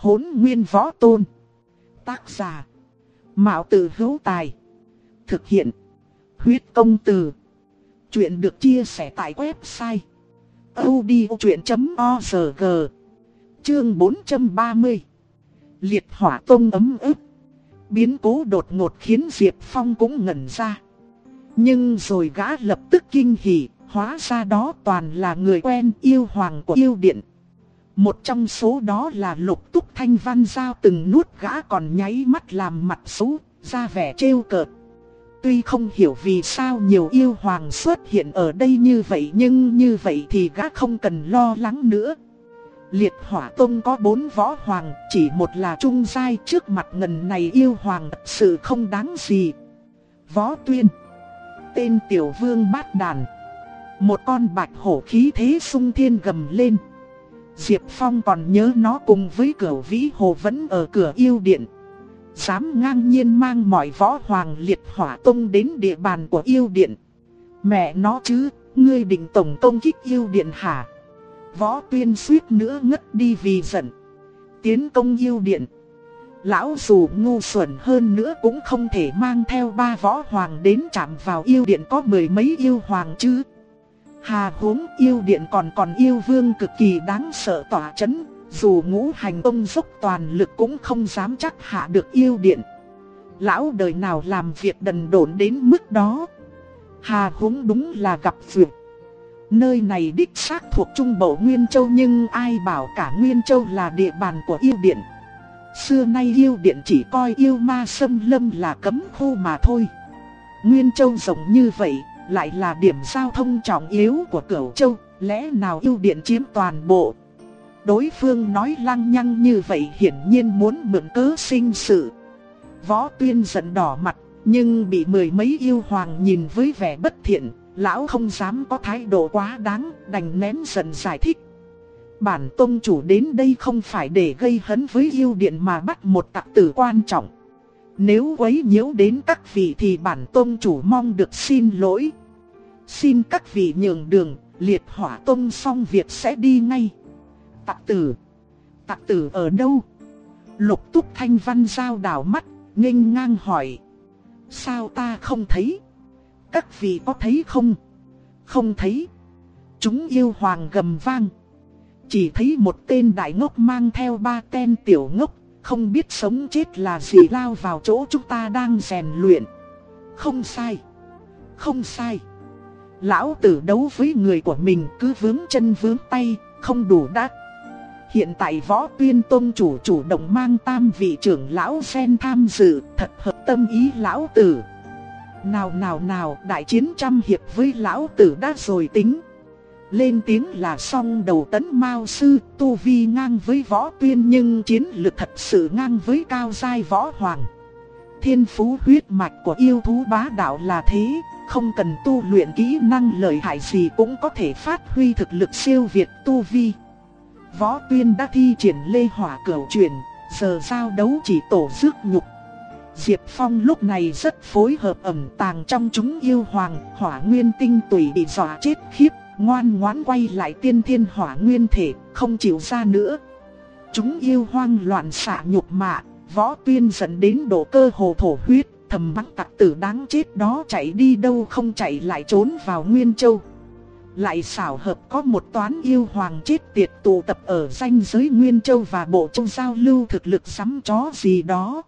Hốn nguyên võ tôn. Tác giả. Mạo tử hữu tài. Thực hiện. Huyết công từ. Chuyện được chia sẻ tại website. odchuyện.org Chương 430 Liệt hỏa tông ấm ức Biến cố đột ngột khiến Diệp Phong cũng ngẩn ra. Nhưng rồi gã lập tức kinh hỉ, hóa ra đó toàn là người quen yêu hoàng của yêu điện. Một trong số đó là lục túc thanh văn giao từng nuốt gã còn nháy mắt làm mặt xấu, ra vẻ trêu cợt. Tuy không hiểu vì sao nhiều yêu hoàng xuất hiện ở đây như vậy nhưng như vậy thì gã không cần lo lắng nữa. Liệt hỏa tông có bốn võ hoàng, chỉ một là trung giai trước mặt ngần này yêu hoàng thật sự không đáng gì. Võ tuyên, tên tiểu vương bát đàn. Một con bạch hổ khí thế sung thiên gầm lên. Diệp Phong còn nhớ nó cùng với cửa vĩ hồ vẫn ở cửa yêu điện. Dám ngang nhiên mang mọi võ hoàng liệt hỏa tông đến địa bàn của yêu điện. Mẹ nó chứ, ngươi định tổng công kích yêu điện hả? Võ tuyên suýt nữa ngất đi vì giận. Tiến công yêu điện. Lão dù ngu xuẩn hơn nữa cũng không thể mang theo ba võ hoàng đến chạm vào yêu điện có mười mấy yêu hoàng chứ. Hà huống yêu điện còn còn yêu vương cực kỳ đáng sợ tỏa chấn, dù ngũ hành ông dốc toàn lực cũng không dám chắc hạ được yêu điện. Lão đời nào làm việc đần độn đến mức đó. Hà huống đúng là gặp vượt. Nơi này đích xác thuộc Trung Bộ Nguyên Châu nhưng ai bảo cả Nguyên Châu là địa bàn của yêu điện. Xưa nay yêu điện chỉ coi yêu ma xâm lâm là cấm khu mà thôi. Nguyên Châu rộng như vậy, lại là điểm giao thông trọng yếu của Cửu Châu, lẽ nào yêu điện chiếm toàn bộ. Đối phương nói lăng nhăng như vậy hiển nhiên muốn mượn cớ sinh sự. Võ tuyên giận đỏ mặt, nhưng bị mười mấy yêu hoàng nhìn với vẻ bất thiện, lão không dám có thái độ quá đáng, đành nén giận giải thích. Bản tôn chủ đến đây không phải để gây hấn với yêu điện mà bắt một tặc tử quan trọng. Nếu quấy nhiễu đến các vị thì bản tôn chủ mong được xin lỗi. Xin các vị nhường đường, liệt hỏa tôn xong việc sẽ đi ngay. Tạc tử, Tạc tử ở đâu? Lục túc thanh văn giao đảo mắt, nghênh ngang hỏi. Sao ta không thấy? Các vị có thấy không? Không thấy. Chúng yêu hoàng gầm vang. Chỉ thấy một tên đại ngốc mang theo ba tên tiểu ngốc, không biết sống chết là gì lao vào chỗ chúng ta đang rèn luyện. Không sai. Không sai. Lão tử đấu với người của mình cứ vướng chân vướng tay, không đủ đắt. Hiện tại võ tuyên tôn chủ chủ động mang tam vị trưởng lão sen tham dự, thật hợp tâm ý lão tử. Nào nào nào, đại chiến trăm hiệp với lão tử đã rồi tính. Lên tiếng là song đầu tấn mao sư, tu vi ngang với võ tuyên nhưng chiến lực thật sự ngang với cao giai võ hoàng. Thiên phú huyết mạch của yêu thú bá đạo là thế, không cần tu luyện kỹ năng lợi hại gì cũng có thể phát huy thực lực siêu việt tu vi. Võ tuyên đã thi triển lê hỏa cửu truyền, giờ giao đấu chỉ tổ rước nhục Diệp Phong lúc này rất phối hợp ẩm tàng trong chúng yêu hoàng, hỏa nguyên tinh tùy bị dọa chết khiếp, ngoan ngoãn quay lại tiên thiên hỏa nguyên thể, không chịu ra nữa. Chúng yêu hoang loạn xạ nhục mạ, võ tuyên dẫn đến độ cơ hồ thổ huyết, thầm mắng tặc tử đáng chết đó chạy đi đâu không chạy lại trốn vào Nguyên Châu. Lại xảo hợp có một toán yêu hoàng chết tiệt tụ tập ở danh giới Nguyên Châu và Bộ Châu giao lưu thực lực sắm chó gì đó.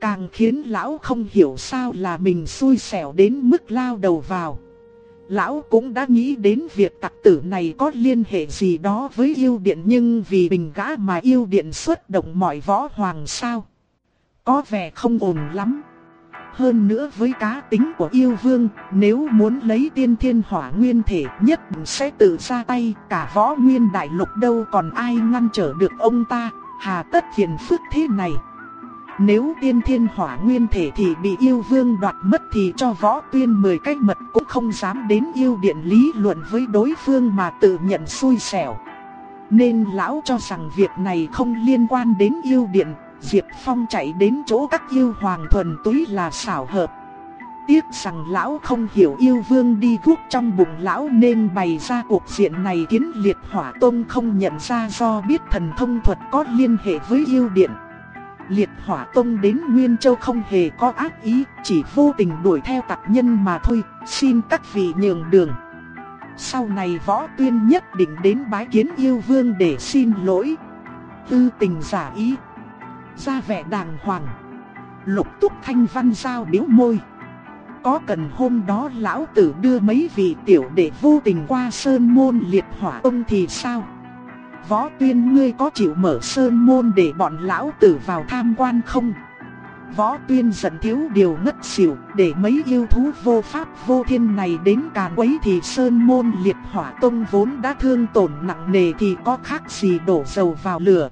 Càng khiến lão không hiểu sao là mình xui xẻo đến mức lao đầu vào. Lão cũng đã nghĩ đến việc tặc tử này có liên hệ gì đó với yêu điện nhưng vì bình gã mà yêu điện xuất động mọi võ hoàng sao. Có vẻ không ổn lắm. Hơn nữa với cá tính của yêu vương, nếu muốn lấy tiên thiên hỏa nguyên thể nhất định sẽ tự ra tay, cả võ nguyên đại lục đâu còn ai ngăn trở được ông ta, hà tất phiền phức thế này. Nếu tiên thiên hỏa nguyên thể thì bị yêu vương đoạt mất thì cho võ tuyên 10 cách mật cũng không dám đến yêu điện lý luận với đối phương mà tự nhận xui xẻo. Nên lão cho rằng việc này không liên quan đến yêu điện, Diệp Phong chạy đến chỗ các yêu hoàng thuần túy là xảo hợp. Tiếc rằng lão không hiểu yêu vương đi thuốc trong bụng lão nên bày ra cuộc diện này khiến liệt hỏa tông không nhận ra do biết thần thông thuật có liên hệ với yêu điện. Liệt hỏa tông đến Nguyên Châu không hề có ác ý, chỉ vô tình đuổi theo tặc nhân mà thôi, xin các vị nhường đường. Sau này võ tuyên nhất định đến bái kiến yêu vương để xin lỗi. Tư tình giả ý, ra vẻ đàng hoàng. Lục túc thanh văn giao biếu môi. Có cần hôm đó lão tử đưa mấy vị tiểu để vô tình qua sơn môn liệt hỏa ông thì sao? Võ tuyên ngươi có chịu mở sơn môn để bọn lão tử vào tham quan không? Võ tuyên giận thiếu điều ngất xỉu để mấy yêu thú vô pháp vô thiên này đến càn quấy thì sơn môn liệt hỏa tông vốn đã thương tổn nặng nề thì có khác gì đổ dầu vào lửa.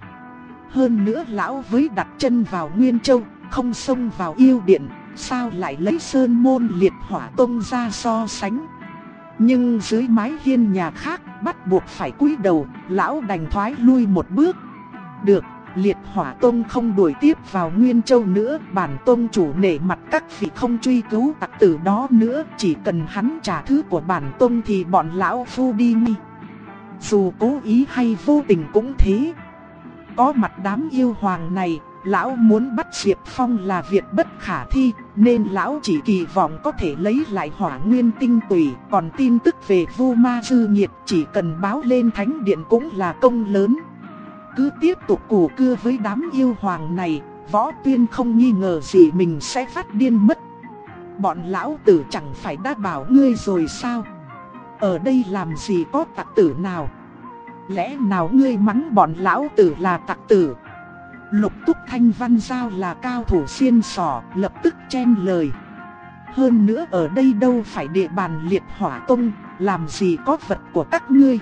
Hơn nữa lão với đặt chân vào Nguyên Châu, không xông vào yêu điện, sao lại lấy sơn môn liệt hỏa tông ra so sánh. Nhưng dưới mái hiên nhà khác bắt buộc phải cúi đầu, lão đành thoái lui một bước. Được, liệt hỏa tông không đuổi tiếp vào Nguyên Châu nữa, bản tông chủ nể mặt các vị không truy cứu tặc tử đó nữa, chỉ cần hắn trả thứ của bản tông thì bọn lão phu đi mi. Dù cố ý hay vô tình cũng thế. Có mặt đám yêu hoàng này, lão muốn bắt Diệp Phong là việc bất khả thi, nên lão chỉ kỳ vọng có thể lấy lại hỏa nguyên tinh tùy, còn tin tức về vu ma dư nhiệt chỉ cần báo lên thánh điện cũng là công lớn. Cứ tiếp tục củ cưa với đám yêu hoàng này, võ tuyên không nghi ngờ gì mình sẽ phát điên mất. Bọn lão tử chẳng phải đã bảo ngươi rồi sao? Ở đây làm gì có tặc tử nào? Lẽ nào ngươi mắng bọn lão tử là tặc tử? Lục túc thanh văn giao là cao thủ xiên sỏ, lập tức chen lời. Hơn nữa ở đây đâu phải địa bàn liệt hỏa tông, làm gì có vật của các ngươi.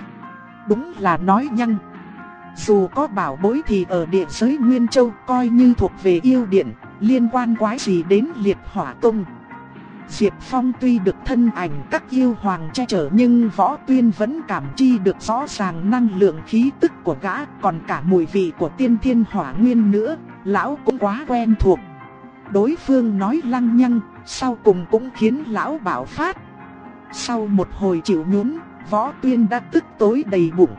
Đúng là nói nhăng. Dù có bảo bối thì ở địa giới Nguyên Châu coi như thuộc về yêu điện, liên quan quái gì đến liệt hỏa tông. Diệp Phong tuy được thân ảnh các yêu hoàng che chở nhưng võ tuyên vẫn cảm chi được rõ ràng năng lượng khí tức của gã còn cả mùi vị của tiên thiên hỏa nguyên nữa, lão cũng quá quen thuộc. Đối phương nói lăng nhăng, sau cùng cũng khiến lão bạo phát. Sau một hồi chịu nhún, võ tuyên đã tức tối đầy bụng.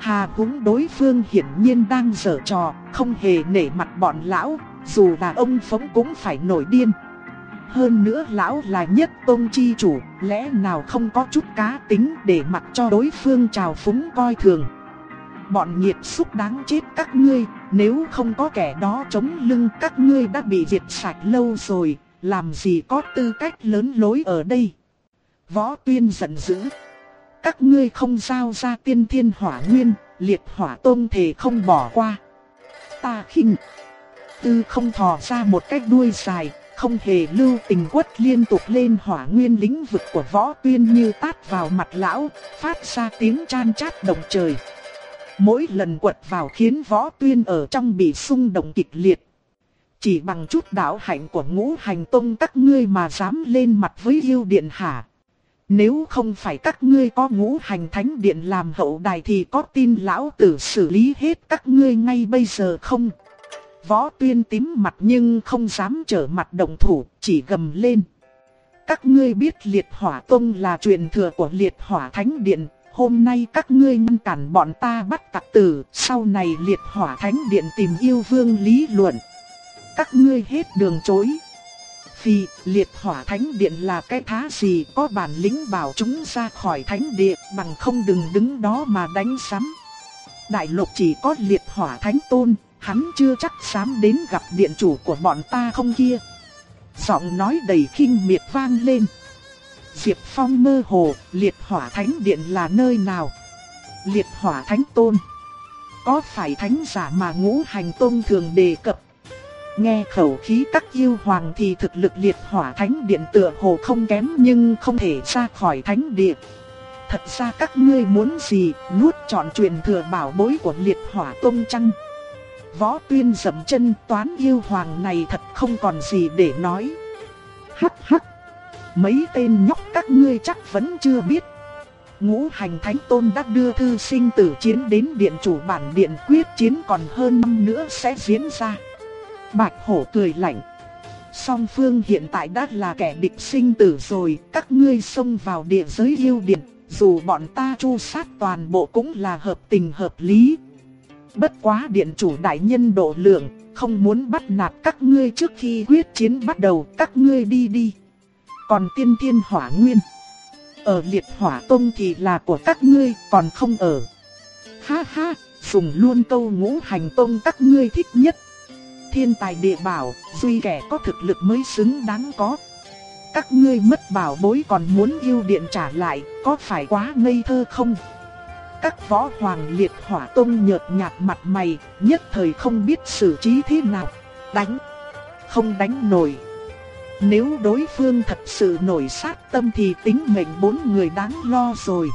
Hà húng đối phương hiển nhiên đang dở trò, không hề nể mặt bọn lão, dù là ông phóng cũng phải nổi điên. Hơn nữa lão là nhất tôn chi chủ, lẽ nào không có chút cá tính để mặc cho đối phương trào phúng coi thường. Bọn nhiệt xúc đáng chết các ngươi, nếu không có kẻ đó chống lưng các ngươi đã bị diệt sạch lâu rồi, làm gì có tư cách lớn lối ở đây. Võ tuyên giận dữ. Các ngươi không giao ra tiên thiên hỏa nguyên, liệt hỏa tôn thể không bỏ qua. Ta khinh. Tư không thò ra một cách đuôi dài, không hề lưu tình quất liên tục lên hỏa nguyên lĩnh vực của võ tuyên như tát vào mặt lão, phát ra tiếng chan chát động trời. Mỗi lần quật vào khiến võ tuyên ở trong bị xung động kịch liệt. Chỉ bằng chút đạo hạnh của ngũ hành tông các ngươi mà dám lên mặt với yêu điện hả? Nếu không phải các ngươi có ngũ hành thánh điện làm hậu đài thì có tin lão tử xử lý hết các ngươi ngay bây giờ không? Võ tuyên tím mặt nhưng không dám trở mặt đồng thủ, chỉ gầm lên. Các ngươi biết liệt hỏa tông là truyền thừa của liệt hỏa thánh điện, hôm nay các ngươi ngăn cản bọn ta bắt tặc tử, sau này liệt hỏa thánh điện tìm yêu vương lý luận. Các ngươi hết đường chối. Vì liệt hỏa thánh điện là cái thá gì có bản lĩnh bảo chúng ra khỏi thánh điện bằng không đừng đứng đó mà đánh sắm. Đại lục chỉ có liệt hỏa thánh tôn, hắn chưa chắc dám đến gặp điện chủ của bọn ta không kia. Giọng nói đầy khinh miệt vang lên. Diệp Phong mơ hồ, liệt hỏa thánh điện là nơi nào? Liệt hỏa thánh tôn. Có phải thánh giả mà ngũ hành tôn thường đề cập? Nghe khẩu khí các yêu hoàng thì thực lực liệt hỏa thánh điện tựa hồ không kém nhưng không thể ra khỏi thánh điện. Thật ra các ngươi muốn gì, nuốt chọn truyền thừa bảo bối của liệt hỏa tôn chăng? Võ tuyên dậm chân toán yêu hoàng này thật không còn gì để nói. Hắc hắc. Mấy tên nhóc các ngươi chắc vẫn chưa biết. Ngũ hành thánh tôn đã đưa thư sinh tử chiến đến điện chủ bản điện quyết chiến còn hơn năm nữa sẽ diễn ra. Bạch hổ cười lạnh. song phương hiện tại đã là kẻ địch sinh tử rồi, các ngươi xông vào địa giới yêu điện, dù bọn ta chu sát toàn bộ cũng là hợp tình hợp lý. Bất quá điện chủ đại nhân độ lượng, không muốn bắt nạt các ngươi trước khi quyết chiến bắt đầu, các ngươi đi đi. Còn tiên thiên hỏa nguyên, ở liệt hỏa tông thì là của các ngươi, còn không ở. Ha ha, dùng luôn câu ngũ hành tông các ngươi thích nhất. Thiên tài địa bảo, duy kẻ có thực lực mới xứng đáng có. Các ngươi mất bảo bối còn muốn yêu điện trả lại, có phải quá ngây thơ không? Các võ hoàng liệt hỏa tông nhợt nhạt mặt mày, nhất thời không biết xử trí thế nào. Đánh, không đánh nổi. Nếu đối phương thật sự nổi sát tâm thì tính mệnh bốn người đáng lo rồi.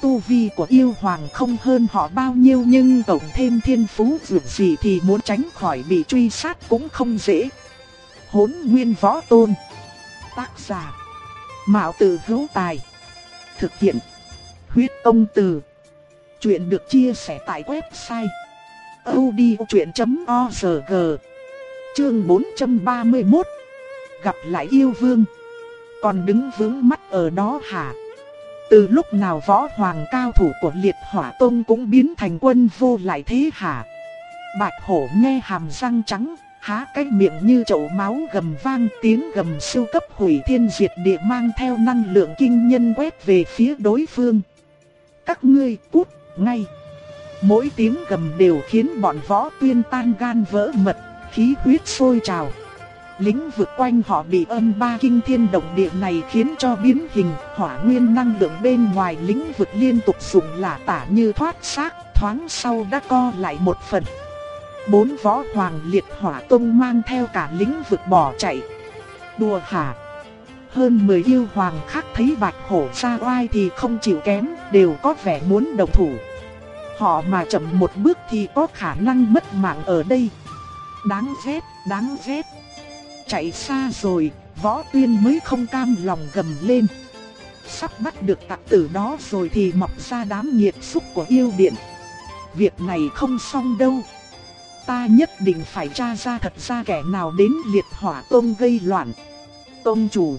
Tu vi của yêu hoàng không hơn họ bao nhiêu nhưng tổng thêm thiên phú dược gì thì muốn tránh khỏi bị truy sát cũng không dễ. Hốn nguyên võ tôn Tác giả Mạo tử hữu tài Thực hiện Huyết công từ Chuyện được chia sẻ tại website odchuyện.org Chương 431 Gặp lại yêu vương Còn đứng vướng mắt ở đó hả? Từ lúc nào võ hoàng cao thủ của liệt hỏa tông cũng biến thành quân vô lại thế hả? Bạch hổ nghe hàm răng trắng, há cái miệng như chậu máu gầm vang tiếng gầm siêu cấp hủy thiên diệt địa mang theo năng lượng kinh nhân quét về phía đối phương. Các ngươi cút ngay. Mỗi tiếng gầm đều khiến bọn võ tuyên tan gan vỡ mật, khí huyết sôi trào. Lĩnh vực quanh họ bị âm ba kinh thiên động địa này khiến cho biến hình, hỏa nguyên năng lượng bên ngoài lĩnh vực liên tục sụn lả tả như thoát xác, thoáng sau đã co lại một phần. Bốn võ hoàng liệt hỏa tông mang theo cả lĩnh vực bỏ chạy. Đùa hả? Hơn 10 yêu hoàng khác thấy bạch hổ ra oai thì không chịu kém, đều có vẻ muốn đồng thủ. Họ mà chậm một bước thì có khả năng mất mạng ở đây. Đáng ghét, đáng ghét. Chạy xa rồi, võ tuyên mới không cam lòng gầm lên. Sắp bắt được tặc tử đó rồi thì mọc ra đám nhiệt xúc của yêu điện. Việc này không xong đâu. Ta nhất định phải tra ra thật ra kẻ nào đến liệt hỏa tôn gây loạn. Tôn chủ.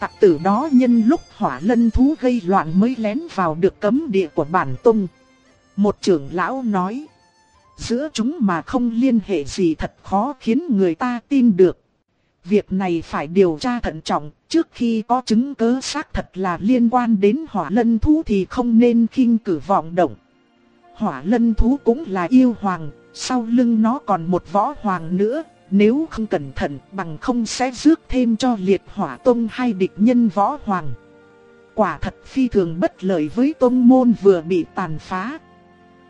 Tặc tử đó nhân lúc hỏa lân thú gây loạn mới lén vào được cấm địa của bản tông. Một trưởng lão nói. Giữa chúng mà không liên hệ gì thật khó khiến người ta tin được. Việc này phải điều tra thận trọng, trước khi có chứng cứ xác thật là liên quan đến hỏa lân thú thì không nên khinh cử vọng động. Hỏa lân thú cũng là yêu hoàng, sau lưng nó còn một võ hoàng nữa, nếu không cẩn thận bằng không sẽ rước thêm cho liệt hỏa tông hay địch nhân võ hoàng. Quả thật phi thường bất lợi với tông môn vừa bị tàn phá.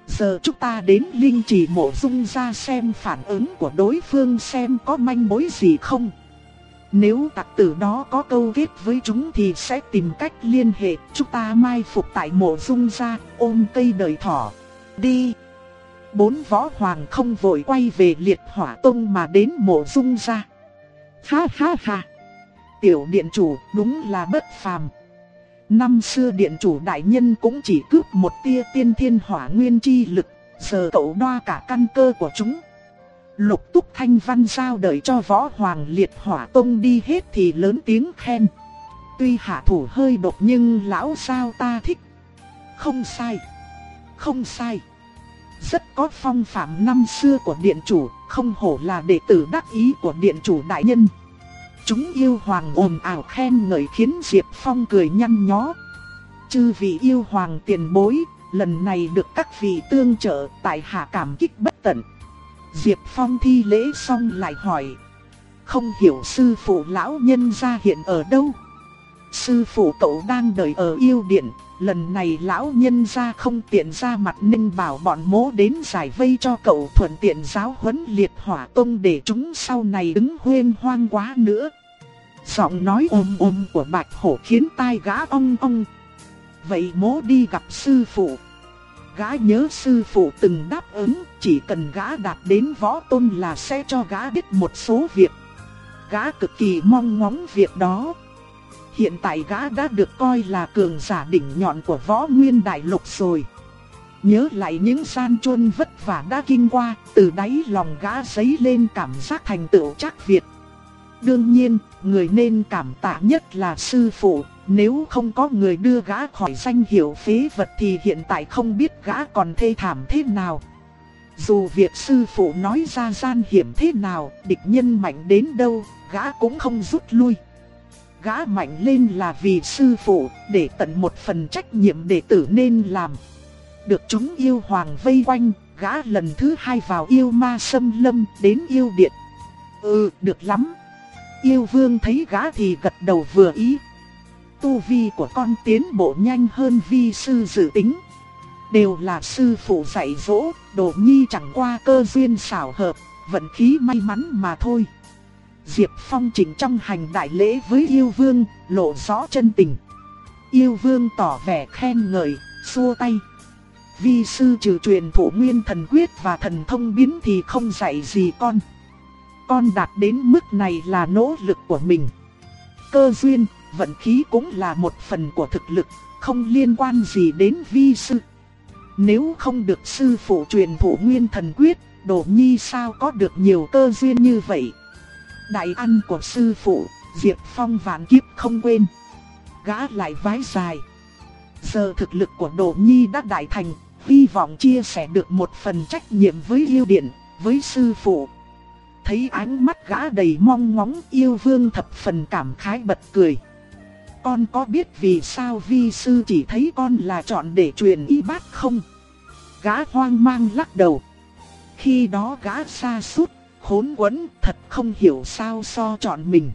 Giờ chúng ta đến linh chỉ mộ dung ra xem phản ứng của đối phương xem có manh mối gì không. Nếu tặc tử đó có câu kết với chúng thì sẽ tìm cách liên hệ. Chúng ta mai phục tại mộ dung ra, ôm cây đời thỏ. Đi! Bốn võ hoàng không vội quay về liệt hỏa tông mà đến mộ dung ra. Ha ha ha! Tiểu điện chủ đúng là bất phàm. Năm xưa điện chủ đại nhân cũng chỉ cướp một tia tiên thiên hỏa nguyên chi lực, giờ cậu đoa cả căn cơ của chúng. Lục túc thanh văn giao đợi cho võ hoàng liệt hỏa tông đi hết thì lớn tiếng khen. Tuy hạ thủ hơi độc nhưng lão sao ta thích. Không sai. Không sai. Rất có phong phạm năm xưa của điện chủ, không hổ là đệ tử đắc ý của điện chủ đại nhân. Chúng yêu hoàng ồn ào khen ngợi khiến Diệp Phong cười nhăn nhó. Chư vị yêu hoàng tiền bối, lần này được các vị tương trợ tại hạ cảm kích bất tận. Diệp Phong thi lễ xong lại hỏi. Không hiểu sư phụ lão nhân gia hiện ở đâu? Sư phụ cậu đang đợi ở yêu điện, lần này lão nhân ra không tiện ra mặt nên bảo bọn mố đến giải vây cho cậu thuận tiện giáo huấn liệt hỏa tông để chúng sau này đứng huyên hoang quá nữa. Giọng nói ôm ôm của bạch hổ khiến tai gã ong ong. Vậy mố đi gặp sư phụ gã nhớ sư phụ từng đáp ứng, chỉ cần gã đạt đến võ tôn là sẽ cho gã biết một số việc. Gã cực kỳ mong ngóng việc đó. Hiện tại gã đã được coi là cường giả đỉnh nhọn của võ nguyên đại lục rồi. Nhớ lại những gian chuôn vất vả đã kinh qua, từ đáy lòng gã giấy lên cảm giác thành tựu chắc Việt. Đương nhiên, người nên cảm tạ nhất là sư phụ, nếu không có người đưa gã khỏi danh hiệu phế vật thì hiện tại không biết gã còn thê thảm thế nào. Dù việc sư phụ nói ra gian hiểm thế nào, địch nhân mạnh đến đâu, gã cũng không rút lui. Gã mạnh lên là vì sư phụ, để tận một phần trách nhiệm đệ tử nên làm. Được chúng yêu hoàng vây quanh, gã lần thứ hai vào yêu ma xâm lâm đến yêu điện. Ừ, được lắm. Yêu vương thấy gã thì gật đầu vừa ý. Tu vi của con tiến bộ nhanh hơn vi sư dự tính. Đều là sư phụ dạy dỗ, đồ nhi chẳng qua cơ duyên xảo hợp, vận khí may mắn mà thôi. Diệp Phong chỉnh trong hành đại lễ với yêu vương, lộ rõ chân tình. Yêu vương tỏ vẻ khen ngợi, xua tay. Vi sư trừ truyền thủ nguyên thần quyết và thần thông biến thì không dạy gì con. Con đạt đến mức này là nỗ lực của mình. Cơ duyên, vận khí cũng là một phần của thực lực, không liên quan gì đến vi sư. Nếu không được sư phụ truyền thủ nguyên thần quyết, Đồ Nhi sao có được nhiều cơ duyên như vậy? Đại ăn của sư phụ, Diệp Phong vạn kiếp không quên. Gã lại vái dài. Giờ thực lực của Đỗ Nhi đã đại thành, hy vọng chia sẻ được một phần trách nhiệm với yêu điện, với sư phụ. Thấy ánh mắt gã đầy mong ngóng yêu vương thập phần cảm khái bật cười. Con có biết vì sao vi sư chỉ thấy con là chọn để truyền y bát không? Gã hoang mang lắc đầu. Khi đó gã xa suốt, khốn quẫn, thật không hiểu sao so chọn mình.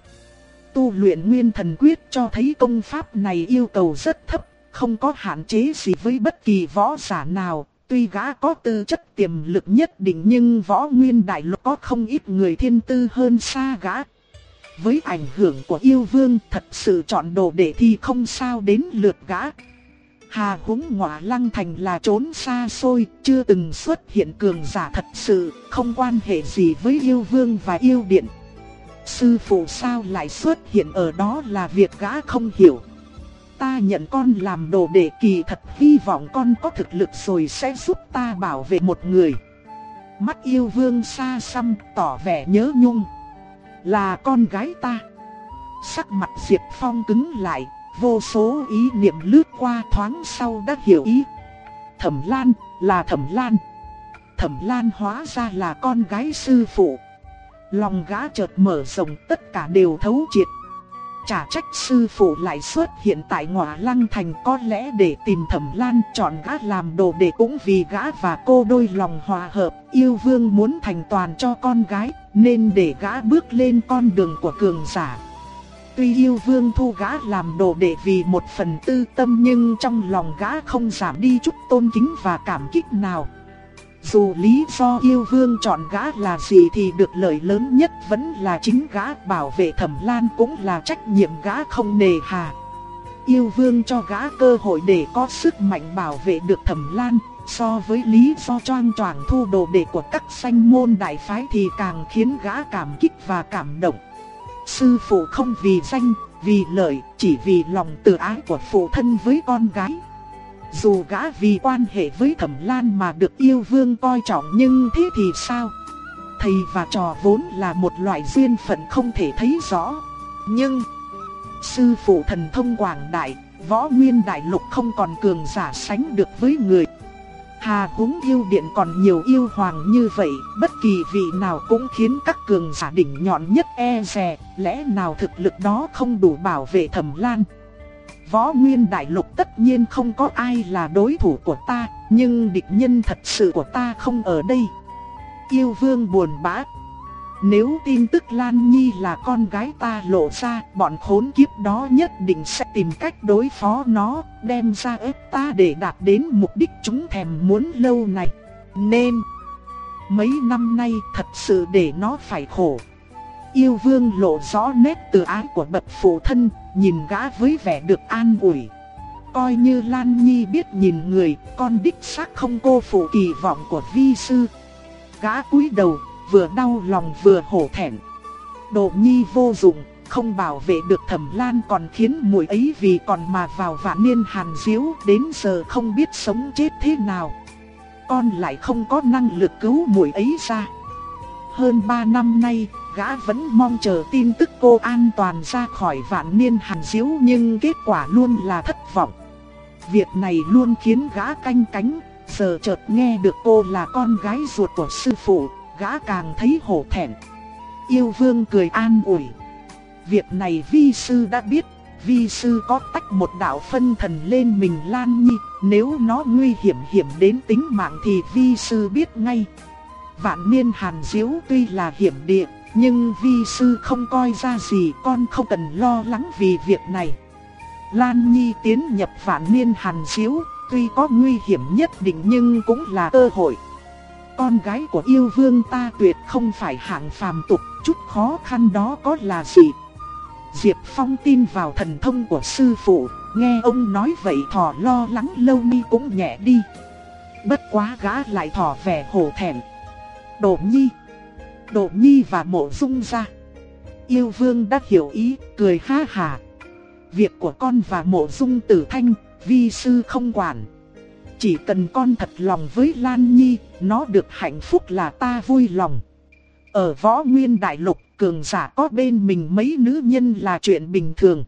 Tu luyện nguyên thần quyết cho thấy công pháp này yêu cầu rất thấp, không có hạn chế gì với bất kỳ võ giả nào. Tuy gã có tư chất tiềm lực nhất định nhưng võ nguyên đại lục có không ít người thiên tư hơn xa gã. Với ảnh hưởng của yêu vương thật sự chọn đồ để thì không sao đến lượt gã. Hà húng ngọa lăng thành là trốn xa xôi, chưa từng xuất hiện cường giả thật sự, không quan hệ gì với yêu vương và yêu điện. Sư phụ sao lại xuất hiện ở đó là việc gã không hiểu. Ta nhận con làm đồ đệ kỳ thật hy vọng con có thực lực rồi sẽ giúp ta bảo vệ một người. Mắt yêu vương xa xăm tỏ vẻ nhớ nhung. Là con gái ta. Sắc mặt Diệp Phong cứng lại, vô số ý niệm lướt qua thoáng sau đã hiểu ý. Thẩm Lan, là Thẩm Lan. Thẩm Lan hóa ra là con gái sư phụ. Lòng gã chợt mở rộng tất cả đều thấu triệt. Chả trách sư phụ lại xuất hiện tại ngọa lăng thành có lẽ để tìm thẩm lan chọn gã làm đồ để cũng vì gã và cô đôi lòng hòa hợp. Yêu vương muốn thành toàn cho con gái nên để gã bước lên con đường của cường giả. Tuy yêu vương thu gã làm đồ để vì một phần tư tâm nhưng trong lòng gã không giảm đi chút tôn kính và cảm kích nào. Dù lý do yêu vương chọn gã là gì thì được lợi lớn nhất vẫn là chính gã bảo vệ thẩm lan cũng là trách nhiệm gã không nề hà. Yêu vương cho gã cơ hội để có sức mạnh bảo vệ được thẩm lan, so với lý do choang choảng thu đồ đệ của các sanh môn đại phái thì càng khiến gã cảm kích và cảm động. Sư phụ không vì danh, vì lợi, chỉ vì lòng từ ái của phụ thân với con gái. Dù gã vì quan hệ với thẩm lan mà được yêu vương coi trọng nhưng thế thì sao? Thầy và trò vốn là một loại duyên phận không thể thấy rõ. Nhưng, sư phụ thần thông quảng đại, võ nguyên đại lục không còn cường giả sánh được với người. Hà húng yêu điện còn nhiều yêu hoàng như vậy, bất kỳ vị nào cũng khiến các cường giả đỉnh nhọn nhất e rè, lẽ nào thực lực đó không đủ bảo vệ thẩm lan. Võ Nguyên Đại Lục tất nhiên không có ai là đối thủ của ta, nhưng địch nhân thật sự của ta không ở đây. Yêu Vương buồn bã. Nếu tin tức Lan Nhi là con gái ta lộ ra, bọn khốn kiếp đó nhất định sẽ tìm cách đối phó nó, đem ra ép ta để đạt đến mục đích chúng thèm muốn lâu này. Nên, mấy năm nay thật sự để nó phải khổ. Yêu vương lộ rõ nét từ ái của bậc phụ thân, nhìn gã với vẻ được an ủi. Coi như Lan Nhi biết nhìn người, con đích xác không cô phụ kỳ vọng của vi sư. Gã cúi đầu, vừa đau lòng vừa hổ thẹn. độ Nhi vô dụng, không bảo vệ được thẩm lan còn khiến mùi ấy vì còn mà vào vạn niên hàn diếu đến giờ không biết sống chết thế nào. Con lại không có năng lực cứu mùi ấy ra. Hơn 3 năm nay, gã vẫn mong chờ tin tức cô an toàn ra khỏi vạn niên hàn diếu nhưng kết quả luôn là thất vọng. Việc này luôn khiến gã canh cánh, giờ chợt nghe được cô là con gái ruột của sư phụ, gã càng thấy hổ thẹn. Yêu vương cười an ủi. Việc này vi sư đã biết, vi sư có tách một đạo phân thần lên mình Lan Nhi, nếu nó nguy hiểm hiểm đến tính mạng thì vi sư biết ngay. Vạn niên hàn diếu tuy là hiểm địa, nhưng vi sư không coi ra gì con không cần lo lắng vì việc này. Lan Nhi tiến nhập vạn niên hàn diếu, tuy có nguy hiểm nhất định nhưng cũng là cơ hội. Con gái của yêu vương ta tuyệt không phải hạng phàm tục, chút khó khăn đó có là gì. Diệp Phong tin vào thần thông của sư phụ, nghe ông nói vậy thỏ lo lắng lâu mi cũng nhẹ đi. Bất quá gã lại thỏ vẻ hổ thẹn. độ nhi, độ nhi và mộ dung ra. Yêu vương đã hiểu ý, cười ha hà. Việc của con và mộ dung tử thanh, vi sư không quản. Chỉ cần con thật lòng với Lan Nhi, nó được hạnh phúc là ta vui lòng. Ở võ nguyên đại lục, cường giả có bên mình mấy nữ nhân là chuyện bình thường.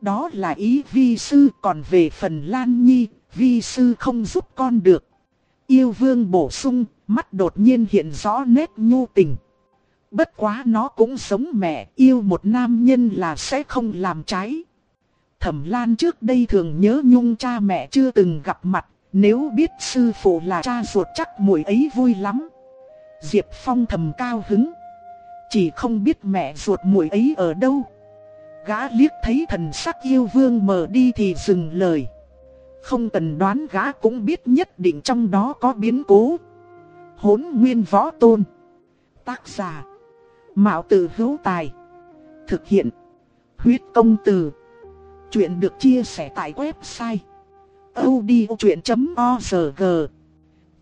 Đó là ý vi sư, còn về phần Lan Nhi, vi sư không giúp con được. Yêu vương bổ sung, mắt đột nhiên hiện rõ nét nhu tình. Bất quá nó cũng sống mẹ, yêu một nam nhân là sẽ không làm trái. Thẩm Lan trước đây thường nhớ nhung cha mẹ chưa từng gặp mặt, nếu biết sư phụ là cha ruột chắc muội ấy vui lắm. Diệp Phong thầm cao hứng. Chỉ không biết mẹ ruột muội ấy ở đâu. Gã liếc thấy thần sắc yêu vương mờ đi thì dừng lời. Không cần đoán gã cũng biết nhất định trong đó có biến cố. Hốn nguyên võ tôn. Tác giả. Mạo tử hữu tài. Thực hiện. Huyết công từ. Chuyện được chia sẻ tại website audiochuyện.org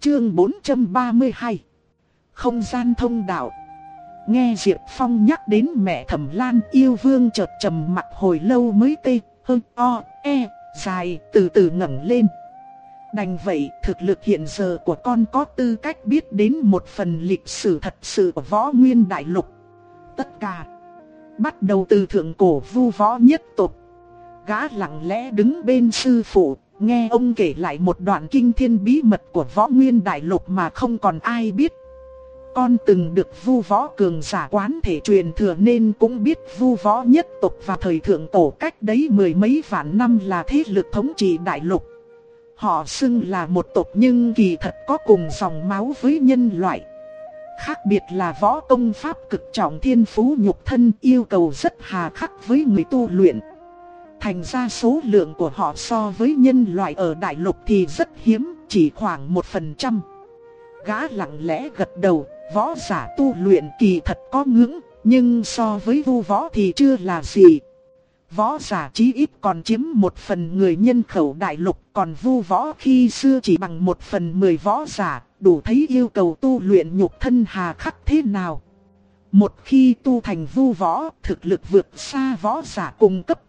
Chương 432 Không gian thông đạo Nghe Diệp Phong nhắc đến mẹ thẩm lan yêu vương chợt trầm mặt hồi lâu mới tê, hơn o, e, dài, từ từ ngẩng lên. Đành vậy, thực lực hiện giờ của con có tư cách biết đến một phần lịch sử thật sự của võ nguyên đại lục. Tất cả, bắt đầu từ thượng cổ vu võ nhất tục. Gã lặng lẽ đứng bên sư phụ, nghe ông kể lại một đoạn kinh thiên bí mật của võ nguyên đại lục mà không còn ai biết. Con từng được vu võ cường giả quán thể truyền thừa nên cũng biết vu võ nhất tộc và thời thượng tổ cách đấy mười mấy vạn năm là thế lực thống trị đại lục. Họ xưng là một tộc nhưng kỳ thật có cùng dòng máu với nhân loại. Khác biệt là võ công pháp cực trọng thiên phú nhục thân yêu cầu rất hà khắc với người tu luyện. Thành ra số lượng của họ so với nhân loại ở đại lục thì rất hiếm, chỉ khoảng một phần trăm. Gã lặng lẽ gật đầu, Võ giả tu luyện kỳ thật có ngưỡng, nhưng so với vu võ thì chưa là gì. Võ giả chí ít còn chiếm một phần người nhân khẩu đại lục, còn vu võ khi xưa chỉ bằng một phần mười võ giả, đủ thấy yêu cầu tu luyện nhục thân hà khắc thế nào. Một khi tu thành vu võ, thực lực vượt xa võ giả cung cấp.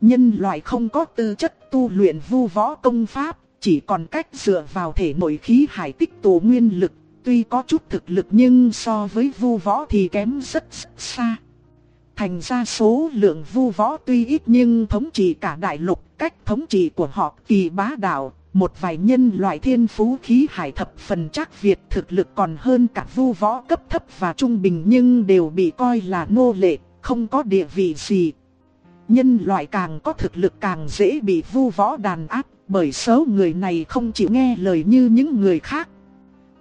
Nhân loại không có tư chất tu luyện vu võ công pháp, chỉ còn cách dựa vào thể nội khí hải tích tụ nguyên lực tuy có chút thực lực nhưng so với vu võ thì kém rất, rất xa. Thành ra số lượng vu võ tuy ít nhưng thống trị cả đại lục, cách thống trị của họ kỳ bá đạo, một vài nhân loại thiên phú khí hải thập phần chắc Việt thực lực còn hơn cả vu võ cấp thấp và trung bình nhưng đều bị coi là nô lệ, không có địa vị gì. Nhân loại càng có thực lực càng dễ bị vu võ đàn áp, bởi số người này không chịu nghe lời như những người khác.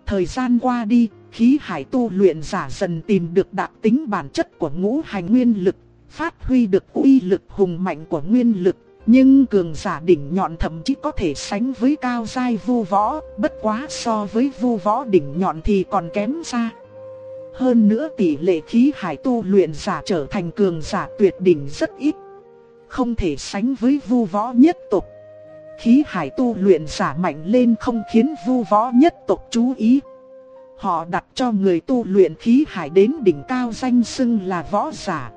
Thời gian qua đi, khí hải tu luyện giả dần tìm được đặc tính bản chất của ngũ hành nguyên lực, phát huy được uy lực hùng mạnh của nguyên lực. Nhưng cường giả đỉnh nhọn thậm chí có thể sánh với cao giai vu võ, bất quá so với vu võ đỉnh nhọn thì còn kém xa. Hơn nữa tỷ lệ khí hải tu luyện giả trở thành cường giả tuyệt đỉnh rất ít. Không thể sánh với vu võ nhất tộc khí hải tu luyện giả mạnh lên không khiến vu võ nhất tộc chú ý. Họ đặt cho người tu luyện khí hải đến đỉnh cao danh xưng là võ giả.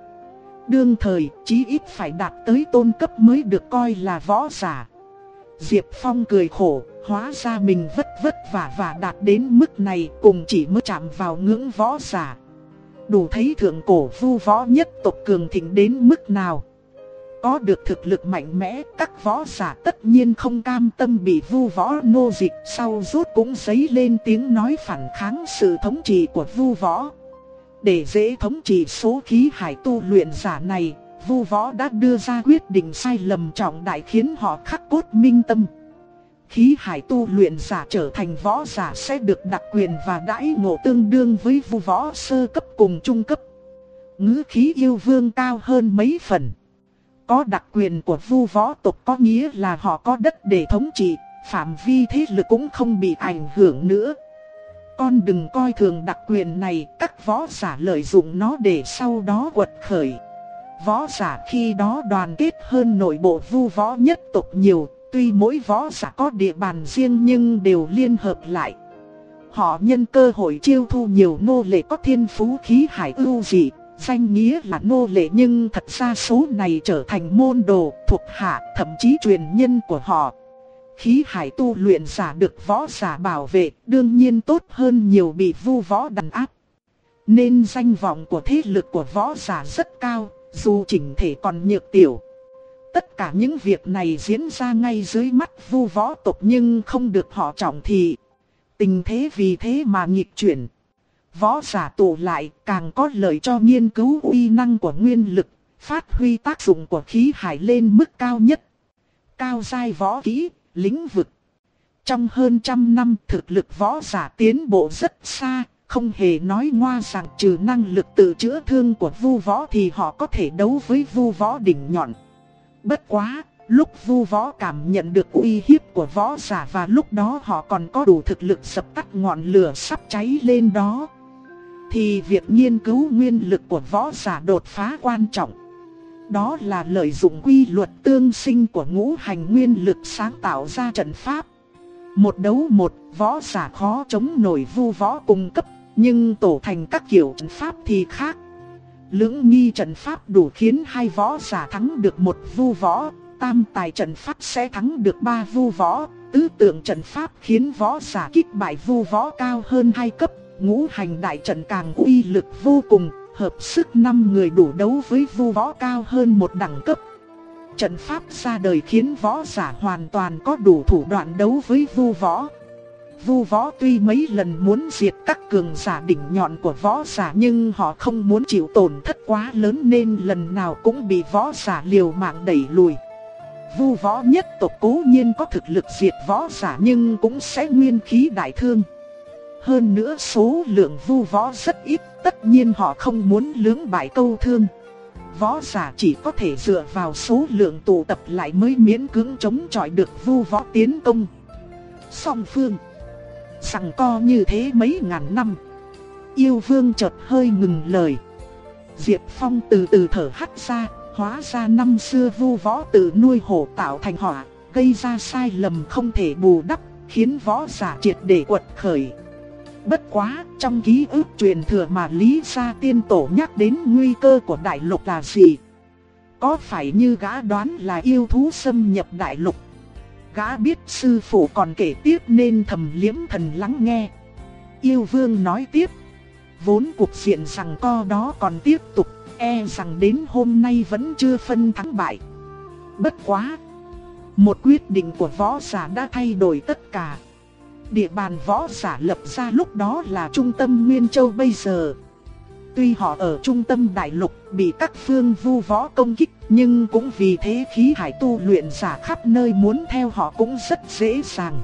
Đương thời, chí ít phải đạt tới tôn cấp mới được coi là võ giả. Diệp Phong cười khổ, hóa ra mình vất vất vả vả đạt đến mức này cùng chỉ mới chạm vào ngưỡng võ giả. Đủ thấy thượng cổ vu võ nhất tộc cường thịnh đến mức nào. Có được thực lực mạnh mẽ, các võ giả tất nhiên không cam tâm bị vu võ nô dịch sau rút cũng giấy lên tiếng nói phản kháng sự thống trị của vu võ. Để dễ thống trị số khí hải tu luyện giả này, vu võ đã đưa ra quyết định sai lầm trọng đại khiến họ khắc cốt minh tâm. Khí hải tu luyện giả trở thành võ giả sẽ được đặc quyền và đãi ngộ tương đương với vu võ sơ cấp cùng trung cấp. Ngữ khí yêu vương cao hơn mấy phần. Có đặc quyền của vu võ tộc có nghĩa là họ có đất để thống trị, phạm vi thế lực cũng không bị ảnh hưởng nữa. Con đừng coi thường đặc quyền này, các võ giả lợi dụng nó để sau đó quật khởi. Võ giả khi đó đoàn kết hơn nội bộ vu võ nhất tộc nhiều, tuy mỗi võ giả có địa bàn riêng nhưng đều liên hợp lại. Họ nhân cơ hội chiêu thu nhiều nô lệ có thiên phú khí hải ưu dị, danh nghĩa là nô lệ nhưng thật ra số này trở thành môn đồ, thuộc hạ, thậm chí truyền nhân của họ. Khí hải tu luyện giả được võ giả bảo vệ, đương nhiên tốt hơn nhiều bị vu võ đàn áp. Nên danh vọng của thế lực của võ giả rất cao, dù chỉnh thể còn nhược tiểu. Tất cả những việc này diễn ra ngay dưới mắt vu võ tộc nhưng không được họ trọng thị. Tình thế vì thế mà nghịch chuyển. Võ giả tụ lại càng có lợi cho nghiên cứu uy năng của nguyên lực, phát huy tác dụng của khí hải lên mức cao nhất. Cao giai võ kỹ, lĩnh vực. Trong hơn trăm năm thực lực võ giả tiến bộ rất xa, không hề nói ngoa rằng trừ năng lực tự chữa thương của vu võ thì họ có thể đấu với vu võ đỉnh nhọn. Bất quá, lúc vu võ cảm nhận được uy hiếp của võ giả và lúc đó họ còn có đủ thực lực dập tắt ngọn lửa sắp cháy lên đó. Thì việc nghiên cứu nguyên lực của võ giả đột phá quan trọng. Đó là lợi dụng quy luật tương sinh của ngũ hành nguyên lực sáng tạo ra trận pháp. Một đấu một, võ giả khó chống nổi vu võ cung cấp, nhưng tổ thành các kiểu trận pháp thì khác. Lưỡng nghi trận pháp đủ khiến hai võ giả thắng được một vu võ, tam tài trận pháp sẽ thắng được ba vu võ, tứ tượng trận pháp khiến võ giả kích bại vu võ cao hơn hai cấp, ngũ hành đại trận càng uy lực vô cùng, hợp sức năm người đủ đấu với vu võ cao hơn một đẳng cấp. Trận pháp ra đời khiến võ giả hoàn toàn có đủ thủ đoạn đấu với vu võ. Vu võ tuy mấy lần muốn diệt các cường giả đỉnh nhọn của võ giả nhưng họ không muốn chịu tổn thất quá lớn nên lần nào cũng bị võ giả liều mạng đẩy lùi. Vu võ nhất tộc cố nhiên có thực lực diệt võ giả nhưng cũng sẽ nguyên khí đại thương. Hơn nữa số lượng vu võ rất ít, tất nhiên họ không muốn lưỡng bại câu thương. Võ giả chỉ có thể dựa vào số lượng tụ tập lại mới miễn cưỡng chống chọi được vu võ tiến công. Song phương Sằng co như thế mấy ngàn năm Yêu vương chợt hơi ngừng lời Diệp Phong từ từ thở hắt ra Hóa ra năm xưa vu võ tự nuôi hổ tạo thành họa Gây ra sai lầm không thể bù đắp Khiến võ giả triệt để quật khởi Bất quá, trong ký ức truyền thừa mà Lý Gia Tiên Tổ nhắc đến nguy cơ của đại lục là gì? Có phải như gã đoán là yêu thú xâm nhập đại lục Gã biết sư phụ còn kể tiếp nên thầm liếm thần lắng nghe. Yêu vương nói tiếp. Vốn cuộc diện rằng co đó còn tiếp tục, e rằng đến hôm nay vẫn chưa phân thắng bại. Bất quá. Một quyết định của võ giả đã thay đổi tất cả. Địa bàn võ giả lập ra lúc đó là trung tâm Nguyên Châu bây giờ. Tuy họ ở trung tâm đại lục bị các phương vu võ công kích, nhưng cũng vì thế khí hải tu luyện giả khắp nơi muốn theo họ cũng rất dễ dàng.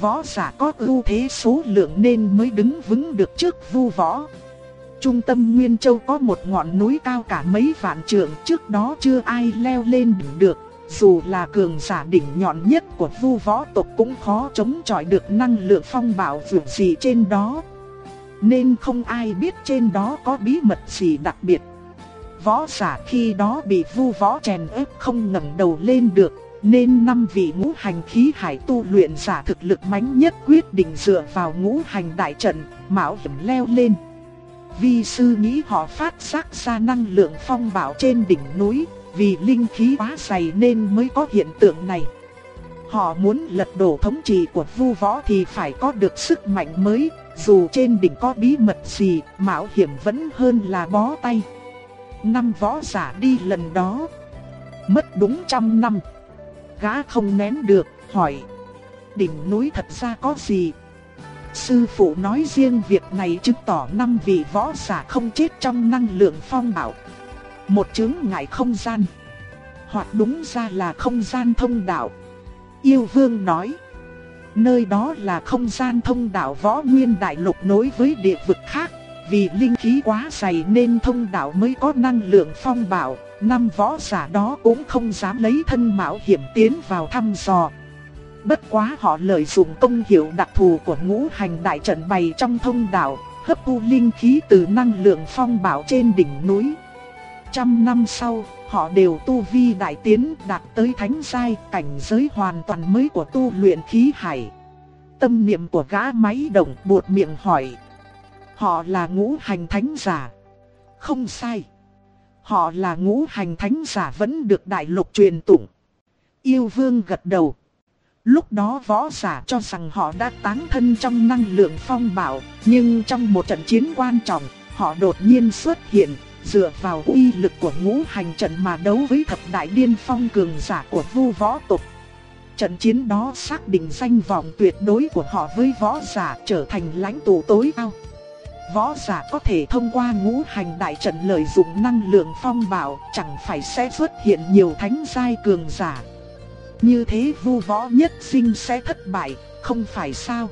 Võ giả có ưu thế số lượng nên mới đứng vững được trước vu võ. Trung tâm Nguyên Châu có một ngọn núi cao cả mấy vạn trượng, trước đó chưa ai leo lên được. Dù là cường giả đỉnh nhọn nhất của vu võ tộc cũng khó chống chọi được năng lượng phong bảo vượt gì trên đó. Nên không ai biết trên đó có bí mật gì đặc biệt. Võ giả khi đó bị vu võ chèn ép không ngẩng đầu lên được, nên năm vị ngũ hành khí hải tu luyện giả thực lực mãnh nhất quyết định dựa vào ngũ hành đại trận, mạo hiểm leo lên. Vi sư nghĩ họ phát giác ra năng lượng phong bạo trên đỉnh núi, vì linh khí quá dày nên mới có hiện tượng này. Họ muốn lật đổ thống trị của vu võ thì phải có được sức mạnh mới, dù trên đỉnh có bí mật gì, mạo hiểm vẫn hơn là bó tay. Năm võ giả đi lần đó, mất đúng trăm năm. Gã không nén được, hỏi, đỉnh núi thật ra có gì? Sư phụ nói riêng việc này chứng tỏ năm vị võ giả không chết trong năng lượng phong bảo. Một chướng ngại không gian. Hoặc đúng ra là không gian thông đạo. Yêu vương nói. Nơi đó là không gian thông đạo võ nguyên đại lục nối với địa vực khác. Vì linh khí quá dày nên thông đạo mới có năng lượng phong bảo. Năm võ giả đó cũng không dám lấy thân mạo hiểm tiến vào thăm dò. Bất quá họ lợi dụng công hiệu đặc thù của ngũ hành đại trận bày trong thông đạo, hấp thu linh khí từ năng lượng phong bảo trên đỉnh núi. Trăm năm sau, họ đều tu vi đại tiến đạt tới thánh giai, cảnh giới hoàn toàn mới của tu luyện khí hải. Tâm niệm của gã máy động buột miệng hỏi. Họ là ngũ hành thánh giả. Không sai. Họ là ngũ hành thánh giả vẫn được đại lục truyền tụng. Yêu vương gật đầu. Lúc đó võ giả cho rằng họ đã tán thân trong năng lượng phong bảo, nhưng trong một trận chiến quan trọng, họ đột nhiên xuất hiện, dựa vào uy lực của ngũ hành trận mà đấu với thập đại điên phong cường giả của vu võ tộc. Trận chiến đó xác định danh vọng tuyệt đối của họ với võ giả trở thành lãnh tụ tối cao. Võ giả có thể thông qua ngũ hành đại trận lợi dụng năng lượng phong bảo, chẳng phải sẽ xuất hiện nhiều thánh giai cường giả. Như thế vu võ nhất sinh sẽ thất bại, không phải sao?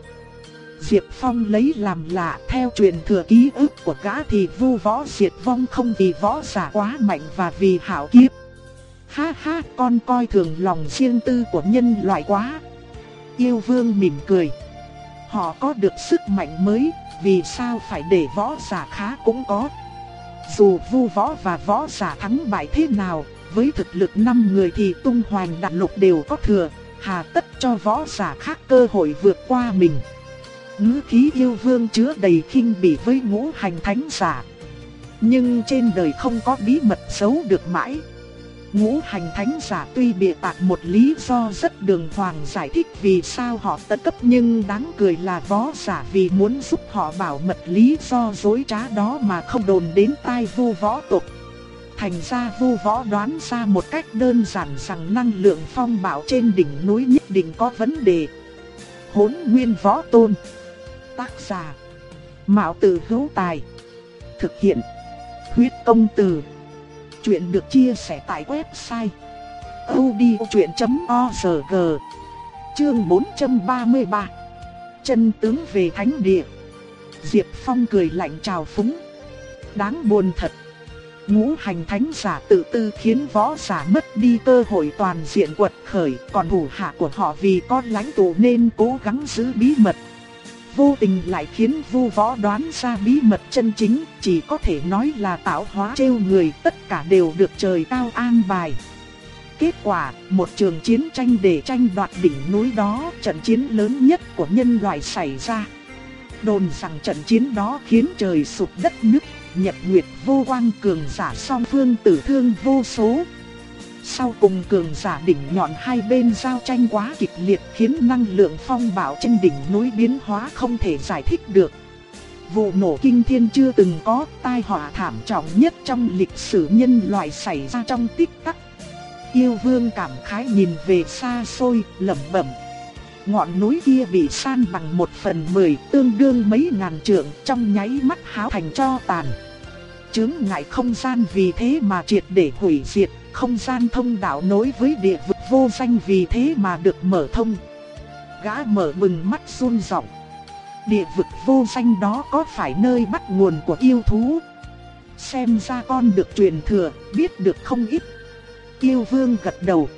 Diệp Phong lấy làm lạ theo truyền thừa ký ức của gã thì vu võ diệt vong không vì võ giả quá mạnh và vì hảo kiếp. Ha ha con coi thường lòng riêng tư của nhân loại quá. Yêu vương mỉm cười. Họ có được sức mạnh mới, vì sao phải để võ giả khá cũng có. Dù vu võ và võ giả thắng bại thế nào, với thực lực 5 người thì tung hoành đại lục đều có thừa, hà tất cho võ giả khác cơ hội vượt qua mình. Ngữ khí yêu vương chứa đầy khinh bỉ với ngũ hành thánh giả. Nhưng trên đời không có bí mật xấu được mãi. Ngũ hành thánh giả tuy bịa tạc một lý do rất đường hoàng giải thích vì sao họ tấn cấp nhưng đáng cười là võ giả vì muốn giúp họ bảo mật lý do dối trá đó mà không đồn đến tai vu võ tộc. Thành ra vu võ đoán ra một cách đơn giản rằng năng lượng phong bạo trên đỉnh núi nhất định có vấn đề. Hốn nguyên võ tôn Tác giả Mạo tử hữu tài. Thực hiện Huyết công từ. Chuyện được chia sẻ tại website odchuyện.org Chương 433 Chân tướng về thánh địa. Diệp Phong cười lạnh chào phúng. Đáng buồn thật Ngũ hành thánh giả tự tư khiến võ giả mất đi cơ hội toàn diện quật khởi, còn thủ hạ của họ vì có lãnh tụ nên cố gắng giữ bí mật. Vô tình lại khiến vu võ đoán ra bí mật chân chính, chỉ có thể nói là tạo hóa trêu người, tất cả đều được trời cao an bài. Kết quả, một trường chiến tranh để tranh đoạt đỉnh núi đó, trận chiến lớn nhất của nhân loại xảy ra. Đồn rằng trận chiến đó khiến trời sụp đất nứt nhật nguyệt vô quang cường giả song phương tử thương vô số. Sau cùng cường giả đỉnh nhọn hai bên giao tranh quá kịch liệt khiến năng lượng phong bạo trên đỉnh núi biến hóa không thể giải thích được. Vụ nổ kinh thiên chưa từng có, tai họa thảm trọng nhất trong lịch sử nhân loại xảy ra trong tích tắc. Yêu vương cảm khái nhìn về xa xôi, lẩm bẩm. Ngọn núi kia bị san bằng một phần mười, tương đương mấy ngàn trượng, trong nháy mắt háo thành cho tàn Chứng ngại không gian vì thế mà triệt để hủy diệt, không gian thông đạo nối với địa vực vô danh vì thế mà được mở thông. Gã mở bừng mắt run rộng. Địa vực vô danh đó có phải nơi bắt nguồn của yêu thú? Xem ra con được truyền thừa, biết được không ít. Yêu vương gật đầu.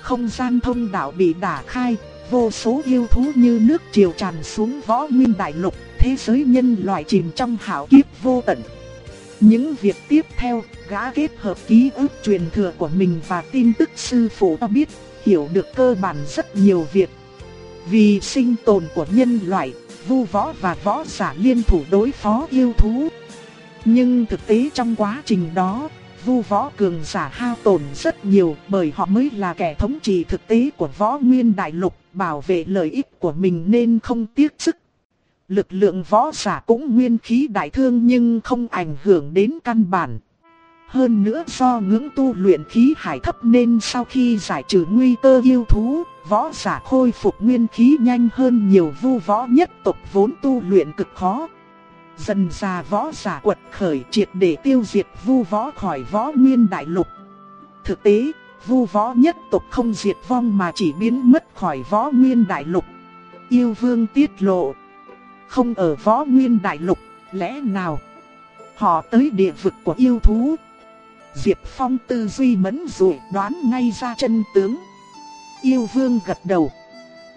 Không gian thông đạo bị đả khai, vô số yêu thú như nước triều tràn xuống võ nguyên đại lục, thế giới nhân loại chìm trong hảo kiếp vô tận. Những việc tiếp theo, gã kết hợp ký ức truyền thừa của mình và tin tức sư phụ đã biết, hiểu được cơ bản rất nhiều việc. Vì sinh tồn của nhân loại, vu võ và võ giả liên thủ đối phó yêu thú. Nhưng thực tế trong quá trình đó, vu võ cường giả hao tổn rất nhiều bởi họ mới là kẻ thống trị thực tế của võ nguyên đại lục, bảo vệ lợi ích của mình nên không tiếc sức lực lượng võ giả cũng nguyên khí đại thương nhưng không ảnh hưởng đến căn bản. Hơn nữa do ngưỡng tu luyện khí hải thấp nên sau khi giải trừ nguy cơ yêu thú, võ giả khôi phục nguyên khí nhanh hơn nhiều vu võ nhất tộc vốn tu luyện cực khó. Dần già võ giả quật khởi triệt để tiêu diệt vu võ khỏi võ nguyên đại lục. Thực tế, vu võ nhất tộc không diệt vong mà chỉ biến mất khỏi võ nguyên đại lục. Yêu vương tiết lộ. Không ở võ nguyên đại lục, lẽ nào? Họ tới địa vực của yêu thú. Diệp Phong tư duy mẫn rủi đoán ngay ra chân tướng. Yêu vương gật đầu.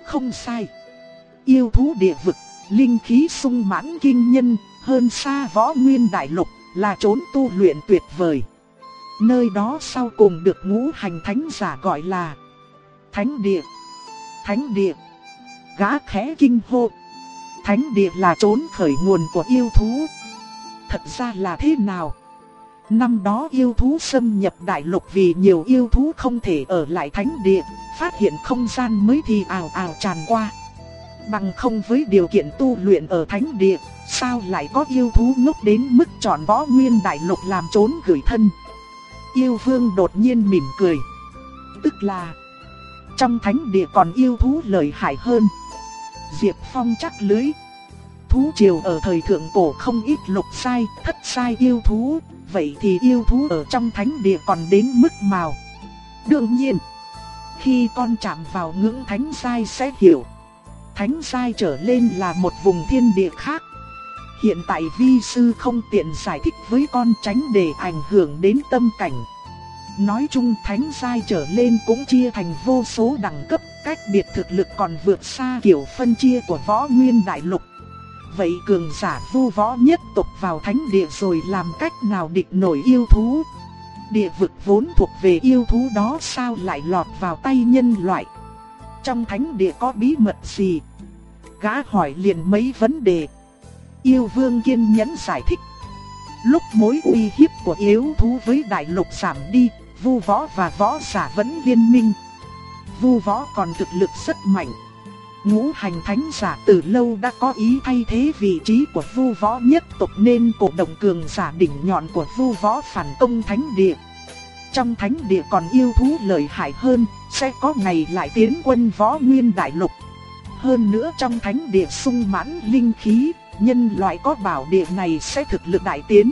Không sai. Yêu thú địa vực, linh khí sung mãn kinh nhân, hơn xa võ nguyên đại lục, là chốn tu luyện tuyệt vời. Nơi đó sau cùng được ngũ hành thánh giả gọi là Thánh địa. Thánh địa. Gã khẽ kinh hô. Thánh địa là trốn khởi nguồn của yêu thú. Thật ra là thế nào? Năm đó yêu thú xâm nhập đại lục vì nhiều yêu thú không thể ở lại thánh địa, phát hiện không gian mới thì ảo ảo tràn qua. Bằng không với điều kiện tu luyện ở thánh địa, sao lại có yêu thú ngốc đến mức chọn võ nguyên đại lục làm trốn gửi thân. Yêu vương đột nhiên mỉm cười. Tức là, trong thánh địa còn yêu thú lợi hại hơn. Diệp Phong chắc lưới. Thú triều ở thời thượng cổ không ít lục sai, thất sai yêu thú, vậy thì yêu thú ở trong thánh địa còn đến mức màu. Đương nhiên, khi con chạm vào ngưỡng thánh sai sẽ hiểu. Thánh sai trở lên là một vùng thiên địa khác. Hiện tại vi sư không tiện giải thích với con tránh để ảnh hưởng đến tâm cảnh. Nói chung thánh sai trở lên cũng chia thành vô số đẳng cấp, cách biệt thực lực còn vượt xa kiểu phân chia của võ nguyên đại lục. Vậy cường giả vu võ nhất tộc vào thánh địa rồi làm cách nào địch nổi yêu thú? Địa vực vốn thuộc về yêu thú đó sao lại lọt vào tay nhân loại? Trong thánh địa có bí mật gì? Gã hỏi liền mấy vấn đề. Yêu vương kiên nhẫn giải thích. Lúc mối uy hiếp của yếu thú với đại lục giảm đi, vu võ và võ giả vẫn liên minh. Vu võ còn thực lực rất mạnh. Ngũ hành thánh giả từ lâu đã có ý thay thế vị trí của vu võ nhất tộc nên cổ động cường giả đỉnh nhọn của vu võ phản công thánh địa. Trong thánh địa còn yêu thú lợi hại hơn, sẽ có ngày lại tiến quân võ nguyên đại lục. Hơn nữa trong thánh địa sung mãn linh khí, nhân loại có bảo địa này sẽ thực lực đại tiến.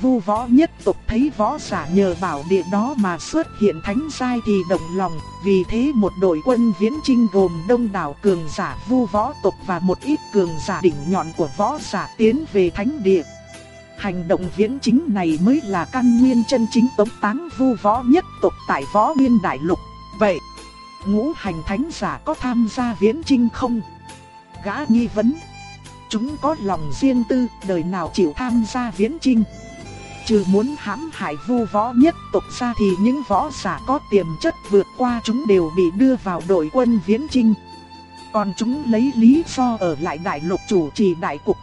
Vu võ nhất tộc thấy võ giả nhờ bảo địa đó mà xuất hiện thánh giai thì động lòng, vì thế một đội quân viễn trinh gồm đông đảo cường giả vu võ tộc và một ít cường giả đỉnh nhọn của võ giả tiến về thánh địa. Hành động viễn chính này mới là căn nguyên chân chính tống táng vu võ nhất tộc tại võ nguyên đại lục. Vậy, ngũ hành thánh giả có tham gia viễn trinh không? Gã nghi vấn. Chúng có lòng riêng tư, đời nào chịu tham gia viễn trinh. Trừ muốn hãm hại vu võ nhất tộc ra thì những võ giả có tiềm chất vượt qua chúng đều bị đưa vào đội quân viễn trinh. Còn chúng lấy lý do ở lại đại lục chủ trì đại cục.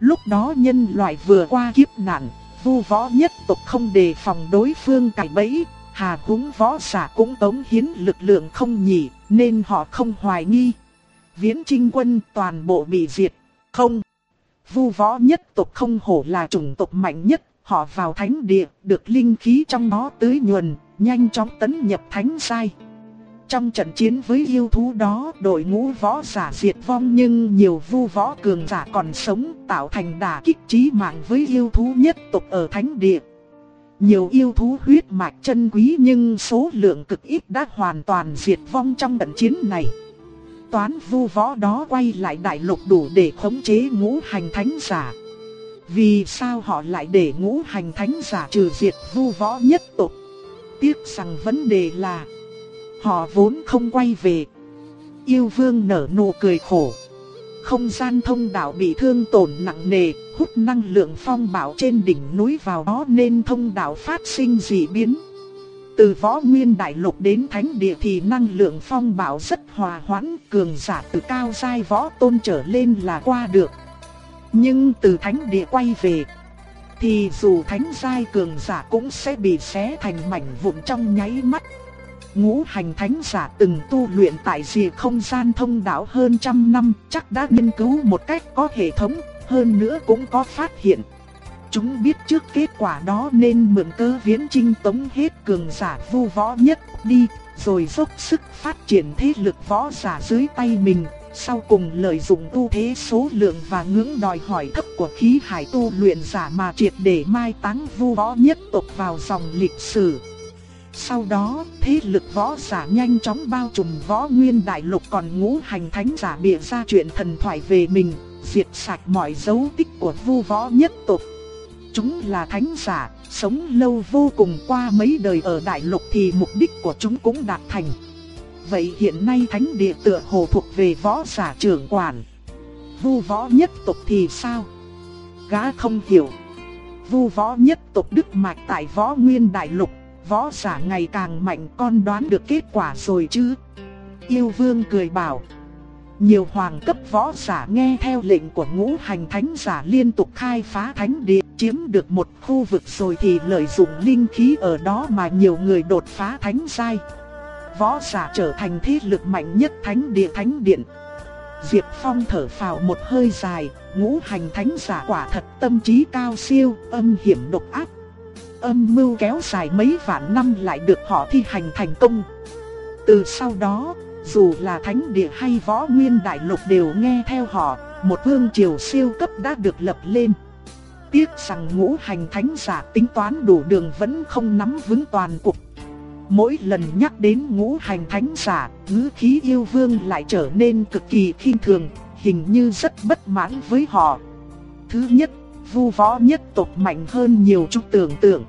Lúc đó nhân loại vừa qua kiếp nạn, vu võ nhất tộc không đề phòng đối phương cải bẫy, hà húng võ giả cũng tống hiến lực lượng không nhỉ, nên họ không hoài nghi. Viễn trinh quân toàn bộ bị diệt, không. Vu võ nhất tộc không hổ là chủng tộc mạnh nhất, họ vào thánh địa, được linh khí trong đó tưới nhuần, nhanh chóng tấn nhập thánh sai. Trong trận chiến với yêu thú đó, đội ngũ võ giả diệt vong nhưng nhiều vu võ cường giả còn sống tạo thành đả kích trí mạng với yêu thú nhất tộc ở thánh địa. Nhiều yêu thú huyết mạch chân quý nhưng số lượng cực ít đã hoàn toàn diệt vong trong trận chiến này. Toán vu võ đó quay lại đại lục đủ để khống chế ngũ hành thánh giả. Vì sao họ lại để ngũ hành thánh giả trừ diệt vu võ nhất tộc? Tiếc rằng vấn đề là, Họ vốn không quay về. Yêu vương nở nụ cười khổ. Không gian thông đạo bị thương tổn nặng nề, Hút năng lượng phong bạo trên đỉnh núi vào đó nên thông đạo phát sinh dị biến. Từ võ nguyên đại lục đến thánh địa thì năng lượng phong bạo rất hòa hoãn, Cường giả từ cao giai võ tôn trở lên là qua được nhưng từ thánh địa quay về, thì dù thánh giai cường giả cũng sẽ bị xé thành mảnh vụn trong nháy mắt. ngũ hành thánh giả từng tu luyện tại rìa không gian thông đạo hơn trăm năm, chắc đã nghiên cứu một cách có hệ thống, hơn nữa cũng có phát hiện. Chúng biết trước kết quả đó nên mượn cơ viễn trinh tống hết cường giả vu võ nhất đi, rồi dốc sức phát triển thế lực võ giả dưới tay mình, sau cùng lợi dụng ưu thế số lượng và ngưỡng đòi hỏi thấp của khí hải tu luyện giả mà triệt để mai táng vu võ nhất tộc vào dòng lịch sử. Sau đó, thế lực võ giả nhanh chóng bao trùm võ nguyên đại lục còn ngũ hành thánh giả bịa ra chuyện thần thoại về mình, diệt sạch mọi dấu tích của vu võ nhất tộc. Chúng là thánh giả, sống lâu vô cùng qua mấy đời ở đại lục thì mục đích của chúng cũng đạt thành. Vậy hiện nay thánh địa tựa hồ thuộc về võ giả trưởng quản. Vu võ nhất tộc thì sao? Gã không hiểu. Vu võ nhất tộc Đức Mạch tại võ nguyên đại lục, võ giả ngày càng mạnh con đoán được kết quả rồi chứ? Yêu vương cười bảo. Nhiều hoàng cấp võ giả nghe theo lệnh của ngũ hành thánh giả liên tục khai phá thánh địa, chiếm được một khu vực rồi thì lợi dụng linh khí ở đó mà nhiều người đột phá thánh giai võ giả trở thành thế lực mạnh nhất thánh địa thánh điện. Diệp Phong thở phào một hơi dài, ngũ hành thánh giả quả thật tâm trí cao siêu, âm hiểm độc ác. Âm mưu kéo dài mấy vạn năm lại được họ thi hành thành công. Từ sau đó, dù là thánh địa hay võ nguyên đại lục đều nghe theo họ, một vương triều siêu cấp đã được lập lên. Tiếc rằng ngũ hành thánh giả tính toán đủ đường vẫn không nắm vững toàn cục. Mỗi lần nhắc đến ngũ hành thánh giả, ngữ khí yêu vương lại trở nên cực kỳ khinh thường, hình như rất bất mãn với họ. Thứ nhất, vu võ nhất tộc mạnh hơn nhiều chút tưởng tượng.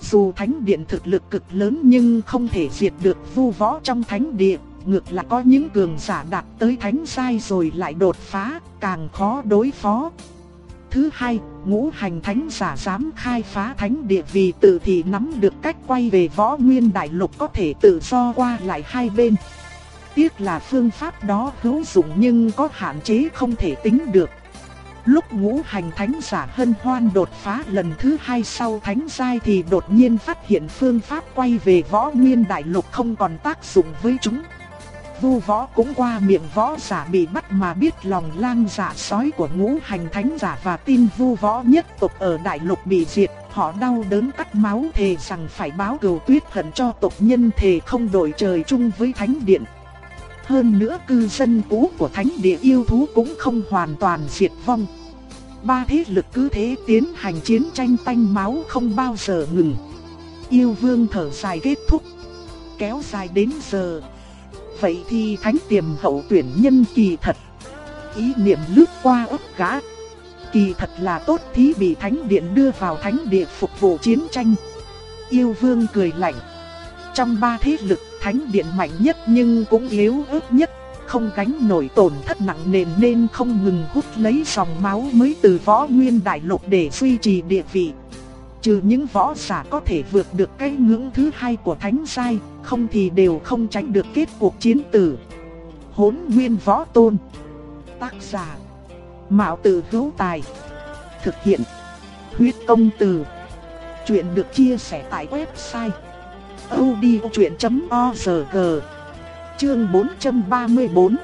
Dù thánh điện thực lực cực lớn nhưng không thể diệt được vu võ trong thánh điện, ngược lại có những cường giả đạt tới thánh sai rồi lại đột phá, càng khó đối phó. Thứ hai, ngũ hành thánh giả dám khai phá thánh địa vì tự thì nắm được cách quay về võ nguyên đại lục có thể tự do qua lại hai bên. Tiếc là phương pháp đó hữu dụng nhưng có hạn chế không thể tính được. Lúc ngũ hành thánh giả hân hoan đột phá lần thứ hai sau thánh giai thì đột nhiên phát hiện phương pháp quay về võ nguyên đại lục không còn tác dụng với chúng. Vu võ cũng qua miệng võ giả bị bắt mà biết lòng lang giả sói của ngũ hành thánh giả và tin vu võ nhất tộc ở đại lục bị diệt. Họ đau đớn cắt máu thề rằng phải báo cừu tuyết hận cho tộc nhân thề không đổi trời chung với thánh điện. Hơn nữa cư dân cũ của thánh địa yêu thú cũng không hoàn toàn diệt vong. Ba thế lực cứ thế tiến hành chiến tranh tanh máu không bao giờ ngừng. Yêu vương thở dài kết thúc. Kéo dài đến giờ. Vậy thì thánh tiềm hậu tuyển nhân kỳ thật. Ý niệm lướt qua ấp gã. Kỳ thật là tốt thí bị thánh điện đưa vào thánh địa phục vụ chiến tranh. Yêu vương cười lạnh. Trong ba thế lực, thánh điện mạnh nhất nhưng cũng yếu ớt nhất, không gánh nổi tổn thất nặng nề nên không ngừng hút lấy dòng máu mới từ võ nguyên đại lục để duy trì địa vị. Trừ những võ giả có thể vượt được cái ngưỡng thứ hai của thánh giai, không thì đều không tránh được kết cuộc chiến tử. Hỗn nguyên võ tôn. Tác giả. Mạo tử hữu tài. Thực hiện. Huyết công từ. Chuyện được chia sẻ tại website. odchuyện.org Chương 434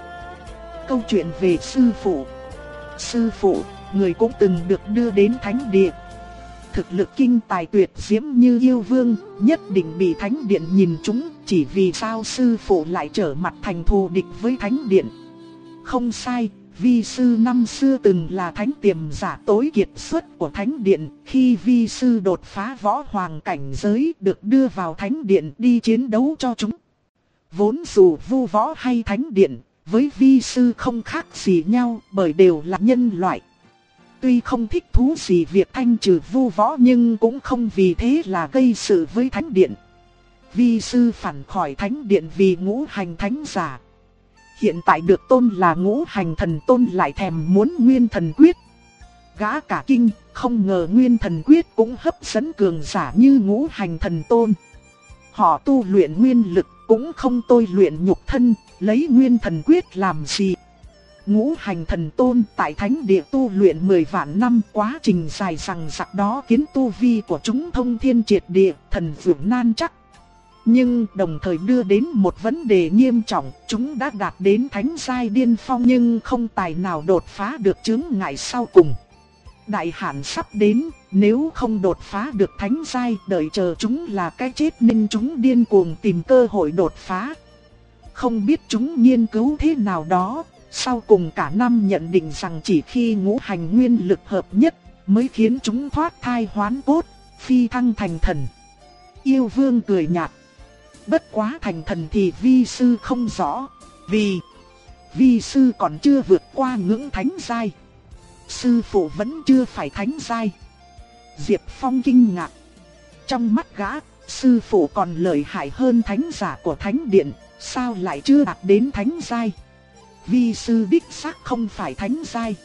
Câu chuyện về sư phụ Sư phụ, người cũng từng được đưa đến thánh địa thực lực kinh tài tuyệt diễm như yêu vương, nhất định bị thánh điện nhìn chúng, chỉ vì sao sư phụ lại trở mặt thành thù địch với thánh điện. Không sai, vi sư năm xưa từng là thánh tiềm giả tối kiệt xuất của thánh điện, khi vi sư đột phá võ hoàng cảnh giới được đưa vào thánh điện đi chiến đấu cho chúng. Vốn dù vu võ hay thánh điện, với vi sư không khác gì nhau bởi đều là nhân loại. Tuy không thích thú gì việc thanh trừ vu võ nhưng cũng không vì thế là gây sự với thánh điện. Vi sư phản khỏi thánh điện vì ngũ hành thánh giả. Hiện tại được tôn là ngũ hành thần tôn lại thèm muốn nguyên thần quyết. Gã cả kinh, không ngờ nguyên thần quyết cũng hấp dẫn cường giả như ngũ hành thần tôn. Họ tu luyện nguyên lực cũng không tôi luyện nhục thân, lấy nguyên thần quyết làm gì. Ngũ hành thần tôn tại thánh địa tu luyện 10 vạn năm quá trình dài rằng sặc đó khiến tu vi của chúng thông thiên triệt địa, thần vượng nan chắc. nhưng đồng thời đưa đến một vấn đề nghiêm trọng, chúng đã đạt đến thánh giai điên phong nhưng không tài nào đột phá được chứng ngại sau cùng. Đại hạn sắp đến, nếu không đột phá được thánh giai, đợi chờ chúng là cái chết nên chúng điên cuồng tìm cơ hội đột phá. Không biết chúng nghiên cứu thế nào đó, sau cùng cả năm nhận định rằng chỉ khi ngũ hành nguyên lực hợp nhất mới khiến chúng thoát thai hoán cốt, phi thăng thành thần. Yêu vương cười nhạt. Bất quá thành thần thì vi sư không rõ, vì vi sư còn chưa vượt qua ngưỡng thánh giai. Sư phụ vẫn chưa phải thánh giai. Diệp Phong kinh ngạc. Trong mắt gã, sư phụ còn lợi hại hơn thánh giả của thánh điện, sao lại chưa đạt đến thánh giai? Vi sư đích xác không phải thánh giai.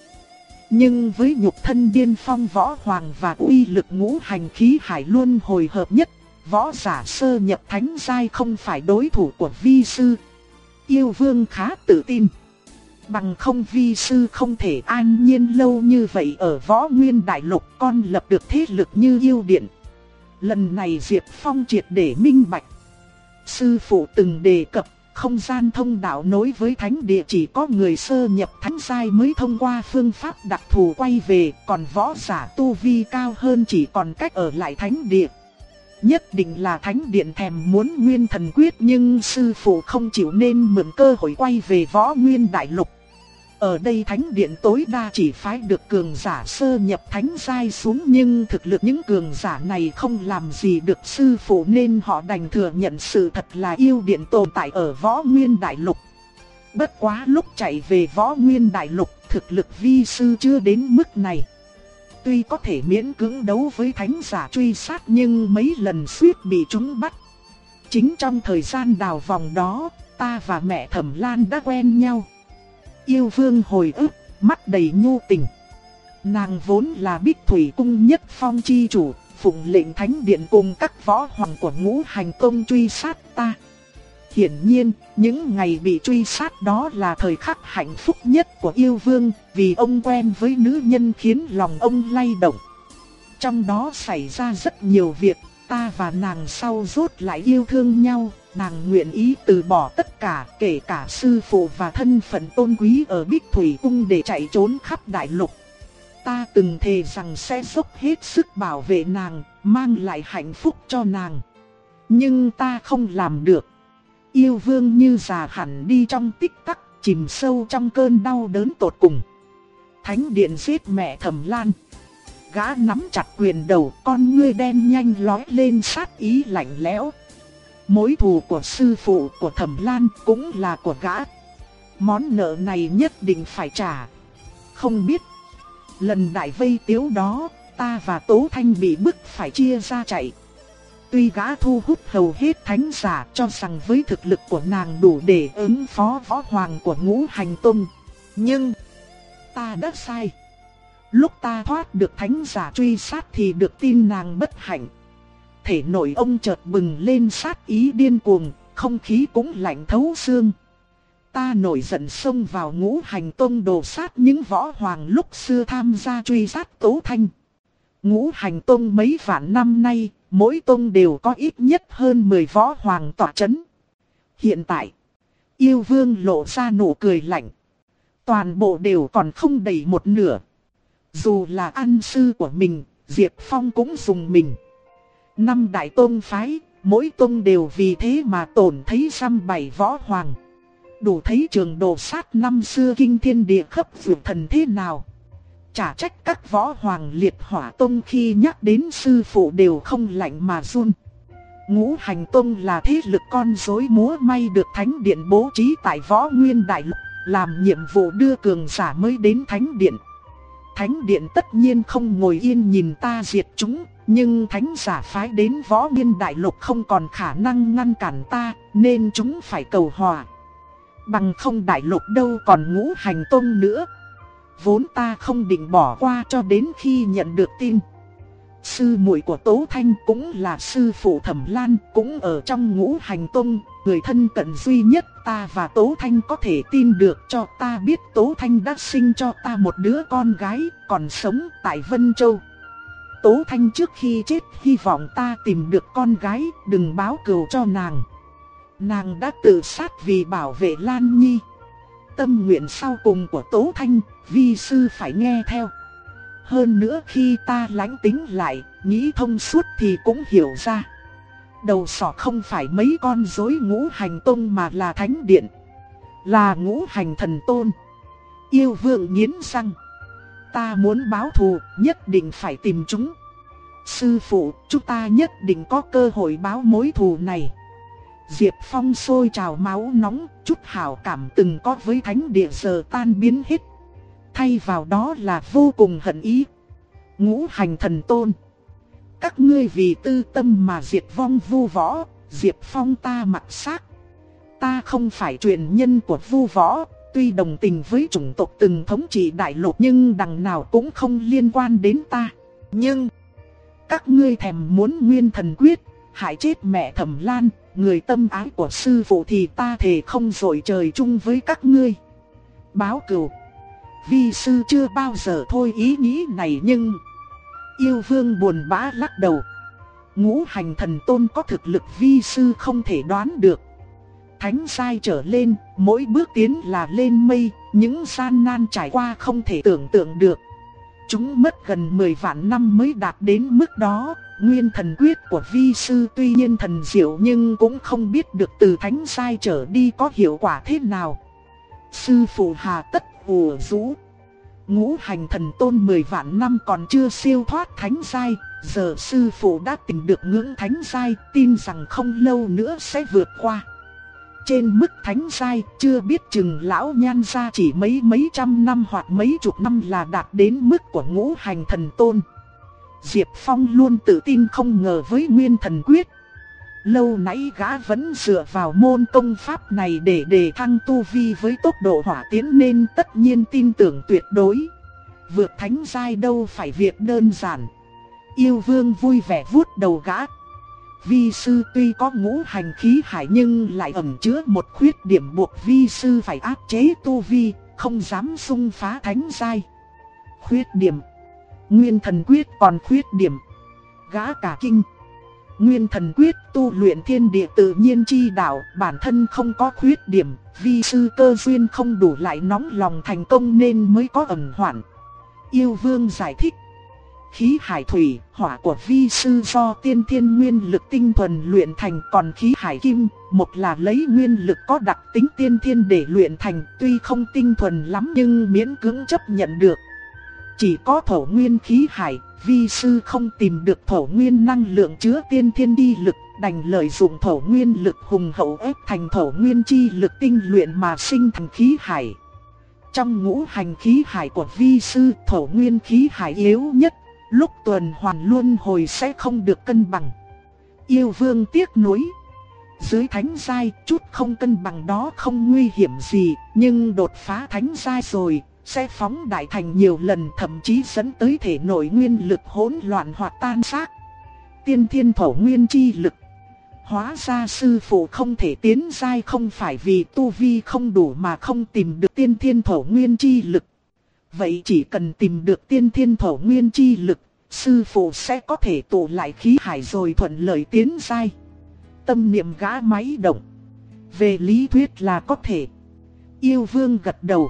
Nhưng với nhục thân điên phong võ hoàng và uy lực ngũ hành khí hải luôn hồi hợp nhất, võ giả sơ nhập thánh giai không phải đối thủ của vi sư. Yêu vương khá tự tin. Bằng không vi sư không thể an nhiên lâu như vậy ở võ nguyên đại lục con lập được thế lực như yêu điện. Lần này Diệp Phong triệt để minh bạch. Sư phụ từng đề cập không gian thông đạo nối với thánh địa chỉ có người sơ nhập thánh giai mới thông qua phương pháp đặc thù quay về, còn võ giả tu vi cao hơn chỉ còn cách ở lại thánh địa. Nhất định là thánh điện thèm muốn nguyên thần quyết nhưng sư phụ không chịu nên mượn cơ hội quay về võ nguyên đại lục. Ở đây thánh điện tối đa chỉ phái được cường giả sơ nhập thánh giai xuống nhưng thực lực những cường giả này không làm gì được sư phụ nên họ đành thừa nhận sự thật là yêu điện tồn tại ở võ nguyên đại lục. Bất quá lúc chạy về võ nguyên đại lục thực lực vi sư chưa đến mức này. Tuy có thể miễn cưỡng đấu với thánh giả truy sát nhưng mấy lần suýt bị chúng bắt. Chính trong thời gian đào vòng đó, ta và mẹ thẩm lan đã quen nhau yêu vương hồi ức, mắt đầy nhu tình. Nàng vốn là bích thủy cung nhất phong chi chủ, phụng lệnh thánh điện cùng các võ hoàng của ngũ hành tông truy sát ta. Hiển nhiên, những ngày bị truy sát đó là thời khắc hạnh phúc nhất của yêu vương, vì ông quen với nữ nhân khiến lòng ông lay động. Trong đó xảy ra rất nhiều việc, ta và nàng sau rốt lại yêu thương nhau, nàng nguyện ý từ bỏ tất cả, kể cả sư phụ và thân phận tôn quý ở Bích Thủy Cung để chạy trốn khắp đại lục. Ta từng thề rằng sẽ dốc hết sức bảo vệ nàng, mang lại hạnh phúc cho nàng. Nhưng ta không làm được. Yêu vương như già hẳn đi trong tích tắc, chìm sâu trong cơn đau đớn tột cùng. Thánh điện giết mẹ thầm lan. Gã nắm chặt quyền đầu, con ngươi đen nhanh lói lên sát ý lạnh lẽo. Mối thù của sư phụ của Thẩm Lan cũng là của gã. Món nợ này nhất định phải trả. Không biết, lần đại vây tiếu đó, ta và Tố Thanh bị bức phải chia ra chạy. Tuy gã thu hút hầu hết thánh giả cho rằng với thực lực của nàng đủ để ứng phó võ hoàng của ngũ hành tông. Nhưng, ta đã sai. Lúc ta thoát được thánh giả truy sát thì được tin nàng bất hạnh thể nội ông chợt bừng lên sát ý điên cuồng, không khí cũng lạnh thấu xương. Ta nổi giận xông vào ngũ hành tông đồ sát những võ hoàng lúc xưa tham gia truy sát Tố Thanh. Ngũ hành tông mấy vạn năm nay, mỗi tông đều có ít nhất hơn 10 võ hoàng tỏa chấn. Hiện tại, yêu vương lộ ra nụ cười lạnh. Toàn bộ đều còn không đầy một nửa. Dù là ăn sư của mình, Diệp Phong cũng dùng mình. Năm đại tôn phái, mỗi tôn đều vì thế mà tổn thấy trăm bảy võ hoàng. Đủ thấy trường đồ sát năm xưa kinh thiên địa khắp vượt thần thế nào. Chả trách các võ hoàng liệt hỏa tôn khi nhắc đến sư phụ đều không lạnh mà run. Ngũ hành tôn là thế lực con rối múa may được thánh điện bố trí tại võ nguyên đại lục, làm nhiệm vụ đưa cường giả mới đến thánh điện. Thánh điện tất nhiên không ngồi yên nhìn ta diệt chúng, nhưng thánh giả phái đến võ nguyên đại lục không còn khả năng ngăn cản ta, nên chúng phải cầu hòa. Bằng không đại lục đâu còn ngũ hành tôn nữa. Vốn ta không định bỏ qua cho đến khi nhận được tin. Sư muội của Tố Thanh cũng là sư phụ Thẩm Lan, cũng ở trong ngũ hành tông người thân cận duy nhất ta và Tố Thanh có thể tin được cho ta biết Tố Thanh đã sinh cho ta một đứa con gái, còn sống tại Vân Châu. Tố Thanh trước khi chết hy vọng ta tìm được con gái, đừng báo cừu cho nàng. Nàng đã tự sát vì bảo vệ Lan Nhi. Tâm nguyện sau cùng của Tố Thanh, vi sư phải nghe theo. Hơn nữa khi ta lánh tính lại, nghĩ thông suốt thì cũng hiểu ra. Đầu sỏ không phải mấy con rối ngũ hành tông mà là thánh điện. Là ngũ hành thần tôn. Yêu vương nghiến răng. Ta muốn báo thù, nhất định phải tìm chúng. Sư phụ, chúng ta nhất định có cơ hội báo mối thù này. Diệp Phong sôi trào máu nóng, chút hảo cảm từng có với thánh địa giờ tan biến hết. Thay vào đó là vô cùng hận ý. Ngũ hành thần tôn. Các ngươi vì tư tâm mà diệt vong vu võ, Diệp Phong ta mặc xác. Ta không phải truyền nhân của vu võ, tuy đồng tình với chủng tộc từng thống trị đại lục nhưng đằng nào cũng không liên quan đến ta. Nhưng, các ngươi thèm muốn nguyên thần quyết, hại chết mẹ thẩm lan, người tâm ái của sư phụ thì ta thề không dội trời chung với các ngươi. Báo cửu, vi sư chưa bao giờ thôi ý nghĩ này nhưng... Yêu vương buồn bã lắc đầu. Ngũ hành thần tôn có thực lực vi sư không thể đoán được. Thánh sai trở lên, mỗi bước tiến là lên mây, những gian nan trải qua không thể tưởng tượng được. Chúng mất gần 10 vạn năm mới đạt đến mức đó, nguyên thần quyết của vi sư tuy nhiên thần diệu nhưng cũng không biết được từ thánh sai trở đi có hiệu quả thế nào. Sư phụ hà tất ùa rũ. Ngũ hành thần tôn 10 vạn năm còn chưa siêu thoát thánh sai, giờ sư phụ đã tìm được ngưỡng thánh sai, tin rằng không lâu nữa sẽ vượt qua. Trên mức thánh sai, chưa biết chừng lão nhan ra chỉ mấy mấy trăm năm hoặc mấy chục năm là đạt đến mức của ngũ hành thần tôn. Diệp Phong luôn tự tin không ngờ với nguyên thần quyết. Lâu nãy gã vẫn dựa vào môn công pháp này để đề thăng tu vi với tốc độ hỏa tiến nên tất nhiên tin tưởng tuyệt đối. Vượt thánh giai đâu phải việc đơn giản. Yêu vương vui vẻ vuốt đầu gã. Vi sư tuy có ngũ hành khí hải nhưng lại ẩn chứa một khuyết điểm buộc vi sư phải áp chế tu vi, không dám xung phá thánh giai. Khuyết điểm Nguyên thần quyết còn khuyết điểm Gã cả kinh Nguyên thần quyết tu luyện thiên địa tự nhiên chi đạo, bản thân không có khuyết điểm, vi sư cơ duyên không đủ lại nóng lòng thành công nên mới có ẩn hoạn. Yêu vương giải thích. Khí hải thủy, hỏa của vi sư do tiên thiên nguyên lực tinh thuần luyện thành còn khí hải kim, một là lấy nguyên lực có đặc tính tiên thiên để luyện thành tuy không tinh thuần lắm nhưng miễn cưỡng chấp nhận được. Chỉ có thổ nguyên khí hải, vi sư không tìm được thổ nguyên năng lượng chứa tiên thiên đi lực, đành lợi dụng thổ nguyên lực hùng hậu ép thành thổ nguyên chi lực tinh luyện mà sinh thành khí hải. Trong ngũ hành khí hải của vi sư, thổ nguyên khí hải yếu nhất, lúc tuần hoàn luôn hồi sẽ không được cân bằng. Yêu vương tiếc nuối. Dưới thánh giai, chút không cân bằng đó không nguy hiểm gì, nhưng đột phá thánh giai rồi, sẽ phóng đại thành nhiều lần thậm chí dẫn tới thể nội nguyên lực hỗn loạn hoặc tan xác. Tiên thiên thổ nguyên chi lực. Hóa ra sư phụ không thể tiến giai không phải vì tu vi không đủ mà không tìm được tiên thiên thổ nguyên chi lực. Vậy chỉ cần tìm được tiên thiên thổ nguyên chi lực, sư phụ sẽ có thể tụ lại khí hải rồi thuận lợi tiến giai. Tâm niệm gã máy động. Về lý thuyết là có thể. Yêu vương gật đầu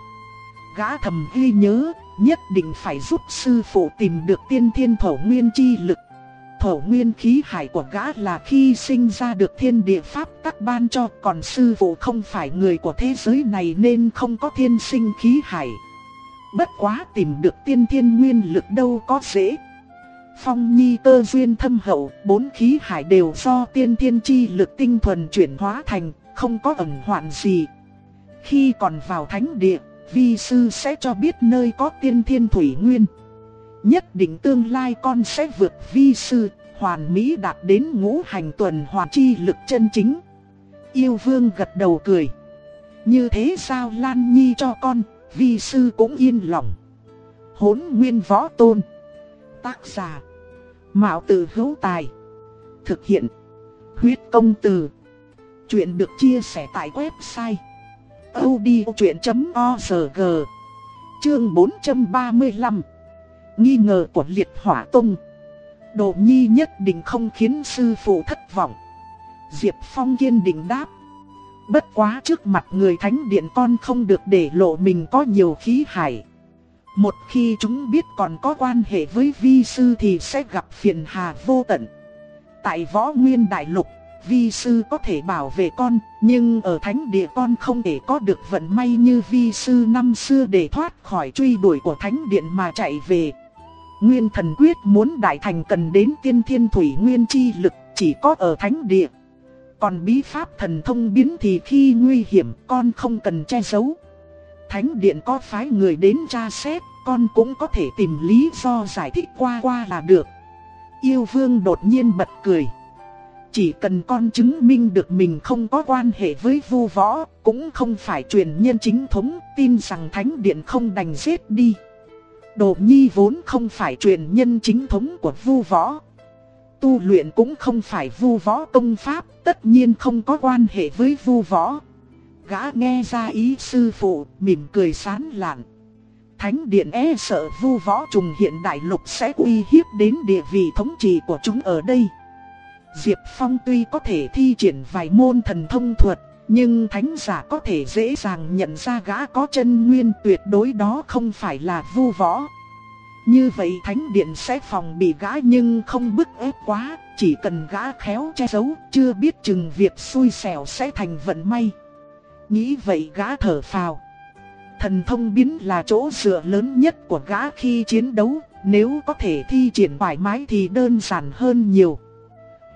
gã thầm ghi nhớ, nhất định phải giúp sư phụ tìm được tiên thiên thổ nguyên chi lực. Thổ nguyên khí hải của gã là khi sinh ra được thiên địa pháp tắc ban cho, còn sư phụ không phải người của thế giới này nên không có thiên sinh khí hải. Bất quá tìm được tiên thiên nguyên lực đâu có dễ. Phong nhi cơ duyên thâm hậu, bốn khí hải đều do tiên thiên chi lực tinh thuần chuyển hóa thành, không có ẩn hoạn gì. Khi còn vào thánh địa, vi sư sẽ cho biết nơi có tiên thiên thủy nguyên. Nhất định tương lai con sẽ vượt vi sư, hoàn mỹ đạt đến ngũ hành tuần hoàn chi lực chân chính. Yêu vương gật đầu cười. Như thế sao Lan Nhi cho con, vi sư cũng yên lòng. Hốn nguyên võ tôn. Tác giả. Mạo tử hữu tài. Thực hiện. Huyết công từ. Chuyện được chia sẻ tại website audiochuyện.org Chương 435 Nghi ngờ của liệt hỏa tông Đồ nhi nhất định không khiến sư phụ thất vọng. Diệp Phong kiên định đáp. Bất quá trước mặt người thánh điện con không được để lộ mình có nhiều khí hải. Một khi chúng biết còn có quan hệ với vi sư thì sẽ gặp phiền hà vô tận. Tại võ nguyên đại lục, vi sư có thể bảo vệ con, nhưng ở thánh địa con không thể có được vận may như vi sư năm xưa để thoát khỏi truy đuổi của thánh điện mà chạy về. Nguyên thần quyết muốn đại thành cần đến tiên thiên thủy nguyên chi lực chỉ có ở thánh địa. Còn bí pháp thần thông biến thì khi nguy hiểm con không cần che giấu. Thánh điện có phái người đến tra xét, con cũng có thể tìm lý do giải thích qua qua là được. Yêu vương đột nhiên bật cười. Chỉ cần con chứng minh được mình không có quan hệ với vu võ, cũng không phải truyền nhân chính thống, tin rằng thánh điện không đành giết đi. Đồ nhi vốn không phải truyền nhân chính thống của vu võ. Tu luyện cũng không phải vu võ công pháp, tất nhiên không có quan hệ với vu võ. Gã nghe ra ý sư phụ, mỉm cười sán lạn. Thánh điện e sợ vu võ trùng hiện đại lục sẽ uy hiếp đến địa vị thống trị của chúng ở đây. Diệp Phong tuy có thể thi triển vài môn thần thông thuật, nhưng thánh giả có thể dễ dàng nhận ra gã có chân nguyên tuyệt đối đó không phải là vu võ. Như vậy thánh điện sẽ phòng bị gã nhưng không bức ép quá, chỉ cần gã khéo che giấu, chưa biết chừng việc xui xẻo sẽ thành vận may. Nghĩ vậy gã thở phào. Thần thông biến là chỗ dựa lớn nhất của gã khi chiến đấu, nếu có thể thi triển thoải mái thì đơn giản hơn nhiều.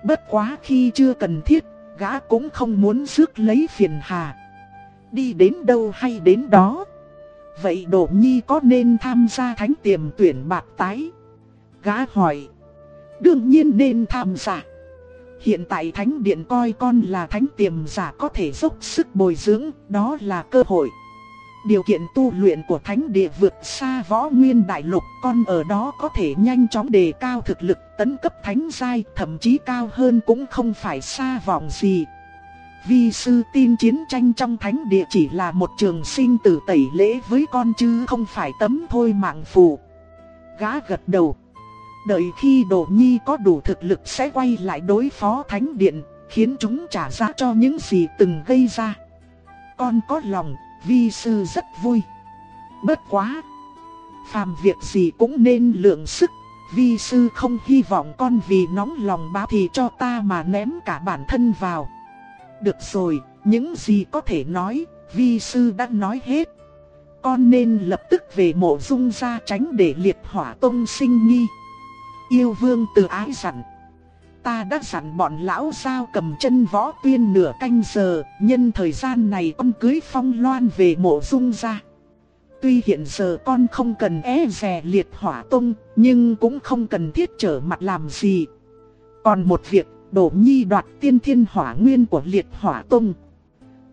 Bất quá khi chưa cần thiết, gã cũng không muốn rước lấy phiền hà. Đi đến đâu hay đến đó. Vậy Đỗ Nhi có nên tham gia thánh tiềm tuyển bạc tái? Gã hỏi. Đương nhiên nên tham gia. Hiện tại thánh điện coi con là thánh tiềm giả có thể dốc sức bồi dưỡng, đó là cơ hội. Điều kiện tu luyện của thánh địa vượt xa võ nguyên đại lục, con ở đó có thể nhanh chóng đề cao thực lực tấn cấp thánh giai, thậm chí cao hơn cũng không phải xa vọng gì. Vi sư tin chiến tranh trong thánh địa chỉ là một trường sinh tử tẩy lễ với con chứ không phải tấm thôi mạng phù. Gã gật đầu. Đợi khi Đồ Nhi có đủ thực lực sẽ quay lại đối phó thánh điện, khiến chúng trả giá cho những gì từng gây ra. Con có lòng, vi sư rất vui. Bất quá. Phàm việc gì cũng nên lượng sức. Vi sư không hy vọng con vì nóng lòng báo thì cho ta mà ném cả bản thân vào. Được rồi, những gì có thể nói, vi sư đã nói hết. Con nên lập tức về mộ dung ra tránh để liệt hỏa tông sinh nghi. Yêu vương từ ái dặn. Ta đã dặn bọn lão sao cầm chân võ tuyên nửa canh giờ, nhân thời gian này con cưới phong loan về mộ dung ra. Tuy hiện giờ con không cần é rè liệt hỏa tung nhưng cũng không cần thiết trở mặt làm gì. Còn một việc, đổ nhi đoạt tiên thiên hỏa nguyên của liệt hỏa tung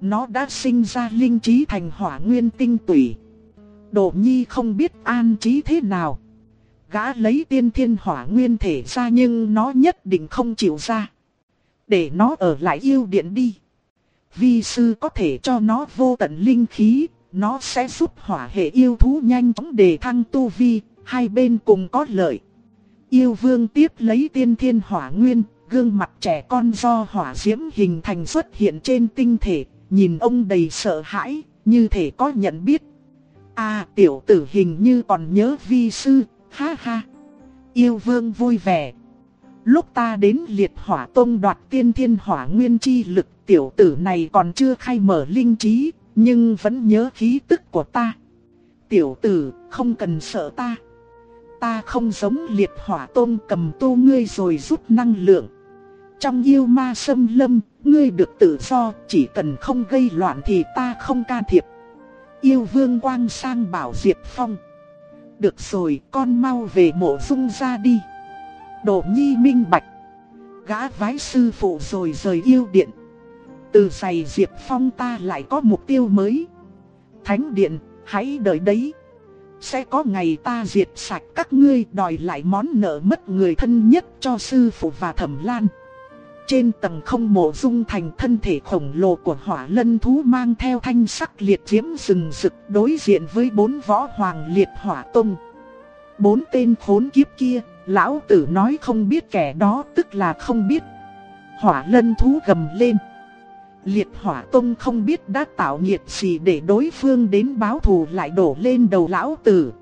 Nó đã sinh ra linh trí thành hỏa nguyên tinh tủy. Đổ nhi không biết an trí thế nào. Gã lấy tiên thiên hỏa nguyên thể ra nhưng nó nhất định không chịu ra. Để nó ở lại yêu điện đi. Vi sư có thể cho nó vô tận linh khí, nó sẽ giúp hỏa hệ yêu thú nhanh chóng đề thăng tu vi, hai bên cùng có lợi. Yêu vương tiếp lấy tiên thiên hỏa nguyên, gương mặt trẻ con do hỏa diễm hình thành xuất hiện trên tinh thể, nhìn ông đầy sợ hãi, như thể có nhận biết. À tiểu tử hình như còn nhớ vi sư, ha ha. Yêu vương vui vẻ. Lúc ta đến liệt hỏa tông đoạt tiên thiên hỏa nguyên chi lực tiểu tử này còn chưa khai mở linh trí, nhưng vẫn nhớ khí tức của ta. Tiểu tử, không cần sợ ta. Ta không giống liệt hỏa tôn cầm tô ngươi rồi rút năng lượng. Trong yêu ma sâm lâm, ngươi được tự do, chỉ cần không gây loạn thì ta không can thiệp. Yêu vương quang sang bảo Diệp Phong. Được rồi, con mau về mộ dung ra đi. Đồ nhi minh bạch. Gã vái sư phụ rồi rời yêu điện. Từ giày Diệp Phong ta lại có mục tiêu mới. Thánh điện, hãy đợi đấy. Sẽ có ngày ta diệt sạch các ngươi đòi lại món nợ mất người thân nhất cho sư phụ và thẩm lan. Trên tầng không mộ dung thành thân thể khổng lồ của hỏa lân thú mang theo thanh sắc liệt diễm rừng rực đối diện với bốn võ hoàng liệt hỏa tông Bốn tên khốn kiếp kia, lão tử nói không biết kẻ đó tức là không biết. Hỏa lân thú gầm lên. Liệt hỏa tông không biết đã tạo nghiệt gì để đối phương đến báo thù lại đổ lên đầu lão tử.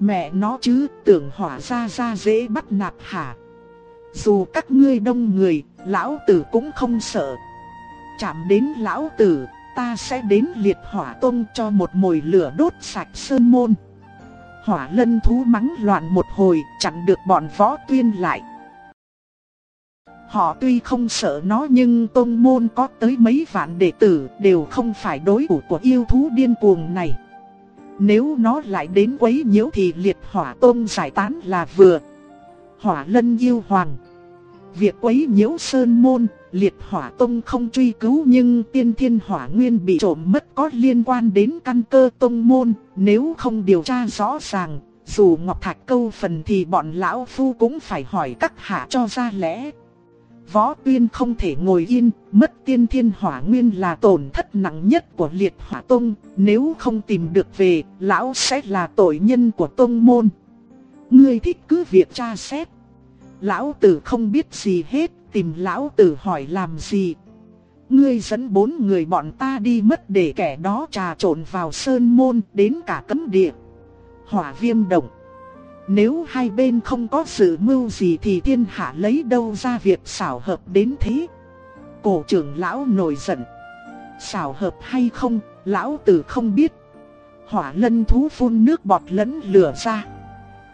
Mẹ nó chứ, tưởng hỏa ra ra dễ bắt nạt hả? Dù các ngươi đông người, lão tử cũng không sợ. Chạm đến lão tử, ta sẽ đến liệt hỏa tông cho một mồi lửa đốt sạch sơn môn. Hỏa lân thú mắng loạn một hồi, chặn được bọn võ tuyên lại. Họ tuy không sợ nó nhưng tôn môn có tới mấy vạn đệ tử đều không phải đối thủ của yêu thú điên cuồng này. Nếu nó lại đến quấy nhiễu thì liệt hỏa tôn giải tán là vừa. Hỏa lân yêu hoàng. Việc quấy nhiễu sơn môn, liệt hỏa tông không truy cứu nhưng tiên thiên hỏa nguyên bị trộm mất có liên quan đến căn cơ tông môn, nếu không điều tra rõ ràng, dù Ngọc Thạch câu phần thì bọn lão phu cũng phải hỏi các hạ cho ra lẽ. Võ tuyên không thể ngồi yên, mất tiên thiên hỏa nguyên là tổn thất nặng nhất của liệt hỏa tông, nếu không tìm được về, lão sẽ là tội nhân của tông môn. Ngươi thích cứ việc tra xét. Lão tử không biết gì hết, tìm lão tử hỏi làm gì. Ngươi dẫn bốn người bọn ta đi mất để kẻ đó trà trộn vào sơn môn đến cả cấm địa. Hỏa viêm động. Nếu hai bên không có sự mưu gì thì thiên hạ lấy đâu ra việc xảo hợp đến thế. Cổ trưởng lão nổi giận. Xảo hợp hay không, lão tử không biết. Hỏa lân thú phun nước bọt lẫn lửa ra.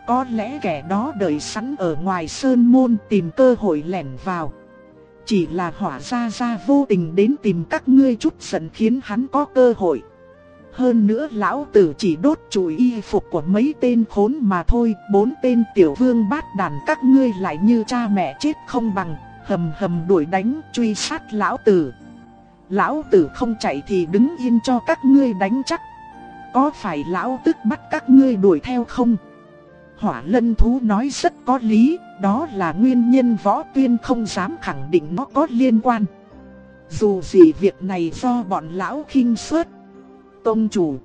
Có lẽ kẻ đó đợi sẵn ở ngoài sơn môn tìm cơ hội lẻn vào. Chỉ là hỏa ra ra vô tình đến tìm các ngươi chút giận khiến hắn có cơ hội. Hơn nữa lão tử chỉ đốt chùi y phục của mấy tên khốn mà thôi, bốn tên tiểu vương bát đàn các ngươi lại như cha mẹ chết không bằng, hầm hầm đuổi đánh, truy sát lão tử. Lão tử không chạy thì đứng yên cho các ngươi đánh chắc. Có phải lão tức bắt các ngươi đuổi theo không? Hỏa lân thú nói rất có lý, đó là nguyên nhân võ tuyên không dám khẳng định nó có liên quan. Dù gì việc này do bọn lão khinh suất. Tông chủ.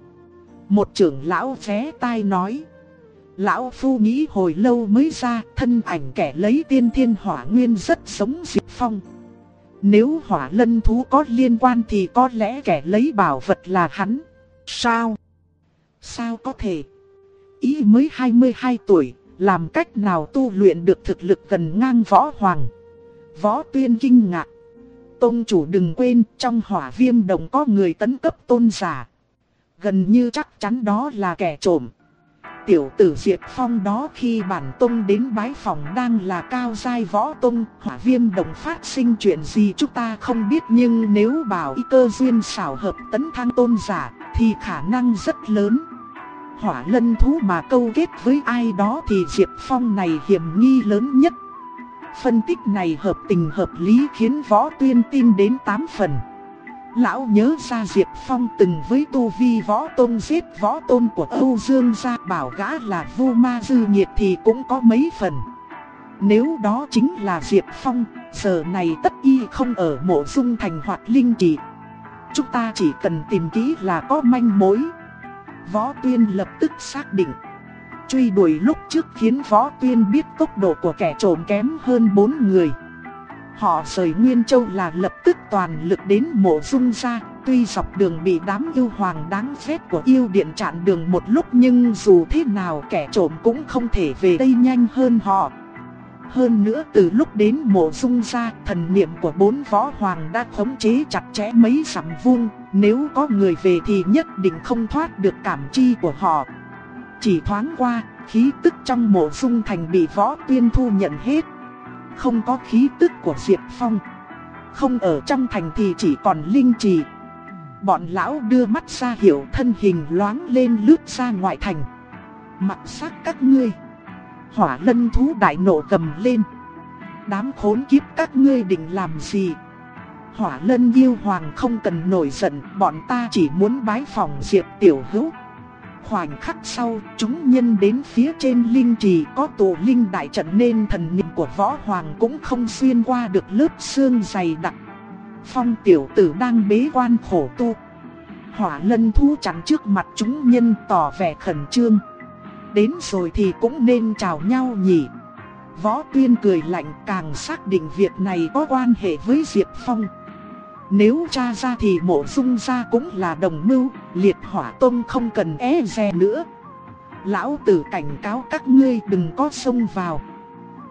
Một trưởng lão vé tai nói. Lão phu nghĩ hồi lâu mới ra thân ảnh kẻ lấy tiên thiên hỏa nguyên rất sống Diệp Phong. Nếu hỏa lân thú có liên quan thì có lẽ kẻ lấy bảo vật là hắn. Sao? Sao có thể? Ý mới 22 tuổi, làm cách nào tu luyện được thực lực gần ngang võ hoàng. Võ tuyên kinh ngạc. Tôn chủ đừng quên, trong hỏa viêm đồng có người tấn cấp tôn giả. Gần như chắc chắn đó là kẻ trộm. Tiểu tử Diệp Phong đó khi bản tông đến bái phòng đang là cao giai võ tông, hỏa viêm đồng phát sinh chuyện gì chúng ta không biết nhưng nếu bảo y cơ duyên xảo hợp tấn thăng tôn giả thì khả năng rất lớn. Hỏa lân thú mà câu kết với ai đó thì Diệp Phong này hiểm nghi lớn nhất. Phân tích này hợp tình hợp lý khiến võ tuyên tin đến 8 phần. Lão nhớ ra Diệp Phong từng với tu vi võ tôn giết võ tôn của Âu Dương gia bảo gã là vu ma dư nhiệt thì cũng có mấy phần. Nếu đó chính là Diệp Phong, giờ này tất y không ở mộ dung thành hoặc linh trị. Chúng ta chỉ cần tìm kỹ là có manh mối. Võ Tuyên lập tức xác định. Truy đuổi lúc trước khiến Võ Tuyên biết tốc độ của kẻ trộm kém hơn 4 người. Họ rời Nguyên Châu là lập tức toàn lực đến mộ dung ra, tuy dọc đường bị đám yêu hoàng đáng ghét của yêu điện chặn đường một lúc nhưng dù thế nào kẻ trộm cũng không thể về đây nhanh hơn họ. Hơn nữa từ lúc đến mộ dung ra, thần niệm của bốn võ hoàng đã khống chế chặt chẽ mấy dặm vuông, nếu có người về thì nhất định không thoát được cảm chi của họ. Chỉ thoáng qua, khí tức trong mộ dung thành bị võ tuyên thu nhận hết không có khí tức của Diệp Phong. Không ở trong thành thì chỉ còn linh trì. Bọn lão đưa mắt ra hiểu thân hình loáng lên lướt ra ngoại thành. Mặt xác các ngươi. Hỏa lân thú đại nộ gầm lên. Đám khốn kiếp các ngươi định làm gì? Hỏa lân yêu hoàng không cần nổi giận, bọn ta chỉ muốn bái phòng Diệp tiểu hữu. Khoảnh khắc sau, chúng nhân đến phía trên linh trì có tổ linh đại trận nên thần niệm của võ hoàng cũng không xuyên qua được lớp xương dày đặc. Phong tiểu tử đang bế quan khổ tu. Hỏa lân thú chắn trước mặt chúng nhân tỏ vẻ khẩn trương đến rồi thì cũng nên chào nhau nhỉ. Võ Tuyên cười lạnh càng xác định việc này có quan hệ với Diệp Phong. Nếu tra ra thì mộ dung ra cũng là đồng mưu, liệt hỏa tông không cần e dè nữa. Lão tử cảnh cáo các ngươi đừng có xông vào.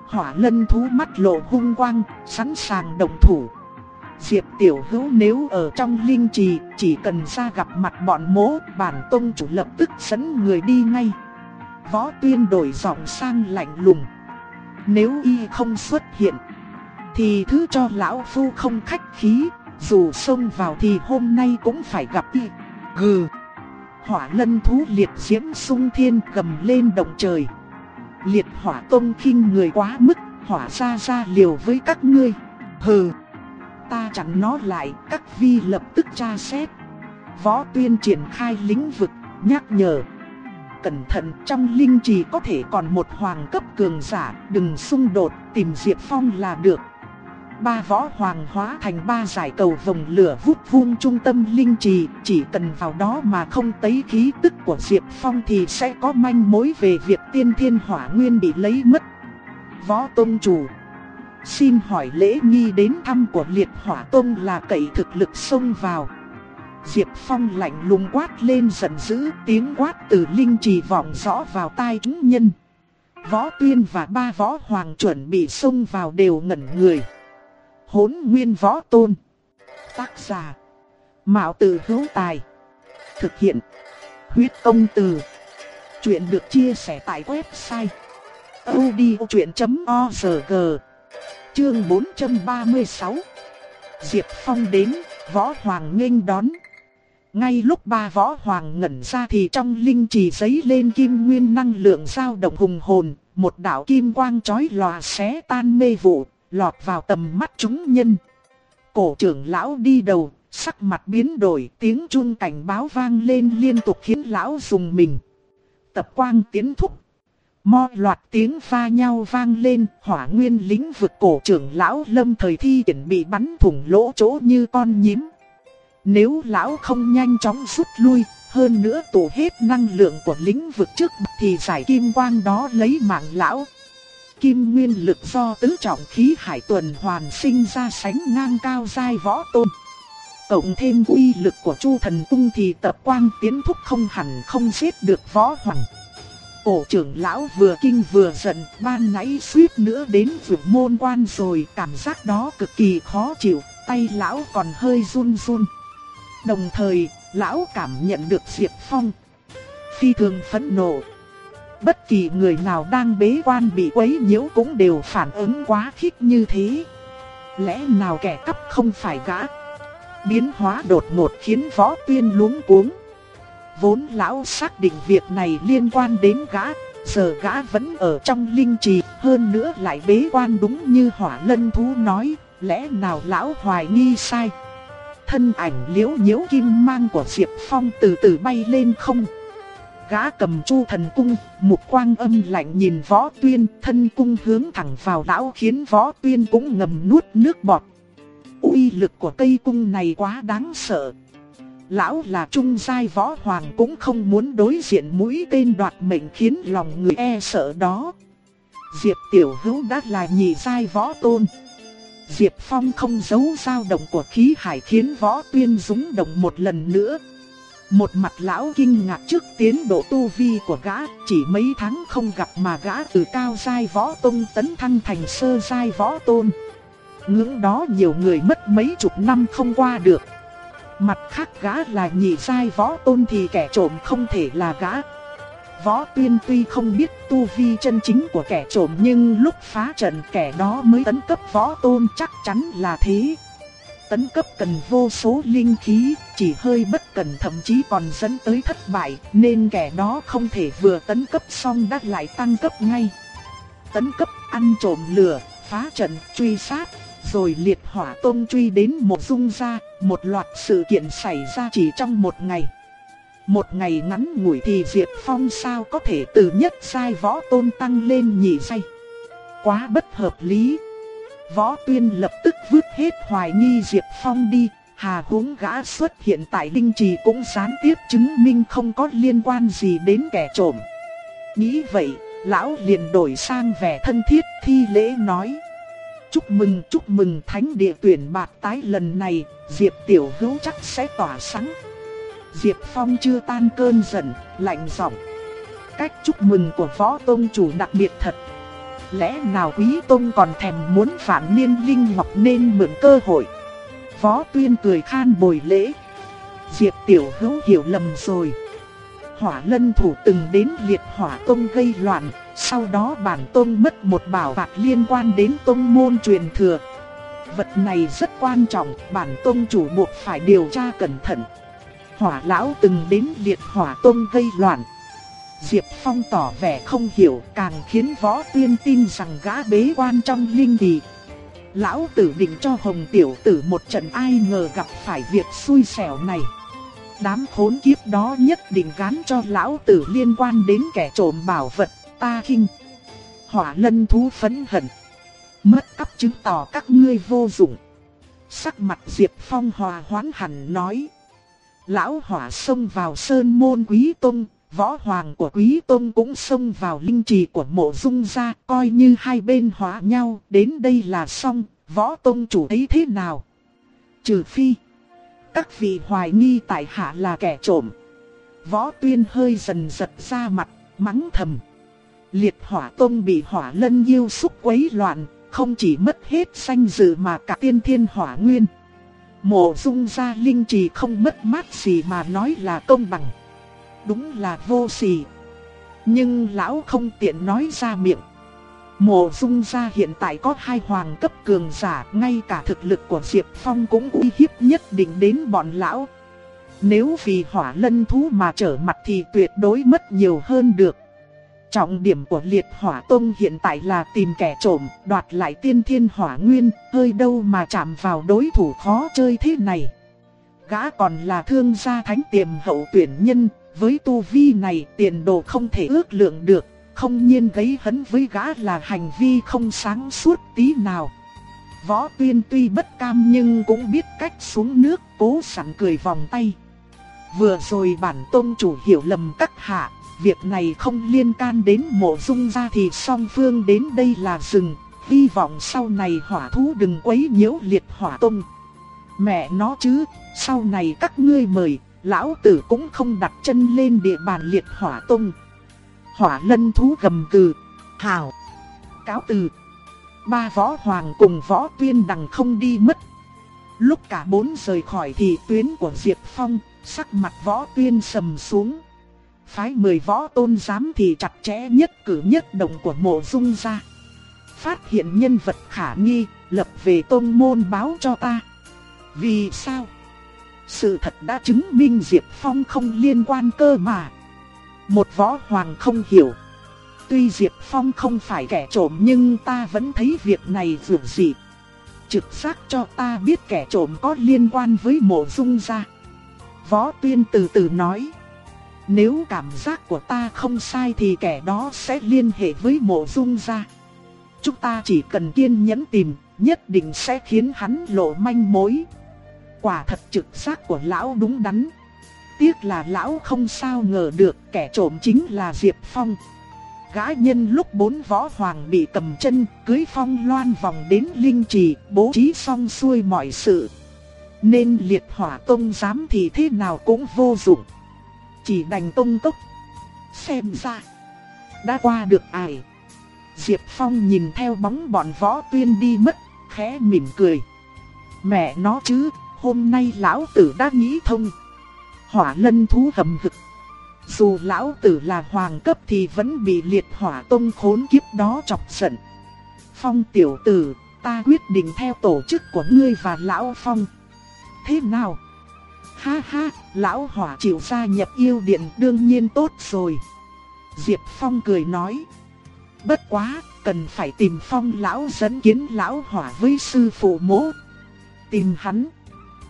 Hỏa lân thú mắt lộ hung quang, sẵn sàng đồng thủ. Diệp Tiểu Hữu nếu ở trong linh trì, chỉ cần ra gặp mặt bọn mố, bản tông chủ lập tức dẫn người đi ngay. Võ Tuyên đổi giọng sang lạnh lùng. Nếu y không xuất hiện, thì thứ cho lão phu không khách khí, dù xông vào thì hôm nay cũng phải gặp y. Gừ. Hỏa lân thú liệt diễm sung thiên cầm lên động trời. Liệt hỏa tông khinh người quá mức, hỏa ra ra liều với các ngươi. Hừ. Ta chặn nó lại, các vi lập tức tra xét. Võ tuyên triển khai lĩnh vực, nhắc nhở. Cẩn thận trong linh trì có thể còn một hoàng cấp cường giả, đừng xung đột, tìm Diệp Phong là được ba võ hoàng hóa thành ba giải cầu vòng lửa vút vuông trung tâm linh trì, chỉ cần vào đó mà không tấy khí tức của Diệp Phong thì sẽ có manh mối về việc tiên thiên hỏa nguyên bị lấy mất. Võ Tôn Chủ Xin hỏi lễ nghi đến thăm của liệt hỏa tôn là cậy thực lực xông vào. Diệp Phong lạnh lùng quát lên giận dữ tiếng quát từ linh trì vọng rõ vào tai chúng nhân. Võ Tuyên và ba võ hoàng chuẩn bị xông vào đều ngẩn người hốn nguyên võ tôn. Tác giả. Mạo tử hữu tài. Thực hiện. Huyết công từ. Chuyện được chia sẻ tại website. odchuyện.org Chương 436 Diệp Phong đến, võ hoàng nghênh đón. Ngay lúc ba võ hoàng ngẩn ra thì trong linh trì giấy lên kim nguyên năng lượng dao động hùng hồn, một đạo kim quang chói lòa xé tan mê vụ, lọt vào tầm mắt chúng nhân. Cổ trưởng lão đi đầu, sắc mặt biến đổi, tiếng chun cảnh báo vang lên liên tục khiến lão dùng mình. Tập quang tiến thúc. Mo loạt tiếng pha nhau vang lên, hỏa nguyên lính vực cổ trưởng lão lâm thời thi triển bị bắn thủng lỗ chỗ như con nhím. Nếu lão không nhanh chóng rút lui, hơn nữa tụ hết năng lượng của lĩnh vực trước thì giải kim quang đó lấy mạng lão kim nguyên lực do tứ trọng khí hải tuần hoàn sinh ra sánh ngang cao giai võ tôn. Cộng thêm uy lực của Chu thần cung thì tập quang tiến thúc không hẳn không giết được võ hoàng. Cổ trưởng lão vừa kinh vừa giận, ban nãy suýt nữa đến vượt môn quan rồi, cảm giác đó cực kỳ khó chịu, tay lão còn hơi run run. Đồng thời, lão cảm nhận được Diệp Phong. Phi thường phẫn nộ, Bất kỳ người nào đang bế quan bị quấy nhiễu cũng đều phản ứng quá khích như thế. Lẽ nào kẻ cắp không phải gã? Biến hóa đột ngột khiến võ tuyên luống cuống. Vốn lão xác định việc này liên quan đến gã, giờ gã vẫn ở trong linh trì, hơn nữa lại bế quan đúng như hỏa lân thú nói, lẽ nào lão hoài nghi sai. Thân ảnh liễu nhiễu kim mang của Diệp Phong từ từ bay lên không. Gã cầm chu thần cung, một quang âm lạnh nhìn võ tuyên, thân cung hướng thẳng vào lão khiến võ tuyên cũng ngầm nuốt nước bọt. uy lực của cây cung này quá đáng sợ. Lão là trung giai võ hoàng cũng không muốn đối diện mũi tên đoạt mệnh khiến lòng người e sợ đó. Diệp Tiểu Hữu đã là nhị giai võ tôn. Diệp Phong không giấu dao động của khí hải khiến võ tuyên dũng động một lần nữa. Một mặt lão kinh ngạc trước tiến độ tu vi của gã, chỉ mấy tháng không gặp mà gã từ cao giai võ tôn tấn thăng thành sơ giai võ tôn. Ngưỡng đó nhiều người mất mấy chục năm không qua được. Mặt khác gã là nhị giai võ tôn thì kẻ trộm không thể là gã. Võ tuyên tuy không biết tu vi chân chính của kẻ trộm nhưng lúc phá trận kẻ đó mới tấn cấp võ tôn chắc chắn là thế tấn cấp cần vô số linh khí, chỉ hơi bất cẩn thậm chí còn dẫn tới thất bại, nên kẻ đó không thể vừa tấn cấp xong đã lại tăng cấp ngay. Tấn cấp ăn trộm lửa, phá trận, truy sát, rồi liệt hỏa tôn truy đến một dung ra, một loạt sự kiện xảy ra chỉ trong một ngày. Một ngày ngắn ngủi thì Diệp Phong sao có thể từ nhất sai võ tôn tăng lên nhị sai. Quá bất hợp lý. Võ Tuyên lập tức vứt hết hoài nghi Diệp Phong đi, hà huống gã xuất hiện tại Linh Trì cũng gián tiếp chứng minh không có liên quan gì đến kẻ trộm. Nghĩ vậy, lão liền đổi sang vẻ thân thiết thi lễ nói. Chúc mừng chúc mừng thánh địa tuyển bạc tái lần này, Diệp Tiểu Hữu chắc sẽ tỏa sáng. Diệp Phong chưa tan cơn giận, lạnh giọng. Cách chúc mừng của Võ Tông chủ đặc biệt thật. Lẽ nào Quý Tông còn thèm muốn phản niên linh ngọc nên mượn cơ hội. Võ Tuyên cười khan bồi lễ. Diệp Tiểu Hữu hiểu lầm rồi. Hỏa lân thủ từng đến liệt hỏa tông gây loạn, sau đó bản tông mất một bảo vật liên quan đến tông môn truyền thừa. Vật này rất quan trọng, bản tông chủ buộc phải điều tra cẩn thận. Hỏa lão từng đến liệt hỏa tôn gây loạn. Diệp Phong tỏ vẻ không hiểu càng khiến võ tuyên tin rằng gã bế quan trong linh thị. Lão tử định cho hồng tiểu tử một trận ai ngờ gặp phải việc xui xẻo này. Đám khốn kiếp đó nhất định gán cho lão tử liên quan đến kẻ trộm bảo vật, ta khinh. Hỏa lân thú phấn hận. Mất cắp chứng tỏ các ngươi vô dụng. Sắc mặt Diệp Phong hòa hoãn hẳn nói. Lão hỏa xông vào sơn môn quý tông, võ hoàng của quý tông cũng xông vào linh trì của mộ dung gia, coi như hai bên hóa nhau, đến đây là xong, võ tông chủ ấy thế nào? Trừ phi, các vị hoài nghi tại hạ là kẻ trộm. Võ tuyên hơi dần giật ra mặt, mắng thầm. Liệt hỏa tông bị hỏa lân yêu xúc quấy loạn, không chỉ mất hết danh dự mà cả tiên thiên hỏa nguyên. Mộ dung gia linh trì không mất mát gì mà nói là công bằng. Đúng là vô sỉ. Nhưng lão không tiện nói ra miệng. Mộ dung gia hiện tại có hai hoàng cấp cường giả, ngay cả thực lực của Diệp Phong cũng uy hiếp nhất định đến bọn lão. Nếu vì hỏa lân thú mà trở mặt thì tuyệt đối mất nhiều hơn được. Trọng điểm của liệt hỏa tông hiện tại là tìm kẻ trộm, đoạt lại tiên thiên hỏa nguyên, hơi đâu mà chạm vào đối thủ khó chơi thế này. Gã còn là thương gia thánh tiềm hậu tuyển nhân, với tu vi này tiền đồ không thể ước lượng được, không nhiên gây hấn với gã là hành vi không sáng suốt tí nào. Võ tuyên tuy bất cam nhưng cũng biết cách xuống nước cố sẵn cười vòng tay. Vừa rồi bản tôn chủ hiểu lầm các hạ, việc này không liên can đến mộ dung gia thì song phương đến đây là rừng, hy vọng sau này hỏa thú đừng quấy nhiễu liệt hỏa tông. Mẹ nó chứ, sau này các ngươi mời, lão tử cũng không đặt chân lên địa bàn liệt hỏa tông. Hỏa lân thú gầm cừ, hào, cáo từ. Ba võ hoàng cùng võ tuyên đằng không đi mất. Lúc cả bốn rời khỏi thì tuyến của Diệp Phong, sắc mặt võ tuyên sầm xuống. Phái mười võ tôn giám thì chặt chẽ nhất cử nhất động của mộ dung gia Phát hiện nhân vật khả nghi, lập về tôn môn báo cho ta. Vì sao? Sự thật đã chứng minh Diệp Phong không liên quan cơ mà. Một võ hoàng không hiểu. Tuy Diệp Phong không phải kẻ trộm nhưng ta vẫn thấy việc này vượt dị. Trực giác cho ta biết kẻ trộm có liên quan với mộ dung gia. Võ tuyên từ từ nói. Nếu cảm giác của ta không sai thì kẻ đó sẽ liên hệ với mộ dung gia. Chúng ta chỉ cần kiên nhẫn tìm, nhất định sẽ khiến hắn lộ manh mối. Quả thật trực giác của lão đúng đắn. Tiếc là lão không sao ngờ được kẻ trộm chính là Diệp Phong. Gã nhân lúc bốn võ hoàng bị cầm chân, cưới phong loan vòng đến linh trì, bố trí xong xuôi mọi sự. Nên liệt hỏa tông dám thì thế nào cũng vô dụng. Chỉ đành tông tốc. Xem ra, đã qua được ai. Diệp Phong nhìn theo bóng bọn võ tuyên đi mất, khẽ mỉm cười. Mẹ nó chứ, hôm nay lão tử đã nghĩ thông. Hỏa lân thú hầm hực. Dù lão tử là hoàng cấp thì vẫn bị liệt hỏa tông khốn kiếp đó chọc giận. Phong tiểu tử, ta quyết định theo tổ chức của ngươi và lão Phong. Thế nào? Ha ha, lão hỏa chịu gia nhập yêu điện đương nhiên tốt rồi. Diệp Phong cười nói. Bất quá, cần phải tìm Phong lão dẫn kiến lão hỏa với sư phụ mố. Tìm hắn.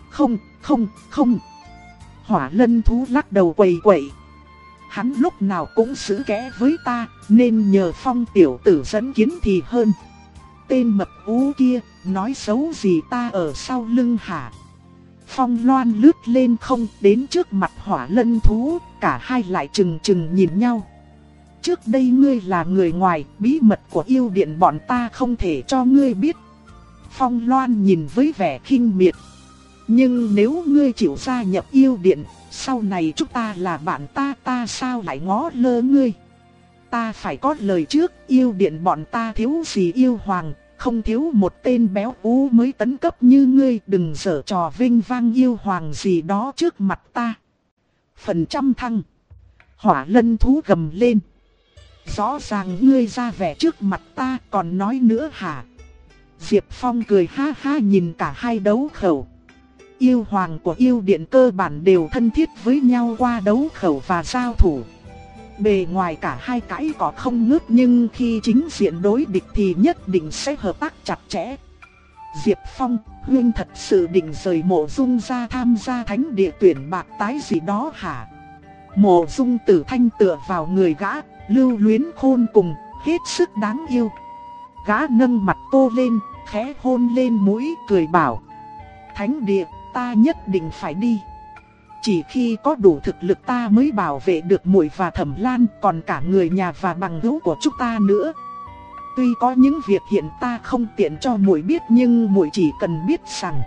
Không, không, không. Hỏa lân thú lắc đầu quầy quậy. Hắn lúc nào cũng xử kẽ với ta, nên nhờ phong tiểu tử dẫn kiến thì hơn. Tên mập ú kia, nói xấu gì ta ở sau lưng hả? Phong loan lướt lên không đến trước mặt hỏa lân thú, cả hai lại chừng chừng nhìn nhau. trước đây ngươi là người ngoài, bí mật của yêu điện bọn ta không thể cho ngươi biết. Phong Loan nhìn với vẻ khinh miệt. Nhưng nếu ngươi chịu gia nhập yêu điện, sau này chúng ta là bạn ta ta sao lại ngó lơ ngươi. Ta phải có lời trước, yêu điện bọn ta thiếu gì yêu hoàng, không thiếu một tên béo ú mới tấn cấp như ngươi, đừng dở trò vinh vang yêu hoàng gì đó trước mặt ta. Phần trăm thăng. Hỏa lân thú gầm lên. Rõ ràng ngươi ra vẻ trước mặt ta, còn nói nữa hả? Diệp Phong cười ha ha nhìn cả hai đấu khẩu. Yêu hoàng của yêu điện cơ bản đều thân thiết với nhau qua đấu khẩu và giao thủ. Bề ngoài cả hai cãi có không ngớt nhưng khi chính diện đối địch thì nhất định sẽ hợp tác chặt chẽ. Diệp Phong, Huyên thật sự định rời mộ dung ra tham gia thánh địa tuyển bạc tái gì đó hả? Mộ dung tử thanh tựa vào người gã, lưu luyến khôn cùng, hết sức đáng yêu. Gã nâng mặt cô lên, khẽ hôn lên mũi cười bảo. Thánh địa, ta nhất định phải đi. Chỉ khi có đủ thực lực ta mới bảo vệ được muội và thẩm lan còn cả người nhà và bằng hữu của chúng ta nữa. Tuy có những việc hiện ta không tiện cho muội biết nhưng muội chỉ cần biết rằng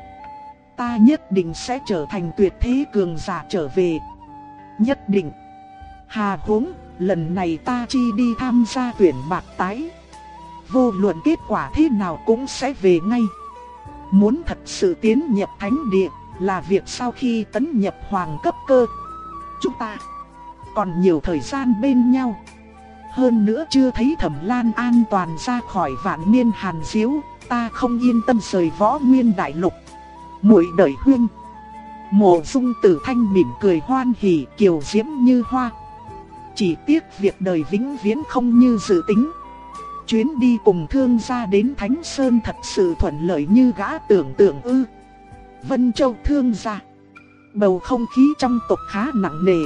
ta nhất định sẽ trở thành tuyệt thế cường giả trở về. Nhất định. Hà huống, lần này ta chi đi tham gia tuyển bạc tái. Vô luận kết quả thế nào cũng sẽ về ngay. Muốn thật sự tiến nhập thánh địa là việc sau khi tấn nhập hoàng cấp cơ. Chúng ta còn nhiều thời gian bên nhau. Hơn nữa chưa thấy thẩm lan an toàn ra khỏi vạn niên hàn diếu, ta không yên tâm rời võ nguyên đại lục. muội đợi huyên. Mộ dung tử thanh mỉm cười hoan hỉ kiều diễm như hoa. Chỉ tiếc việc đời vĩnh viễn không như dự tính. Chuyến đi cùng thương gia đến Thánh Sơn thật sự thuận lợi như gã tưởng tượng ư. Vân Châu thương gia. Bầu không khí trong tộc khá nặng nề.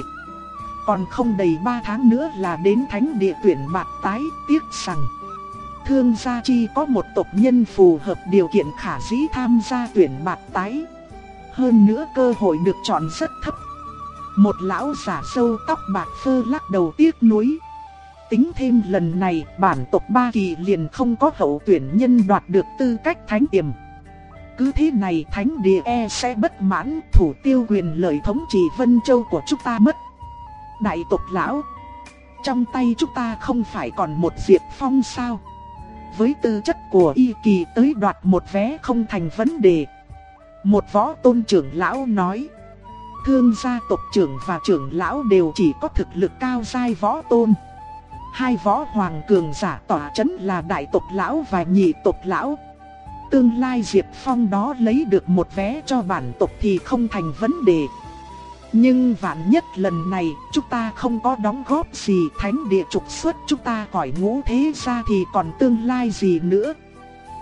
Còn không đầy 3 tháng nữa là đến thánh địa tuyển bạc tái, tiếc rằng. Thương gia chi có một tộc nhân phù hợp điều kiện khả dĩ tham gia tuyển bạc tái. Hơn nữa cơ hội được chọn rất thấp. Một lão giả sâu tóc bạc phơ lắc đầu tiếc nuối. Tính thêm lần này, bản tộc Ba Kỳ liền không có hậu tuyển nhân đoạt được tư cách thánh tiềm cứ thế này thánh địa e sẽ bất mãn, thủ tiêu quyền lợi thống trị Vân Châu của chúng ta mất. Đại tộc lão, Trong tay chúng ta không phải còn một diệt phong sao? Với tư chất của y kỳ tới đoạt một vé không thành vấn đề. Một võ tôn trưởng lão nói, Thương gia tộc trưởng và trưởng lão đều chỉ có thực lực cao dai võ tôn. Hai võ hoàng cường giả tỏa chấn là đại tộc lão và nhị tộc lão. Tương lai Diệp Phong đó lấy được một vé cho bản tộc thì không thành vấn đề nhưng vạn nhất lần này chúng ta không có đóng góp gì thánh địa trục xuất chúng ta khỏi ngũ thế ra thì còn tương lai gì nữa.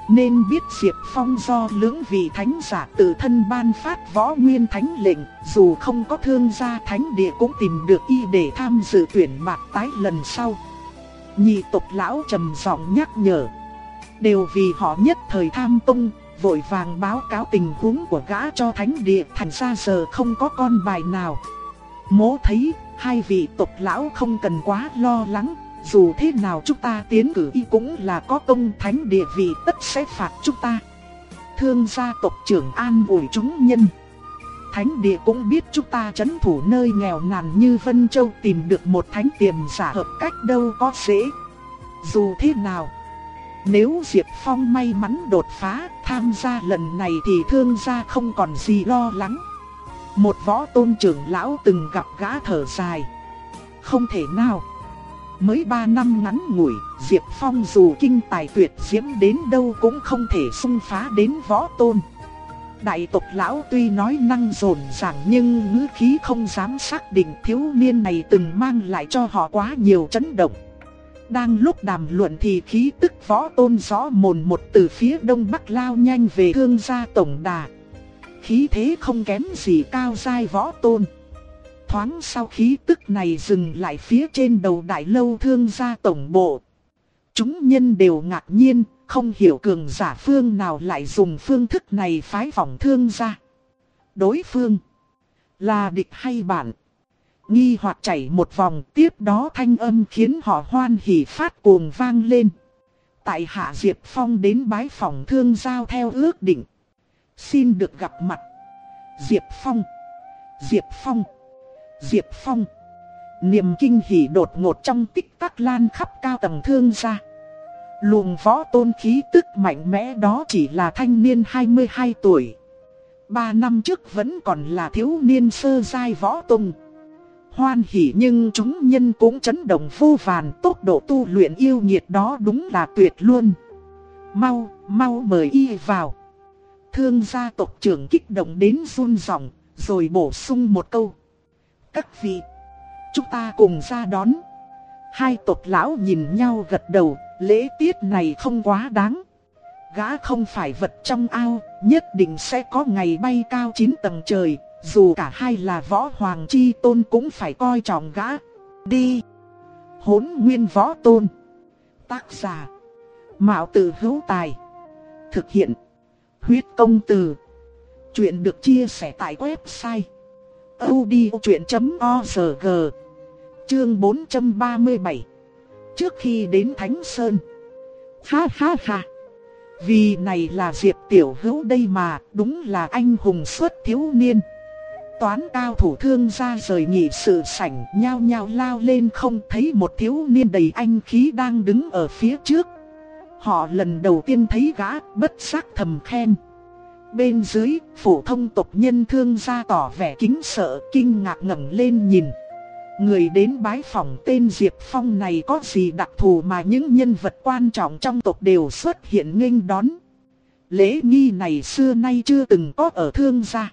Nên biết Diệp Phong do lưỡng vị thánh giả tự thân ban phát võ nguyên thánh lệnh, dù không có thương gia thánh địa cũng tìm được y để tham dự tuyển bạc tái lần sau. Nhị tộc lão trầm giọng nhắc nhở. Đều vì họ nhất thời tham tung, vội vàng báo cáo tình huống của gã cho thánh địa thành ra giờ không có con bài nào. Mố thấy, hai vị tộc lão không cần quá lo lắng, dù thế nào chúng ta tiến cử y cũng là có công thánh địa vị tất sẽ phạt chúng ta. Thương gia tộc trưởng an ủi chúng nhân. Thánh địa cũng biết chúng ta chấn thủ nơi nghèo nàn như Vân Châu tìm được một thánh tiềm giả hợp cách đâu có dễ. Dù thế nào, nếu Diệp Phong may mắn đột phá, tham gia lần này thì thương gia không còn gì lo lắng. Một võ tôn trưởng lão từng gặp gã thở dài. Không thể nào. Mới 3 năm ngắn ngủi, Diệp Phong dù kinh tài tuyệt diễm đến đâu cũng không thể xung phá đến võ tôn. Đại tộc lão tuy nói năng rồn ràng nhưng ngữ khí không dám xác định thiếu niên này từng mang lại cho họ quá nhiều chấn động. Đang lúc đàm luận thì khí tức võ tôn rõ mồn một từ phía đông bắc lao nhanh về thương gia tổng đà. Khí thế không kém gì cao dai võ tôn. Thoáng sau khí tức này dừng lại phía trên đầu đại lâu thương gia tổng bộ. Chúng nhân đều ngạc nhiên, không hiểu cường giả phương nào lại dùng phương thức này phái phỏng thương gia. Đối phương là địch hay bạn? Nghi hoặc chảy một vòng, tiếp đó thanh âm khiến họ hoan hỉ phát cuồng vang lên. Tại hạ Diệp Phong đến bái phòng thương giao theo ước định. Xin được gặp mặt. Diệp Phong. Diệp Phong. Diệp Phong. Niềm kinh hỉ đột ngột trong tích tắc lan khắp cao tầng thương gia. Luồng võ tôn khí tức mạnh mẽ đó chỉ là thanh niên 22 tuổi. Ba năm trước vẫn còn là thiếu niên sơ giai võ tung. Hoan hỉ nhưng chúng nhân cũng chấn động vô vàn tốc độ tu luyện yêu nhiệt đó đúng là tuyệt luôn. Mau, mau mời y vào. Thương gia tộc trưởng kích động đến run ròng, rồi bổ sung một câu. Các vị, chúng ta cùng ra đón. Hai tộc lão nhìn nhau gật đầu, lễ tiết này không quá đáng. Gã không phải vật trong ao, nhất định sẽ có ngày bay cao 9 tầng trời, dù cả hai là võ hoàng chi tôn cũng phải coi trọng gã. Đi! Hốn nguyên võ tôn. Tác giả. Mạo tử hữu tài. Thực hiện. Huyết công từ. Chuyện được chia sẻ tại website. odchuyện.org Chương 437 Trước khi đến Thánh Sơn Ha ha ha Vì này là Diệp Tiểu Hữu đây mà, Đúng là anh hùng xuất thiếu niên Toán cao thủ thương ra rời nghỉ sự sảnh Nhao nhao lao lên không thấy một thiếu niên đầy anh khí đang đứng ở phía trước Họ lần đầu tiên thấy gã bất giác thầm khen Bên dưới, phổ thông tộc nhân thương gia tỏ vẻ kính sợ, kinh ngạc ngẩng lên nhìn. Người đến bái phòng tên Diệp Phong này có gì đặc thù mà những nhân vật quan trọng trong tộc đều xuất hiện nghênh đón. Lễ nghi này xưa nay chưa từng có ở thương gia.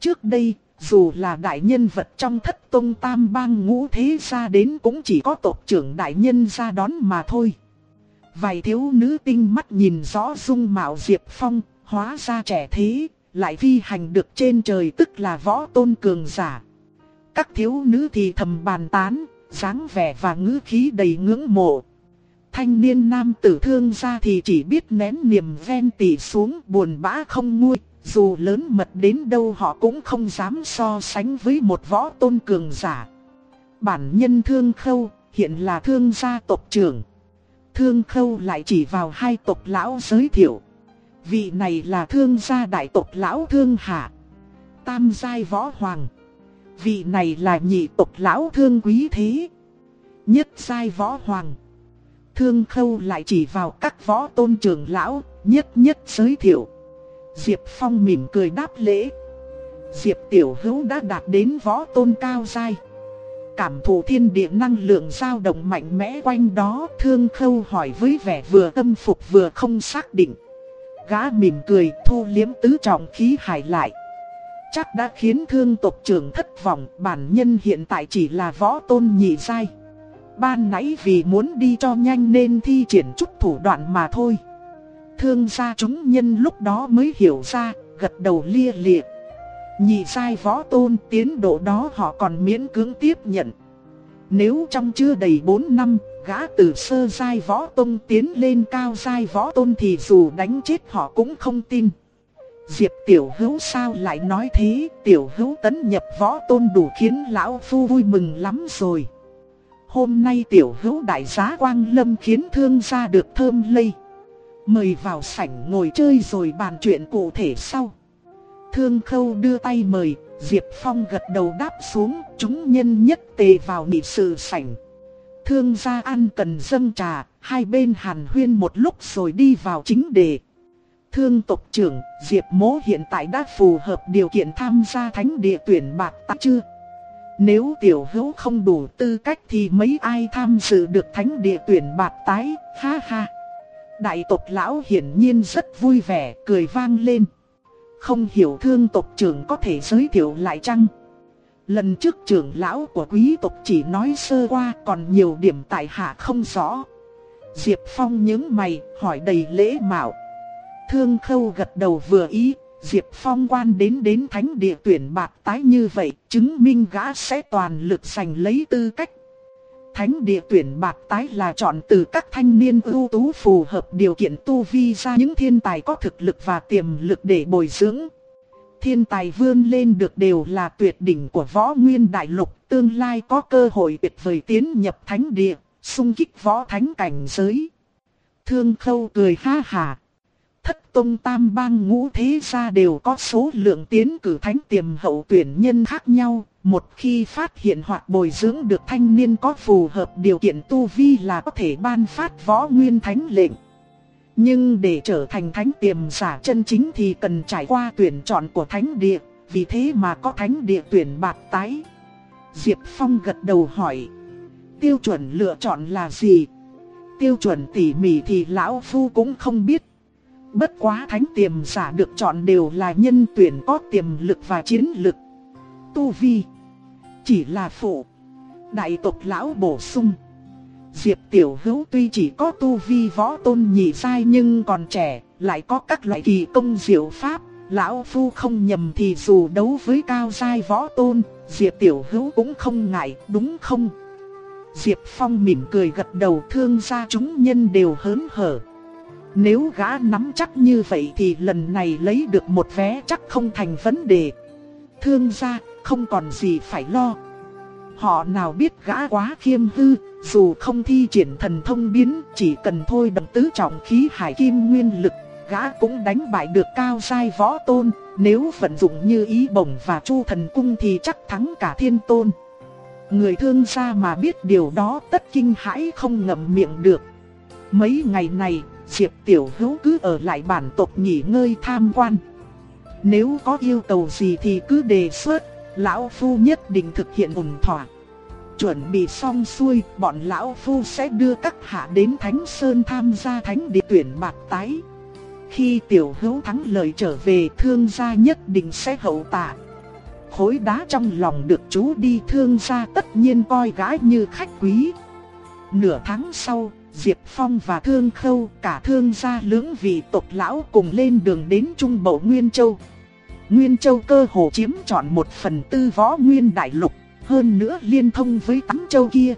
Trước đây, dù là đại nhân vật trong thất tông tam bang ngũ thế gia đến cũng chỉ có tộc trưởng đại nhân ra đón mà thôi. Vài thiếu nữ tinh mắt nhìn rõ dung mạo Diệp Phong, hóa ra trẻ thế, lại phi hành được trên trời tức là võ tôn cường giả. Các thiếu nữ thì thầm bàn tán, dáng vẻ và ngữ khí đầy ngưỡng mộ. Thanh niên nam tử thương ra thì chỉ biết nén niềm ven tỉ xuống buồn bã không nguôi. Dù lớn mật đến đâu họ cũng không dám so sánh với một võ tôn cường giả. Bản nhân thương khâu, hiện là thương gia tộc trưởng. Thương khâu lại chỉ vào hai tộc lão giới thiệu. Vị này là thương gia đại tộc lão thương hạ. Tam giai võ hoàng. Vị này là nhị tộc lão thương quý thế. Nhất giai võ hoàng. Thương khâu lại chỉ vào các võ tôn trưởng lão, nhất nhất giới thiệu. Diệp Phong mỉm cười đáp lễ. Diệp Tiểu Hữu đã đạt đến võ tôn cao giai. Cảm thụ thiên địa năng lượng dao động mạnh mẽ quanh đó, thương khâu hỏi với vẻ vừa tâm phục vừa không xác định. Gã mỉm cười thu liếm tứ trọng khí hải lại chắc đã khiến thương tộc trưởng thất vọng, bản nhân hiện tại chỉ là võ tôn nhị giai. Ban nãy vì muốn đi cho nhanh nên thi triển chút thủ đoạn mà thôi. Thương gia chúng nhân lúc đó mới hiểu ra, gật đầu lia lịa. Nhị sai võ tôn tiến độ đó họ còn miễn cưỡng tiếp nhận. Nếu trong chưa đầy 4 năm, gã từ sơ giai võ tôn tiến lên cao giai võ tôn thì dù đánh chết họ cũng không tin. Diệp tiểu hữu sao lại nói thế, tiểu hữu tấn nhập võ tôn đủ khiến lão phu vui mừng lắm rồi. Hôm nay tiểu hữu đại giá quang lâm khiến thương gia được thơm lây. Mời vào sảnh ngồi chơi rồi bàn chuyện cụ thể sau. Thương khâu đưa tay mời, Diệp Phong gật đầu đáp xuống, chúng nhân nhất tề vào nghị sự sảnh. Thương gia ăn cần dâng trà, hai bên hàn huyên một lúc rồi đi vào chính đề. Thương tộc trưởng, Diệp Mỗ hiện tại đã phù hợp điều kiện tham gia thánh địa tuyển bạc ta chưa? Nếu tiểu hữu không đủ tư cách thì mấy ai tham dự được thánh địa tuyển bạc tái, ha ha. Đại tộc lão hiển nhiên rất vui vẻ, cười vang lên. Không hiểu thương tộc trưởng có thể giới thiệu lại chăng? Lần trước trưởng lão của quý tộc chỉ nói sơ qua còn nhiều điểm tại hạ không rõ. Diệp Phong nhớ mày, hỏi đầy lễ mạo. Thương khâu gật đầu vừa ý, Diệp Phong quan đến đến thánh địa tuyển bạc tái như vậy, chứng minh gã sẽ toàn lực giành lấy tư cách. Thánh địa tuyển bạc tái là chọn từ các thanh niên ưu tú phù hợp điều kiện tu vi ra những thiên tài có thực lực và tiềm lực để bồi dưỡng. Thiên tài vươn lên được đều là tuyệt đỉnh của võ nguyên đại lục, tương lai có cơ hội tuyệt vời tiến nhập thánh địa, xung kích võ thánh cảnh giới. Thương khâu cười ha hà. Thất tông tam bang ngũ thế gia đều có số lượng tiến cử thánh tiềm hậu tuyển nhân khác nhau. Một khi phát hiện hoặc bồi dưỡng được thanh niên có phù hợp điều kiện tu vi là có thể ban phát võ nguyên thánh lệnh. Nhưng để trở thành thánh tiềm giả chân chính thì cần trải qua tuyển chọn của thánh địa, vì thế mà có thánh địa tuyển bạc tái. Diệp Phong gật đầu hỏi, tiêu chuẩn lựa chọn là gì? Tiêu chuẩn tỉ mỉ thì lão phu cũng không biết. Bất quá thánh tiềm giả được chọn đều là nhân tuyển có tiềm lực và chiến lực. Tu Vi chỉ là phụ. Đại tộc lão bổ sung. Diệp Tiểu Hữu tuy chỉ có tu vi võ tôn nhị sai nhưng còn trẻ, lại có các loại kỳ công diệu pháp. Lão Phu không nhầm thì dù đấu với cao sai võ tôn, Diệp Tiểu Hữu cũng không ngại, đúng không? Diệp Phong mỉm cười gật đầu thương gia chúng nhân đều hớn hở. Nếu gã nắm chắc như vậy thì lần này lấy được một vé chắc không thành vấn đề. Thương gia, không còn gì phải lo. Họ nào biết gã quá khiêm hư, dù không thi triển thần thông biến, chỉ cần thôi động tứ trọng khí hải kim nguyên lực, gã cũng đánh bại được cao sai võ tôn, nếu vận dụng như ý bổng và chu thần cung thì chắc thắng cả thiên tôn. Người thương gia mà biết điều đó tất kinh hãi không ngậm miệng được. Mấy ngày này, Diệp Tiểu Hữu cứ ở lại bản tộc nghỉ ngơi tham quan. Nếu có yêu cầu gì thì cứ đề xuất, Lão Phu nhất định thực hiện ổn thỏa. Chuẩn bị xong xuôi, bọn Lão Phu sẽ đưa các hạ đến Thánh Sơn tham gia thánh địa tuyển bạc tái. Khi tiểu hữu thắng lợi trở về thương gia nhất định sẽ hậu tạ. Khối đá trong lòng được chú đi thương gia tất nhiên coi gái như khách quý. Nửa tháng sau, Diệp Phong và Thương Khâu cả thương gia lưỡng vị tộc lão cùng lên đường đến Trung Bộ Nguyên Châu. Nguyên Châu cơ hồ chiếm trọn một phần tư võ nguyên đại lục, hơn nữa liên thông với tắm châu kia.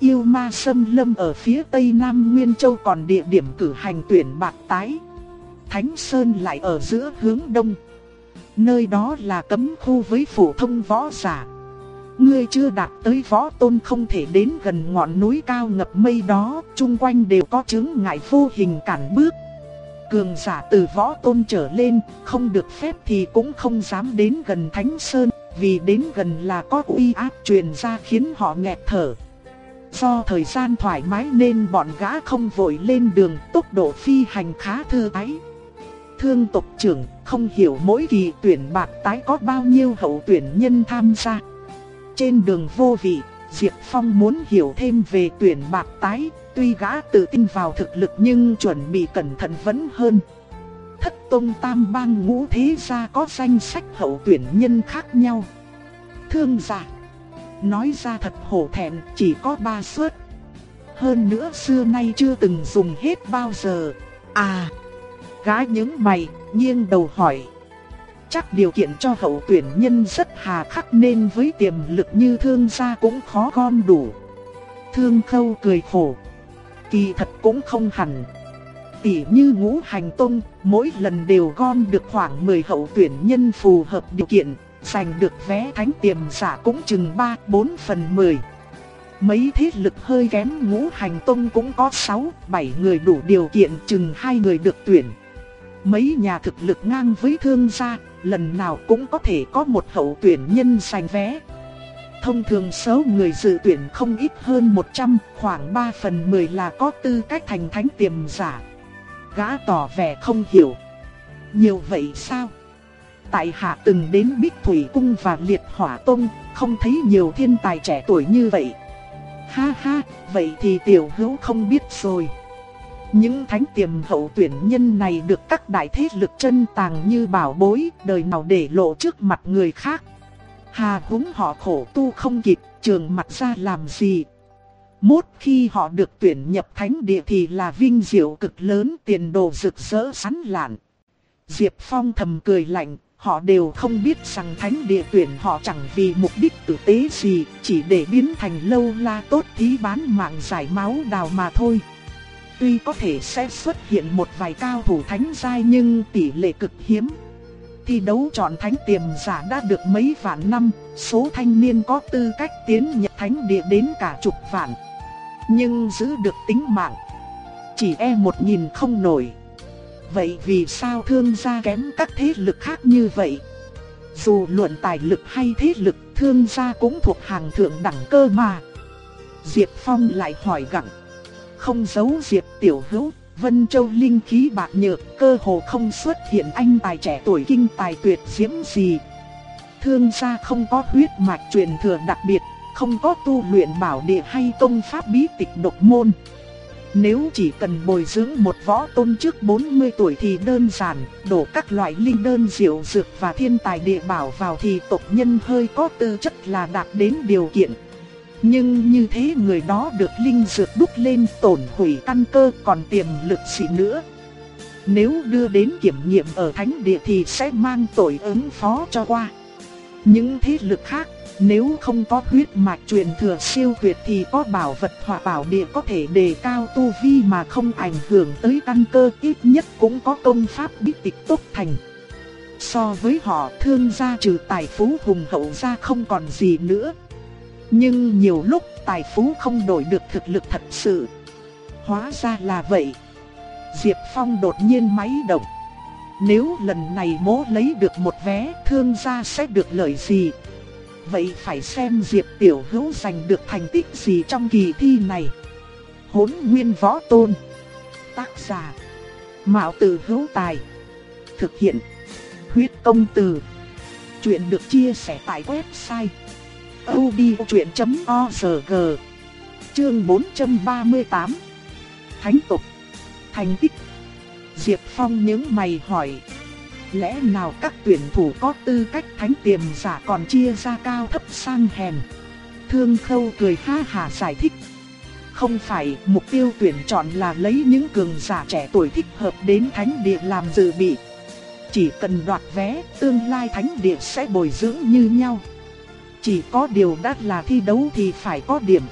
Yêu ma sâm lâm ở phía tây nam Nguyên Châu còn địa điểm cử hành tuyển bạc tái. Thánh Sơn lại ở giữa hướng đông. Nơi đó là cấm khu với phổ thông võ giả. Ngươi chưa đạt tới võ tôn không thể đến gần ngọn núi cao ngập mây đó, chung quanh đều có chứng ngại vô hình cản bước. Cường giả từ võ tôn trở lên, không được phép thì cũng không dám đến gần Thánh Sơn, vì đến gần là có uy áp truyền ra khiến họ nghẹt thở. Do thời gian thoải mái nên bọn gã không vội lên đường, tốc độ phi hành khá thư ái. Thương tộc trưởng không hiểu mỗi kỳ tuyển bạc tái có bao nhiêu hậu tuyển nhân tham gia. Trên đường vô vị, Diệp Phong muốn hiểu thêm về tuyển bạc tái, tuy gã tự tin vào thực lực nhưng chuẩn bị cẩn thận vẫn hơn. Thất Tông Tam Bang ngũ thế gia có danh sách hậu tuyển nhân khác nhau. Thương giả, nói ra thật hổ thẹn chỉ có ba suất. Hơn nữa xưa nay chưa từng dùng hết bao giờ. À, gái những mày, nghiêng đầu hỏi chắc điều kiện cho hậu tuyển nhân rất hà khắc nên với tiềm lực như thương gia cũng khó gom đủ. Thương khâu cười khổ. Kỳ thật cũng không hẳn. Tỷ như ngũ hành tông, mỗi lần đều gom được khoảng 10 hậu tuyển nhân phù hợp điều kiện, giành được vé thánh tiềm giả cũng chừng 3-4 phần 10. Mấy thế lực hơi kém ngũ hành tông cũng có 6-7 người đủ điều kiện chừng 2 người được tuyển. Mấy nhà thực lực ngang với thương gia, lần nào cũng có thể có một hậu tuyển nhân giành vé. Thông thường số người dự tuyển không ít hơn 100, khoảng 3 phần 10 là có tư cách thành thánh tiềm giả. Gã tỏ vẻ không hiểu. Nhiều vậy sao? Tại hạ từng đến Bích Thủy Cung và Liệt Hỏa Tông, không thấy nhiều thiên tài trẻ tuổi như vậy. Ha ha, vậy thì tiểu hữu không biết rồi. Những thánh tiềm hậu tuyển nhân này được các đại thế lực chân tàng như bảo bối, đời nào để lộ trước mặt người khác. Hà húng họ khổ tu không kịp, trường mặt ra làm gì. Mốt khi họ được tuyển nhập thánh địa thì là vinh diệu cực lớn tiền đồ rực rỡ sắn lạn. Diệp Phong thầm cười lạnh, họ đều không biết rằng thánh địa tuyển họ chẳng vì mục đích tử tế gì, chỉ để biến thành lâu la tốt thí bán mạng giải máu đào mà thôi. Tuy có thể sẽ xuất hiện một vài cao thủ thánh giai nhưng tỷ lệ cực hiếm. thi đấu chọn thánh tiềm giả đã được mấy vạn năm, số thanh niên có tư cách tiến nhập thánh địa đến cả chục vạn. Nhưng giữ được tính mạng, chỉ e một nhìn không nổi. Vậy vì sao thương gia kém các thế lực khác như vậy? Dù luận tài lực hay thế lực, thương gia cũng thuộc hàng thượng đẳng cơ mà. Diệp Phong lại hỏi gặng. Không giấu Diệp Tiểu Hữu, Vân Châu linh khí bạc nhược, cơ hồ không xuất hiện anh tài trẻ tuổi kinh tài tuyệt diễm gì. Thương gia không có huyết mạch truyền thừa đặc biệt, không có tu luyện bảo địa hay công pháp bí tịch độc môn. Nếu chỉ cần bồi dưỡng một võ tôn trước 40 tuổi thì đơn giản, đổ các loại linh đơn diệu dược và thiên tài địa bảo vào thì tộc nhân hơi có tư chất là đạt đến điều kiện. Nhưng như thế người đó được linh dược đúc lên tổn hủy căn cơ còn tiềm lực gì nữa. Nếu đưa đến kiểm nghiệm ở thánh địa thì sẽ mang tội ứng phó cho qua. Những thế lực khác, nếu không có huyết mạch truyền thừa siêu tuyệt thì có bảo vật hỏa bảo địa có thể đề cao tu vi mà không ảnh hưởng tới căn cơ ít nhất cũng có công pháp bí tịch tốt thành. So với họ thương gia trừ tài phú hùng hậu ra không còn gì nữa. Nhưng nhiều lúc tài phú không đổi được thực lực thật sự. Hóa ra là vậy. Diệp Phong đột nhiên máy động. Nếu lần này mố lấy được một vé, thương gia sẽ được lợi gì? Vậy phải xem Diệp Tiểu Hữu giành được thành tích gì trong kỳ thi này. Hốn nguyên võ tôn. Tác giả. Mạo tử hữu tài. Thực hiện. Huyết công từ. Chuyện được chia sẻ tại website audiochuyện.org Chương 438 Thánh tục. Thành tích. Diệp Phong những mày hỏi, Lẽ nào các tuyển thủ có tư cách thánh tiềm giả còn chia ra cao thấp sang hèn? Thương khâu cười ha hà giải thích, Không phải, mục tiêu tuyển chọn là lấy những cường giả trẻ tuổi thích hợp đến thánh địa làm dự bị. Chỉ cần đoạt vé, tương lai thánh địa sẽ bồi dưỡng như nhau chỉ có điều đắt là thi đấu thì phải có điểm.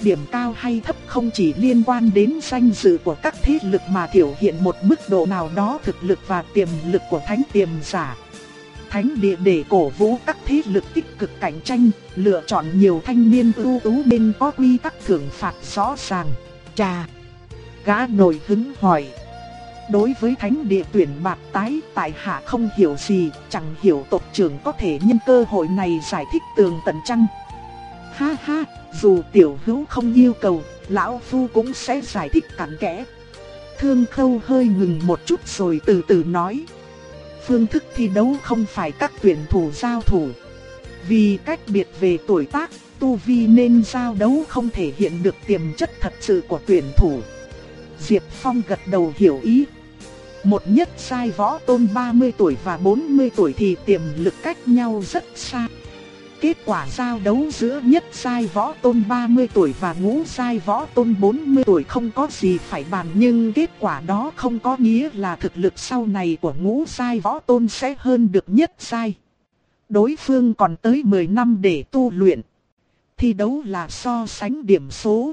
Điểm cao hay thấp không chỉ liên quan đến danh dự của các thế lực mà biểu hiện một mức độ nào đó thực lực và tiềm lực của thánh tiềm giả. Thánh địa để cổ vũ các thế lực tích cực cạnh tranh, lựa chọn nhiều thanh niên ưu tú nên có quy tắc thưởng phạt rõ ràng. Chà! Gã nổi hứng hỏi đối với thánh địa tuyển bạc tái tại hạ không hiểu gì, chẳng hiểu tộc trưởng có thể nhân cơ hội này giải thích tường tận chăng. Ha ha, dù tiểu hữu không yêu cầu, lão phu cũng sẽ giải thích cặn kẽ. Thương khâu hơi ngừng một chút rồi từ từ nói. Phương thức thi đấu không phải các tuyển thủ giao thủ. Vì cách biệt về tuổi tác, tu vi nên giao đấu không thể hiện được tiềm chất thật sự của tuyển thủ. Diệp Phong gật đầu hiểu ý, một nhất sai võ tôn 30 tuổi và 40 tuổi thì tiềm lực cách nhau rất xa. Kết quả giao đấu giữa nhất sai võ tôn 30 tuổi và ngũ sai võ tôn 40 tuổi không có gì phải bàn, nhưng kết quả đó không có nghĩa là thực lực sau này của ngũ sai võ tôn sẽ hơn được nhất sai. Đối phương còn tới 10 năm để tu luyện. Thi đấu là so sánh điểm số.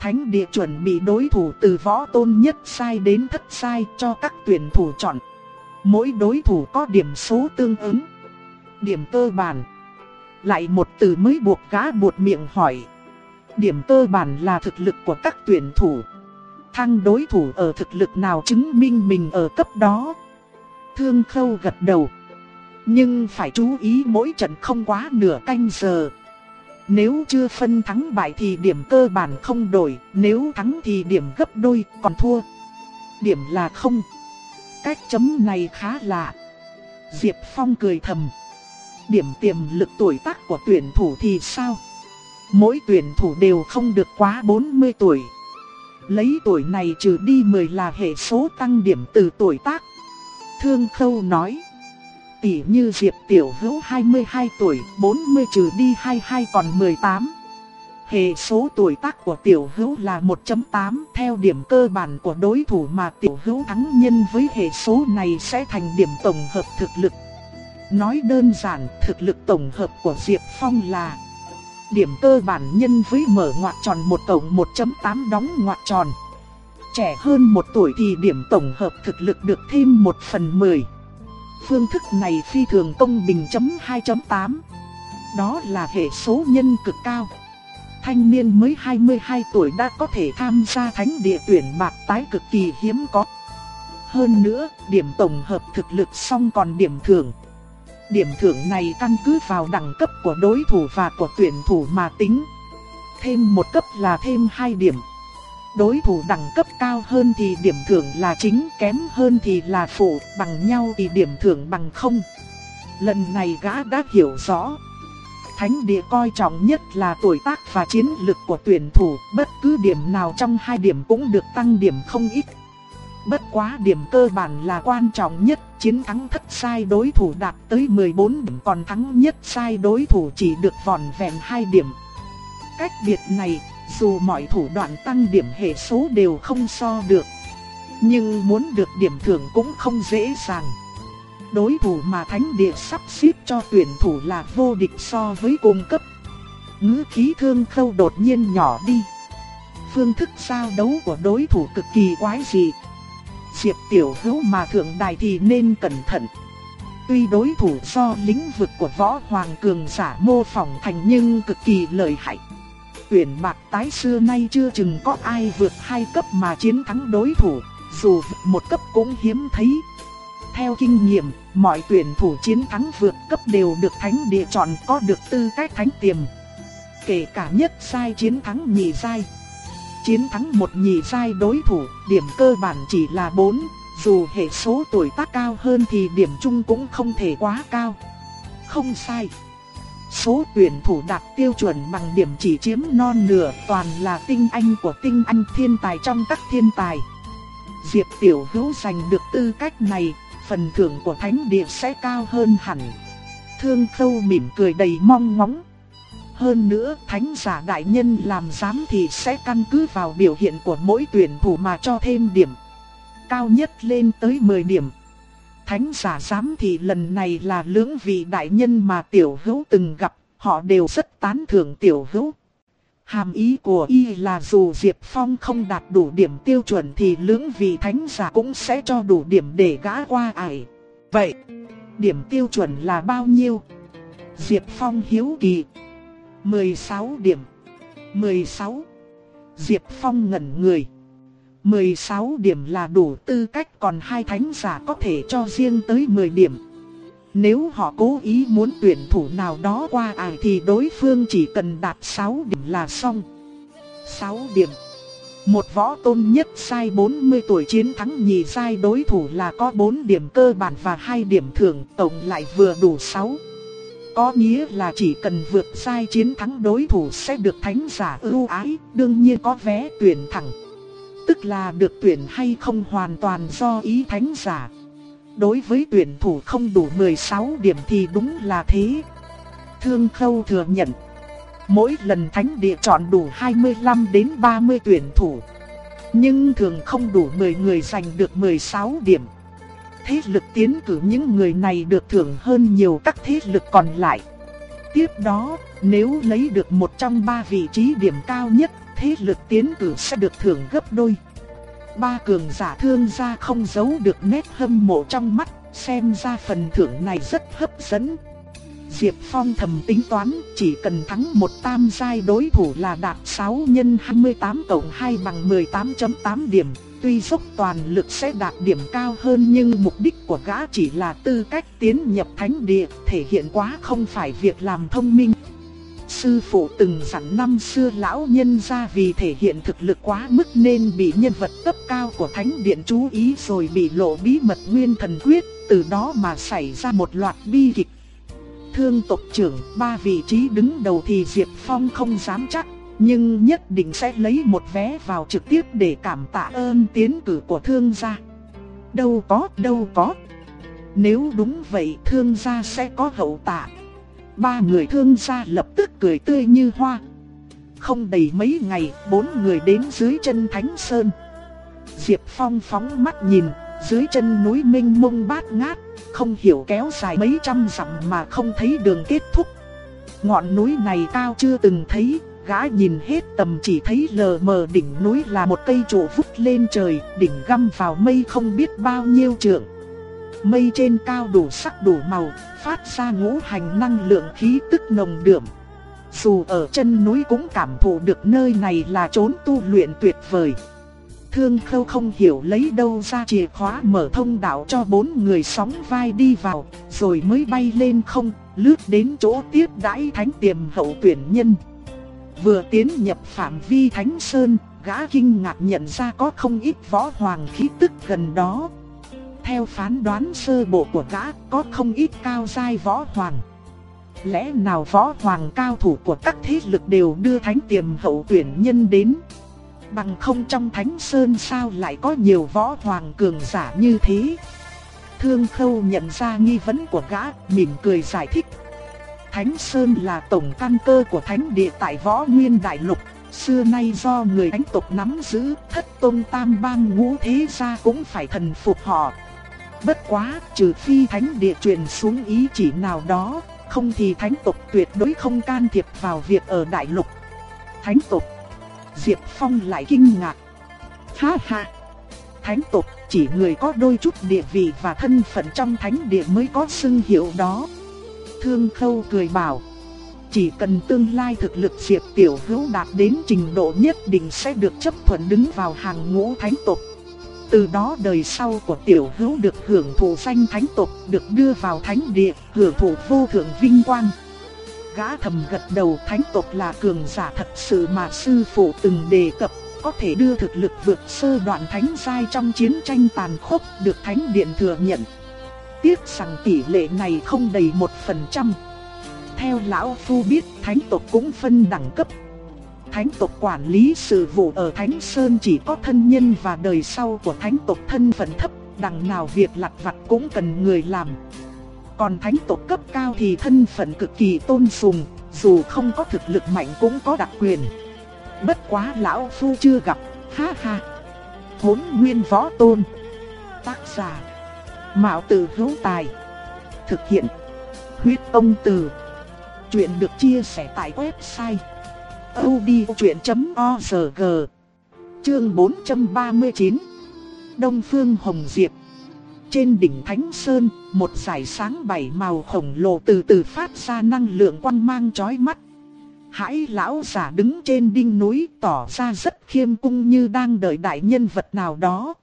Thánh địa chuẩn bị đối thủ từ võ tôn nhất sai đến thất sai cho các tuyển thủ chọn. Mỗi đối thủ có điểm số tương ứng. Điểm cơ bản. Lại một từ mới buộc gã buột miệng hỏi. Điểm cơ bản là thực lực của các tuyển thủ. Thăng đối thủ ở thực lực nào chứng minh mình ở cấp đó. Thương khâu gật đầu. Nhưng phải chú ý mỗi trận không quá nửa canh giờ. Nếu chưa phân thắng bại thì điểm cơ bản không đổi, nếu thắng thì điểm gấp đôi, còn thua. Điểm là không. Cách chấm này khá lạ. Diệp Phong cười thầm. Điểm tiềm lực tuổi tác của tuyển thủ thì sao? Mỗi tuyển thủ đều không được quá 40 tuổi. Lấy tuổi này trừ đi 10 là hệ số tăng điểm từ tuổi tác. Thương Khâu nói tỷ như Diệp Tiểu Hữu 22 tuổi, 40 trừ đi 22 còn 18. Hệ số tuổi tác của Tiểu Hữu là 1.8 theo điểm cơ bản của đối thủ mà Tiểu Hữu thắng nhân với hệ số này sẽ thành điểm tổng hợp thực lực. Nói đơn giản, thực lực tổng hợp của Diệp Phong là Điểm cơ bản nhân với mở ngoặc tròn 1 tổng 1.8 đóng ngoặc tròn Trẻ hơn 1 tuổi thì điểm tổng hợp thực lực được thêm 1 phần 10 Phương thức này phi thường công bình chấm 2.8. Đó là hệ số nhân cực cao. Thanh niên mới 22 tuổi đã có thể tham gia thánh địa tuyển bạc tái cực kỳ hiếm có. Hơn nữa, điểm tổng hợp thực lực xong còn điểm thưởng. Điểm thưởng này căn cứ vào đẳng cấp của đối thủ và của tuyển thủ mà tính. Thêm một cấp là thêm 2 điểm. Đối thủ đẳng cấp cao hơn thì điểm thưởng là chính, kém hơn thì là phụ, bằng nhau thì điểm thưởng bằng không. Lần này gã đã hiểu rõ. Thánh địa coi trọng nhất là tuổi tác và chiến lực của tuyển thủ, bất cứ điểm nào trong hai điểm cũng được tăng điểm không ít. Bất quá điểm cơ bản là quan trọng nhất, chiến thắng thất sai đối thủ đạt tới 14 điểm còn thắng nhất sai đối thủ chỉ được vòn vẹn 2 điểm. Cách biệt này, dù mọi thủ đoạn tăng điểm hệ số đều không so được. Nhưng muốn được điểm thưởng cũng không dễ dàng. Đối thủ mà thánh địa sắp xếp cho tuyển thủ là vô địch so với cung cấp. Ngữ khí thương khâu đột nhiên nhỏ đi. Phương thức giao đấu của đối thủ cực kỳ quái dị. Diệp Tiểu Hữu mà thượng đài thì nên cẩn thận. Tuy đối thủ do lĩnh vực của võ hoàng cường giả mô phỏng thành nhưng cực kỳ lợi hại. Tuyển bạc tái xưa nay chưa chừng có ai vượt hai cấp mà chiến thắng đối thủ, dù một cấp cũng hiếm thấy. Theo kinh nghiệm, mọi tuyển thủ chiến thắng vượt cấp đều được thánh địa chọn có được tư cách thánh tiềm. Kể cả nhất sai chiến thắng nhị sai chiến thắng một nhị sai đối thủ, điểm cơ bản chỉ là 4, dù hệ số tuổi tác cao hơn thì điểm chung cũng không thể quá cao. Không sai. Số tuyển thủ đạt tiêu chuẩn bằng điểm chỉ chiếm non nửa toàn là tinh anh của tinh anh thiên tài trong các thiên tài. Diệp Tiểu Hữu giành được tư cách này, phần thưởng của thánh địa sẽ cao hơn hẳn. Thương Khâu mỉm cười đầy mong ngóng. Hơn nữa, thánh giả đại nhân làm giám thì sẽ căn cứ vào biểu hiện của mỗi tuyển thủ mà cho thêm điểm. Cao nhất lên tới 10 điểm. Thánh giả giám thì lần này là lưỡng vị đại nhân mà tiểu hữu từng gặp, họ đều rất tán thưởng tiểu hữu. Hàm ý của y là dù Diệp Phong không đạt đủ điểm tiêu chuẩn thì lưỡng vị thánh giả cũng sẽ cho đủ điểm để gã qua ải. Vậy, điểm tiêu chuẩn là bao nhiêu? Diệp Phong hiếu kỳ. 16 điểm. 16. Diệp Phong ngẩn người. 16 điểm là đủ tư cách còn hai thánh giả có thể cho riêng tới 10 điểm. Nếu họ cố ý muốn tuyển thủ nào đó qua ải thì đối phương chỉ cần đạt 6 điểm là xong. 6 điểm. Một võ tôn nhất sai 40 tuổi chiến thắng nhì sai đối thủ là có 4 điểm cơ bản và 2 điểm thưởng tổng lại vừa đủ 6. Có nghĩa là chỉ cần vượt sai chiến thắng đối thủ sẽ được thánh giả ưu ái, đương nhiên có vé tuyển thẳng. Tức là được tuyển hay không hoàn toàn do ý thánh giả. Đối với tuyển thủ không đủ 16 điểm thì đúng là thế. Thương Khâu thừa nhận. Mỗi lần thánh địa chọn đủ 25 đến 30 tuyển thủ. Nhưng thường không đủ 10 người giành được 16 điểm thế lực tiến cử những người này được thưởng hơn nhiều các thế lực còn lại. Tiếp đó, nếu lấy được một trong ba vị trí điểm cao nhất, thế lực tiến cử sẽ được thưởng gấp đôi. Ba cường giả thương gia không giấu được nét hâm mộ trong mắt, xem ra phần thưởng này rất hấp dẫn. Diệp Phong thầm tính toán, chỉ cần thắng một tam giai đối thủ là đạt 6 nhân 28 cộng 2 bằng 18.8 điểm, tuy dốc toàn lực sẽ đạt điểm cao hơn nhưng mục đích của gã chỉ là tư cách tiến nhập thánh địa, thể hiện quá không phải việc làm thông minh. Sư phụ từng dặn năm xưa lão nhân ra vì thể hiện thực lực quá mức nên bị nhân vật cấp cao của thánh điện chú ý rồi bị lộ bí mật nguyên thần quyết, từ đó mà xảy ra một loạt bi kịch. Thương tộc trưởng, ba vị trí đứng đầu thì Diệp Phong không dám chắc nhưng nhất định sẽ lấy một vé vào trực tiếp để cảm tạ ơn tiến cử của thương gia. Đâu có, đâu có. Nếu đúng vậy thương gia sẽ có hậu tạ. Ba người thương gia lập tức cười tươi như hoa. Không đầy mấy ngày, bốn người đến dưới chân Thánh Sơn. Diệp Phong phóng mắt nhìn, dưới chân núi minh mông bát ngát, không hiểu kéo dài mấy trăm dặm mà không thấy đường kết thúc. Ngọn núi này cao chưa từng thấy, Gã nhìn hết tầm chỉ thấy lờ mờ đỉnh núi là một cây trụ vút lên trời, đỉnh găm vào mây không biết bao nhiêu trượng mây trên cao đủ sắc đủ màu, phát ra ngũ hành năng lượng khí tức nồng đượm. Dù ở chân núi cũng cảm thụ được nơi này là chốn tu luyện tuyệt vời. Thương khâu không hiểu lấy đâu ra chìa khóa mở thông đạo cho bốn người sóng vai đi vào, rồi mới bay lên không, lướt đến chỗ tiếp đãi thánh tiềm hậu tuyển nhân. Vừa tiến nhập phạm vi thánh sơn, gã kinh ngạc nhận ra có không ít võ hoàng khí tức gần đó. Theo phán đoán sơ bộ của gã, có không ít cao giai võ hoàng. Lẽ nào võ hoàng cao thủ của các thế lực đều đưa thánh tiềm hậu tuyển nhân đến? Bằng không trong thánh sơn sao lại có nhiều võ hoàng cường giả như thế? Thương khâu nhận ra nghi vấn của gã, mỉm cười giải thích. Thánh Sơn là tổng căn cơ của thánh địa tại võ nguyên đại lục, xưa nay do người thánh tộc nắm giữ, thất tôn tam bang ngũ thế gia cũng phải thần phục họ. Bất quá, trừ phi thánh địa truyền xuống ý chỉ nào đó, không thì thánh tộc tuyệt đối không can thiệp vào việc ở đại lục. Thánh tộc Diệp Phong lại kinh ngạc. Ha ha! Thánh tộc chỉ người có đôi chút địa vị và thân phận trong thánh địa mới có xưng hiệu đó. Thương Khâu cười bảo. Chỉ cần tương lai thực lực Diệp Tiểu Hữu đạt đến trình độ nhất định sẽ được chấp thuận đứng vào hàng ngũ thánh tộc. Từ đó đời sau của Tiểu Hữu được hưởng thụ danh thánh tộc, được đưa vào thánh địa, hưởng thụ vô thượng vinh quang. Gã thầm gật đầu thánh tộc là cường giả thật sự mà sư phụ từng đề cập, có thể đưa thực lực vượt sơ đoạn thánh giai trong chiến tranh tàn khốc được thánh điện thừa nhận. Tiếc rằng tỷ lệ này không đầy một phần trăm. Theo lão phu biết, thánh tộc cũng phân đẳng cấp. Thánh tộc quản lý sự vụ ở Thánh Sơn chỉ có thân nhân và đời sau của thánh tộc thân phận thấp, đằng nào việc lặt vặt cũng cần người làm. Còn thánh tộc cấp cao thì thân phận cực kỳ tôn sùng, dù không có thực lực mạnh cũng có đặc quyền. Bất quá lão phu chưa gặp, ha ha. Hốn nguyên võ tôn. Tác giả. Mạo tử hữu tài. Thực hiện. Huyết ông từ. Chuyện được chia sẻ tại website audiochuyện.org Chương 439 Đông Phương Hồng Diệp trên đỉnh Thánh Sơn, một dải sáng bảy màu khổng lồ từ từ phát ra năng lượng quang mang chói mắt. Hãi lão giả đứng trên đinh núi tỏ ra rất khiêm cung như đang đợi đại nhân vật nào đó.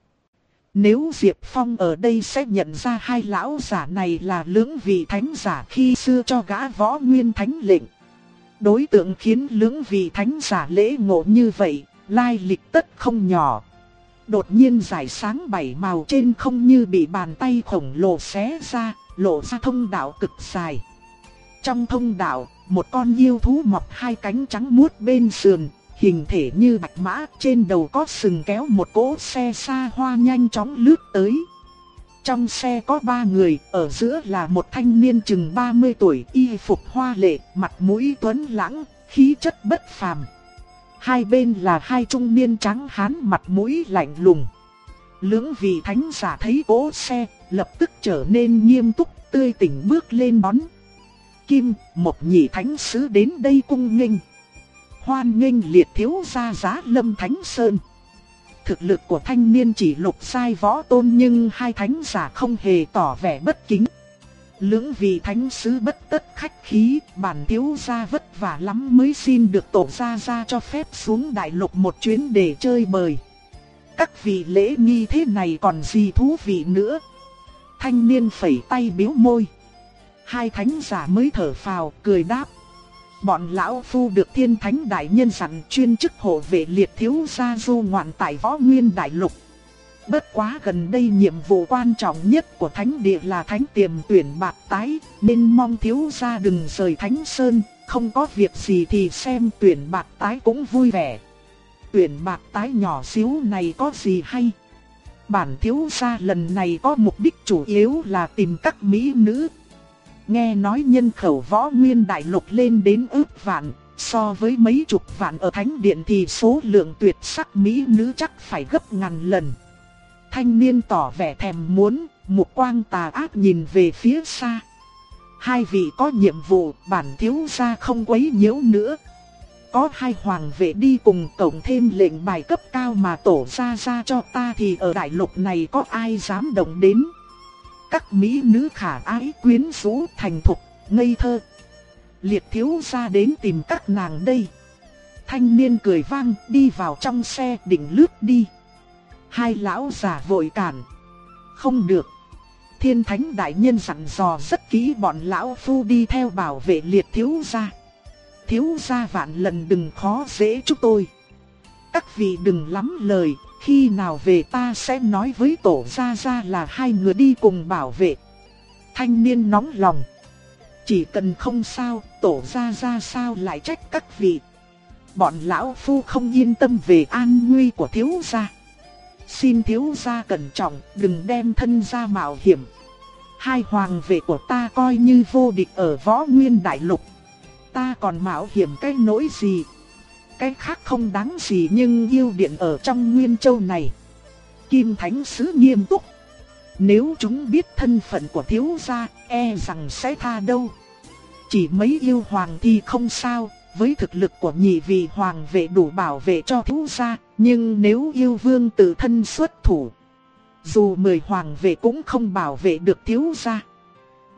Nếu Diệp Phong ở đây sẽ nhận ra hai lão giả này là lưỡng vị thánh giả khi xưa cho gã võ nguyên thánh lệnh. Đối tượng khiến lưỡng vị thánh giả lễ ngộ như vậy, lai lịch tất không nhỏ. Đột nhiên giải sáng bảy màu trên không như bị bàn tay khổng lồ xé ra, lộ ra thông đạo cực dài. Trong thông đạo, một con yêu thú mọc hai cánh trắng muốt bên sườn, hình thể như bạch mã, trên đầu có sừng kéo một cỗ xe xa hoa nhanh chóng lướt tới. Trong xe có ba người, ở giữa là một thanh niên chừng 30 tuổi, y phục hoa lệ, mặt mũi tuấn lãng, khí chất bất phàm. Hai bên là hai trung niên trắng hán mặt mũi lạnh lùng. Lưỡng vị thánh giả thấy cỗ xe, lập tức trở nên nghiêm túc, tươi tỉnh bước lên đón. Kim, một nhị thánh sứ đến đây cung nghênh. Hoan nghênh liệt thiếu gia giá lâm thánh sơn. Thực lực của thanh niên chỉ lục sai võ tôn nhưng hai thánh giả không hề tỏ vẻ bất kính. Lưỡng vị thánh sứ bất tất khách khí, bản thiếu gia vất vả lắm mới xin được tổ gia gia cho phép xuống đại lục một chuyến để chơi bời. Các vị lễ nghi thế này còn gì thú vị nữa. Thanh niên phẩy tay biếu môi. Hai thánh giả mới thở phào, cười đáp. Bọn lão phu được thiên thánh đại nhân sẵn chuyên chức hộ vệ liệt thiếu gia du ngoạn tại võ nguyên đại lục. Bất quá gần đây nhiệm vụ quan trọng nhất của thánh địa là thánh tiềm tuyển bạc tái, nên mong thiếu gia đừng rời thánh sơn, không có việc gì thì xem tuyển bạc tái cũng vui vẻ. Tuyển bạc tái nhỏ xíu này có gì hay? Bản thiếu gia lần này có mục đích chủ yếu là tìm các mỹ nữ. Nghe nói nhân khẩu võ nguyên đại lục lên đến ước vạn, so với mấy chục vạn ở thánh điện thì số lượng tuyệt sắc mỹ nữ chắc phải gấp ngàn lần. Thanh niên tỏ vẻ thèm muốn, một quang tà ác nhìn về phía xa. Hai vị có nhiệm vụ, bản thiếu gia không quấy nhiễu nữa. Có hai hoàng vệ đi cùng cộng thêm lệnh bài cấp cao mà tổ ra ra cho ta thì ở đại lục này có ai dám động đến các mỹ nữ khả ái quyến rũ thành thục, ngây thơ. Liệt thiếu gia đến tìm các nàng đây. Thanh niên cười vang đi vào trong xe định lướt đi. Hai lão già vội cản. Không được. Thiên thánh đại nhân dặn dò rất kỹ bọn lão phu đi theo bảo vệ liệt thiếu gia. Thiếu gia vạn lần đừng khó dễ chúng tôi. Các vị đừng lắm lời, khi nào về ta sẽ nói với tổ gia gia là hai người đi cùng bảo vệ. Thanh niên nóng lòng. Chỉ cần không sao, tổ gia gia sao lại trách các vị. Bọn lão phu không yên tâm về an nguy của thiếu gia. Xin thiếu gia cẩn trọng, đừng đem thân gia mạo hiểm. Hai hoàng vệ của ta coi như vô địch ở võ nguyên đại lục. Ta còn mạo hiểm cái nỗi gì? Cái khác không đáng gì nhưng yêu điện ở trong Nguyên Châu này. Kim Thánh Sứ nghiêm túc. Nếu chúng biết thân phận của thiếu gia, e rằng sẽ tha đâu. Chỉ mấy yêu hoàng thì không sao, với thực lực của nhị vị hoàng vệ đủ bảo vệ cho thiếu gia, nhưng nếu yêu vương tự thân xuất thủ, dù mười hoàng vệ cũng không bảo vệ được thiếu gia.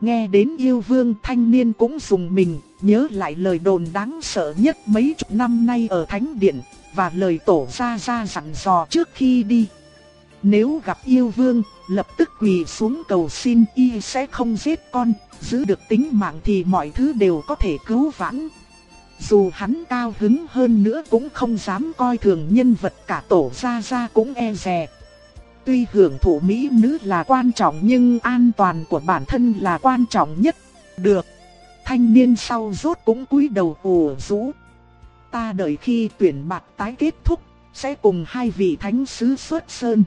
Nghe đến yêu vương thanh niên cũng dùng mình, nhớ lại lời đồn đáng sợ nhất mấy chục năm nay ở Thánh Điện, và lời tổ gia gia dặn dò trước khi đi. Nếu gặp yêu vương, lập tức quỳ xuống cầu xin y sẽ không giết con, giữ được tính mạng thì mọi thứ đều có thể cứu vãn. Dù hắn cao hứng hơn nữa cũng không dám coi thường nhân vật cả tổ gia gia cũng e dè. Tuy hưởng thụ mỹ nữ là quan trọng nhưng an toàn của bản thân là quan trọng nhất. Được. Thanh niên sau rốt cũng cúi đầu ủ rũ. Ta đợi khi tuyển bạc tái kết thúc, sẽ cùng hai vị thánh sứ xuất sơn.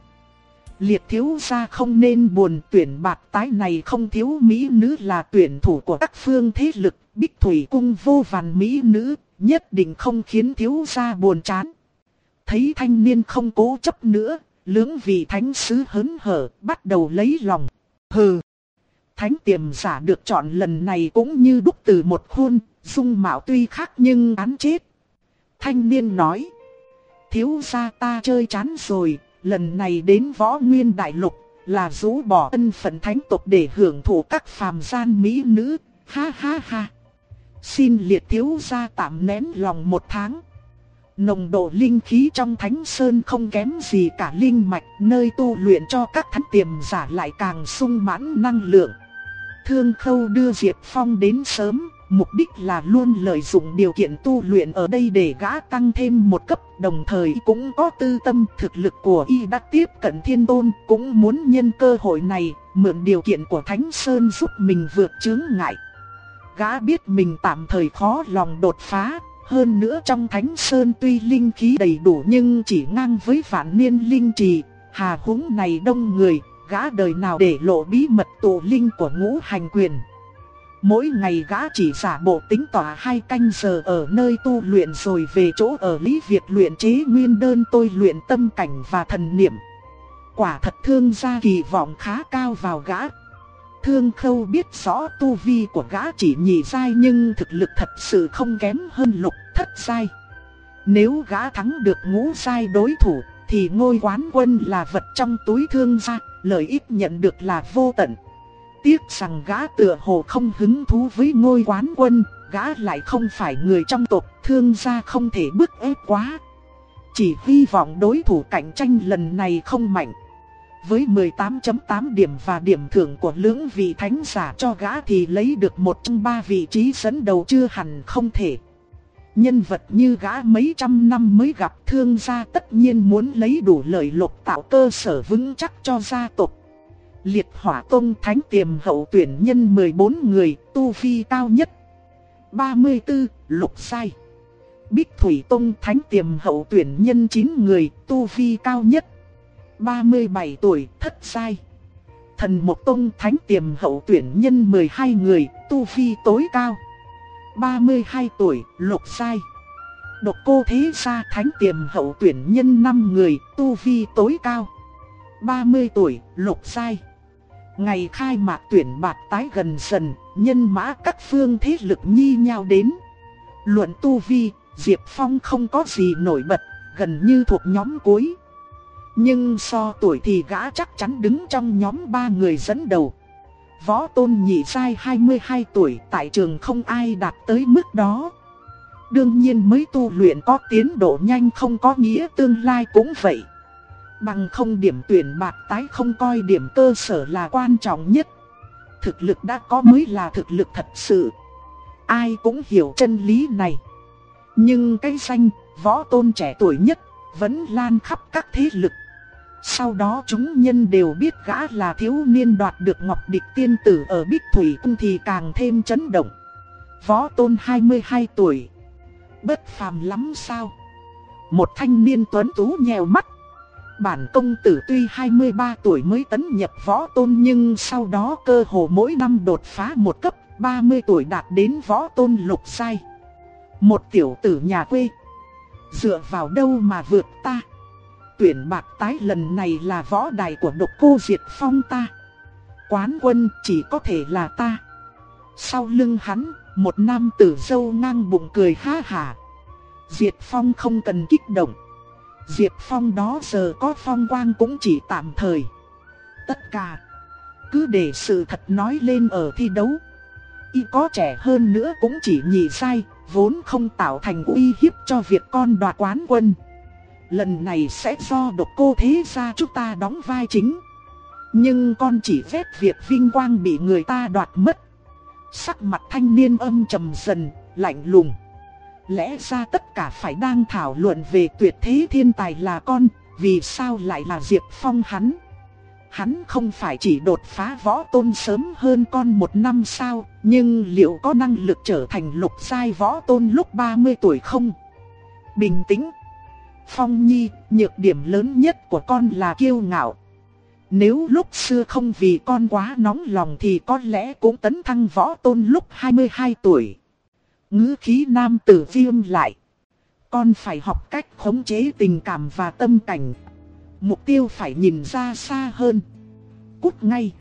Liệt thiếu gia không nên buồn tuyển bạc tái này không thiếu mỹ nữ là tuyển thủ của các phương thế lực, bích thủy cung vô vàn mỹ nữ, nhất định không khiến thiếu gia buồn chán. Thấy thanh niên không cố chấp nữa, lưỡng vị thánh sứ hớn hở, bắt đầu lấy lòng. Hừ! Thánh tiềm giả được chọn lần này cũng như đúc từ một khuôn, dung mạo tuy khác nhưng án chết. Thanh niên nói. Thiếu gia ta chơi chán rồi, lần này đến võ nguyên đại lục, là rũ bỏ ân phận thánh tộc để hưởng thụ các phàm gian mỹ nữ, ha ha ha. Xin liệt thiếu gia tạm nén lòng một tháng. Nồng độ linh khí trong thánh sơn không kém gì cả linh mạch, nơi tu luyện cho các thánh tiềm giả lại càng sung mãn năng lượng. Thương khâu đưa Diệp Phong đến sớm, mục đích là luôn lợi dụng điều kiện tu luyện ở đây để gã tăng thêm một cấp, đồng thời cũng có tư tâm thực lực của y đã tiếp cận thiên tôn, cũng muốn nhân cơ hội này, mượn điều kiện của Thánh Sơn giúp mình vượt chướng ngại. Gã biết mình tạm thời khó lòng đột phá, hơn nữa trong Thánh Sơn tuy linh khí đầy đủ nhưng chỉ ngang với vạn niên linh trì, hà húng này đông người, gã đời nào để lộ bí mật tụ linh của ngũ hành quyền. Mỗi ngày gã chỉ giả bộ tính tỏa hai canh giờ ở nơi tu luyện rồi về chỗ ở Lý Việt luyện chế nguyên đơn tôi luyện tâm cảnh và thần niệm. Quả thật thương gia kỳ vọng khá cao vào gã. Thương khâu biết rõ tu vi của gã chỉ nhị sai nhưng thực lực thật sự không kém hơn lục thất sai. Nếu gã thắng được ngũ sai đối thủ thì ngôi quán quân là vật trong túi thương gia, lợi ích nhận được là vô tận. Tiếc rằng gã tựa hồ không hứng thú với ngôi quán quân, gã lại không phải người trong tộc, thương gia không thể bức ép quá. Chỉ hy vọng đối thủ cạnh tranh lần này không mạnh. Với 18.8 điểm và điểm thưởng của lưỡng vị thánh giả cho gã thì lấy được một trong ba vị trí dẫn đầu chưa hẳn không thể. Nhân vật như gã mấy trăm năm mới gặp thương gia tất nhiên muốn lấy đủ lợi lộc tạo cơ sở vững chắc cho gia tộc. Liệt hỏa tông thánh tiềm hậu tuyển nhân 14 người, tu vi cao nhất. 34, lục sai. Bích thủy tông thánh tiềm hậu tuyển nhân 9 người, tu vi cao nhất. 37 tuổi, thất sai. Thần một tông thánh tiềm hậu tuyển nhân 12 người, tu vi tối cao. 32 tuổi, lục sai. Độc cô thế gia thánh tiềm hậu tuyển nhân 5 người, tu vi tối cao. 30 tuổi, lục sai. Ngày khai mạc tuyển bạc tái gần dần, nhân mã các phương thế lực nhi nhau đến. Luận tu vi, Diệp Phong không có gì nổi bật, gần như thuộc nhóm cuối. Nhưng so tuổi thì gã chắc chắn đứng trong nhóm ba người dẫn đầu. võ tôn nhị sai 22 tuổi tại trường không ai đạt tới mức đó. Đương nhiên mới tu luyện có tiến độ nhanh không có nghĩa tương lai cũng vậy. Bằng không điểm tuyển bạc tái không coi điểm cơ sở là quan trọng nhất. Thực lực đã có mới là thực lực thật sự. Ai cũng hiểu chân lý này. Nhưng cái danh, võ tôn trẻ tuổi nhất, vẫn lan khắp các thế lực. Sau đó chúng nhân đều biết gã là thiếu niên đoạt được Ngọc Địch Tiên Tử ở Bích Thủy Cung thì càng thêm chấn động. Võ tôn 22 tuổi. Bất phàm lắm sao? Một thanh niên tuấn tú nhèo mắt. Bản công tử tuy 23 tuổi mới tấn nhập võ tôn nhưng sau đó cơ hồ mỗi năm đột phá một cấp, 30 tuổi đạt đến võ tôn lục sai. Một tiểu tử nhà quê. Dựa vào đâu mà vượt ta? Tuyển bạc tái lần này là võ đài của độc cô Diệt Phong ta. Quán quân chỉ có thể là ta. Sau lưng hắn, một nam tử dâu ngang bụng cười ha hà. Diệt Phong không cần kích động. Diệp Phong đó giờ có phong quang cũng chỉ tạm thời. Tất cả, cứ để sự thật nói lên ở thi đấu. Y có trẻ hơn nữa cũng chỉ nhị sai, vốn không tạo thành uy hiếp cho việc con đoạt quán quân. Lần này sẽ do độc cô thế gia chúng ta đóng vai chính. Nhưng con chỉ vết việc vinh quang bị người ta đoạt mất. Sắc mặt thanh niên âm trầm dần, lạnh lùng. Lẽ ra tất cả phải đang thảo luận về tuyệt thế thiên tài là con, vì sao lại là Diệp Phong hắn? Hắn không phải chỉ đột phá võ tôn sớm hơn con một năm sao, nhưng liệu có năng lực trở thành lục giai võ tôn lúc 30 tuổi không? Bình tĩnh. Phong Nhi, nhược điểm lớn nhất của con là kiêu ngạo. Nếu lúc xưa không vì con quá nóng lòng thì có lẽ cũng tấn thăng võ tôn lúc 22 tuổi. Ngữ khí nam tử viêm lại. Con phải học cách khống chế tình cảm và tâm cảnh. Mục tiêu phải nhìn ra xa hơn. Cút ngay.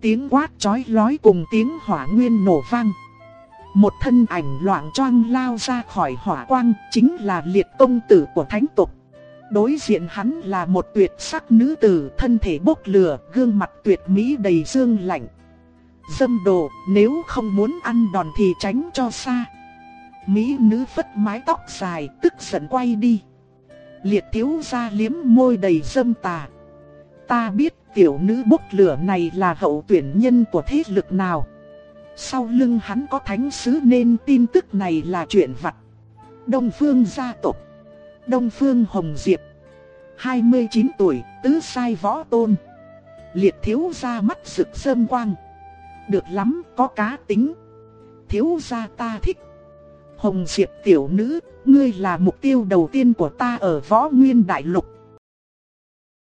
Tiếng quát chói lói cùng tiếng hỏa nguyên nổ vang. Một thân ảnh loạn choang lao ra khỏi hỏa quang chính là liệt công tử của thánh tục. Đối diện hắn là một tuyệt sắc nữ tử thân thể bốc lửa, gương mặt tuyệt mỹ đầy dương lạnh. Dâm đồ, nếu không muốn ăn đòn thì tránh cho xa. Mỹ nữ phất mái tóc dài, tức giận quay đi. Liệt thiếu gia liếm môi đầy dâm tà. Ta biết tiểu nữ bốc lửa này là hậu tuyển nhân của thế lực nào. Sau lưng hắn có thánh sứ nên tin tức này là chuyện vặt. Đông Phương gia tộc Đông Phương Hồng Diệp 29 tuổi, tứ sai võ tôn Liệt thiếu gia mắt rực sâm quang Được lắm, có cá tính Thiếu gia ta thích Hồng Diệp tiểu nữ, ngươi là mục tiêu đầu tiên của ta ở võ nguyên đại lục.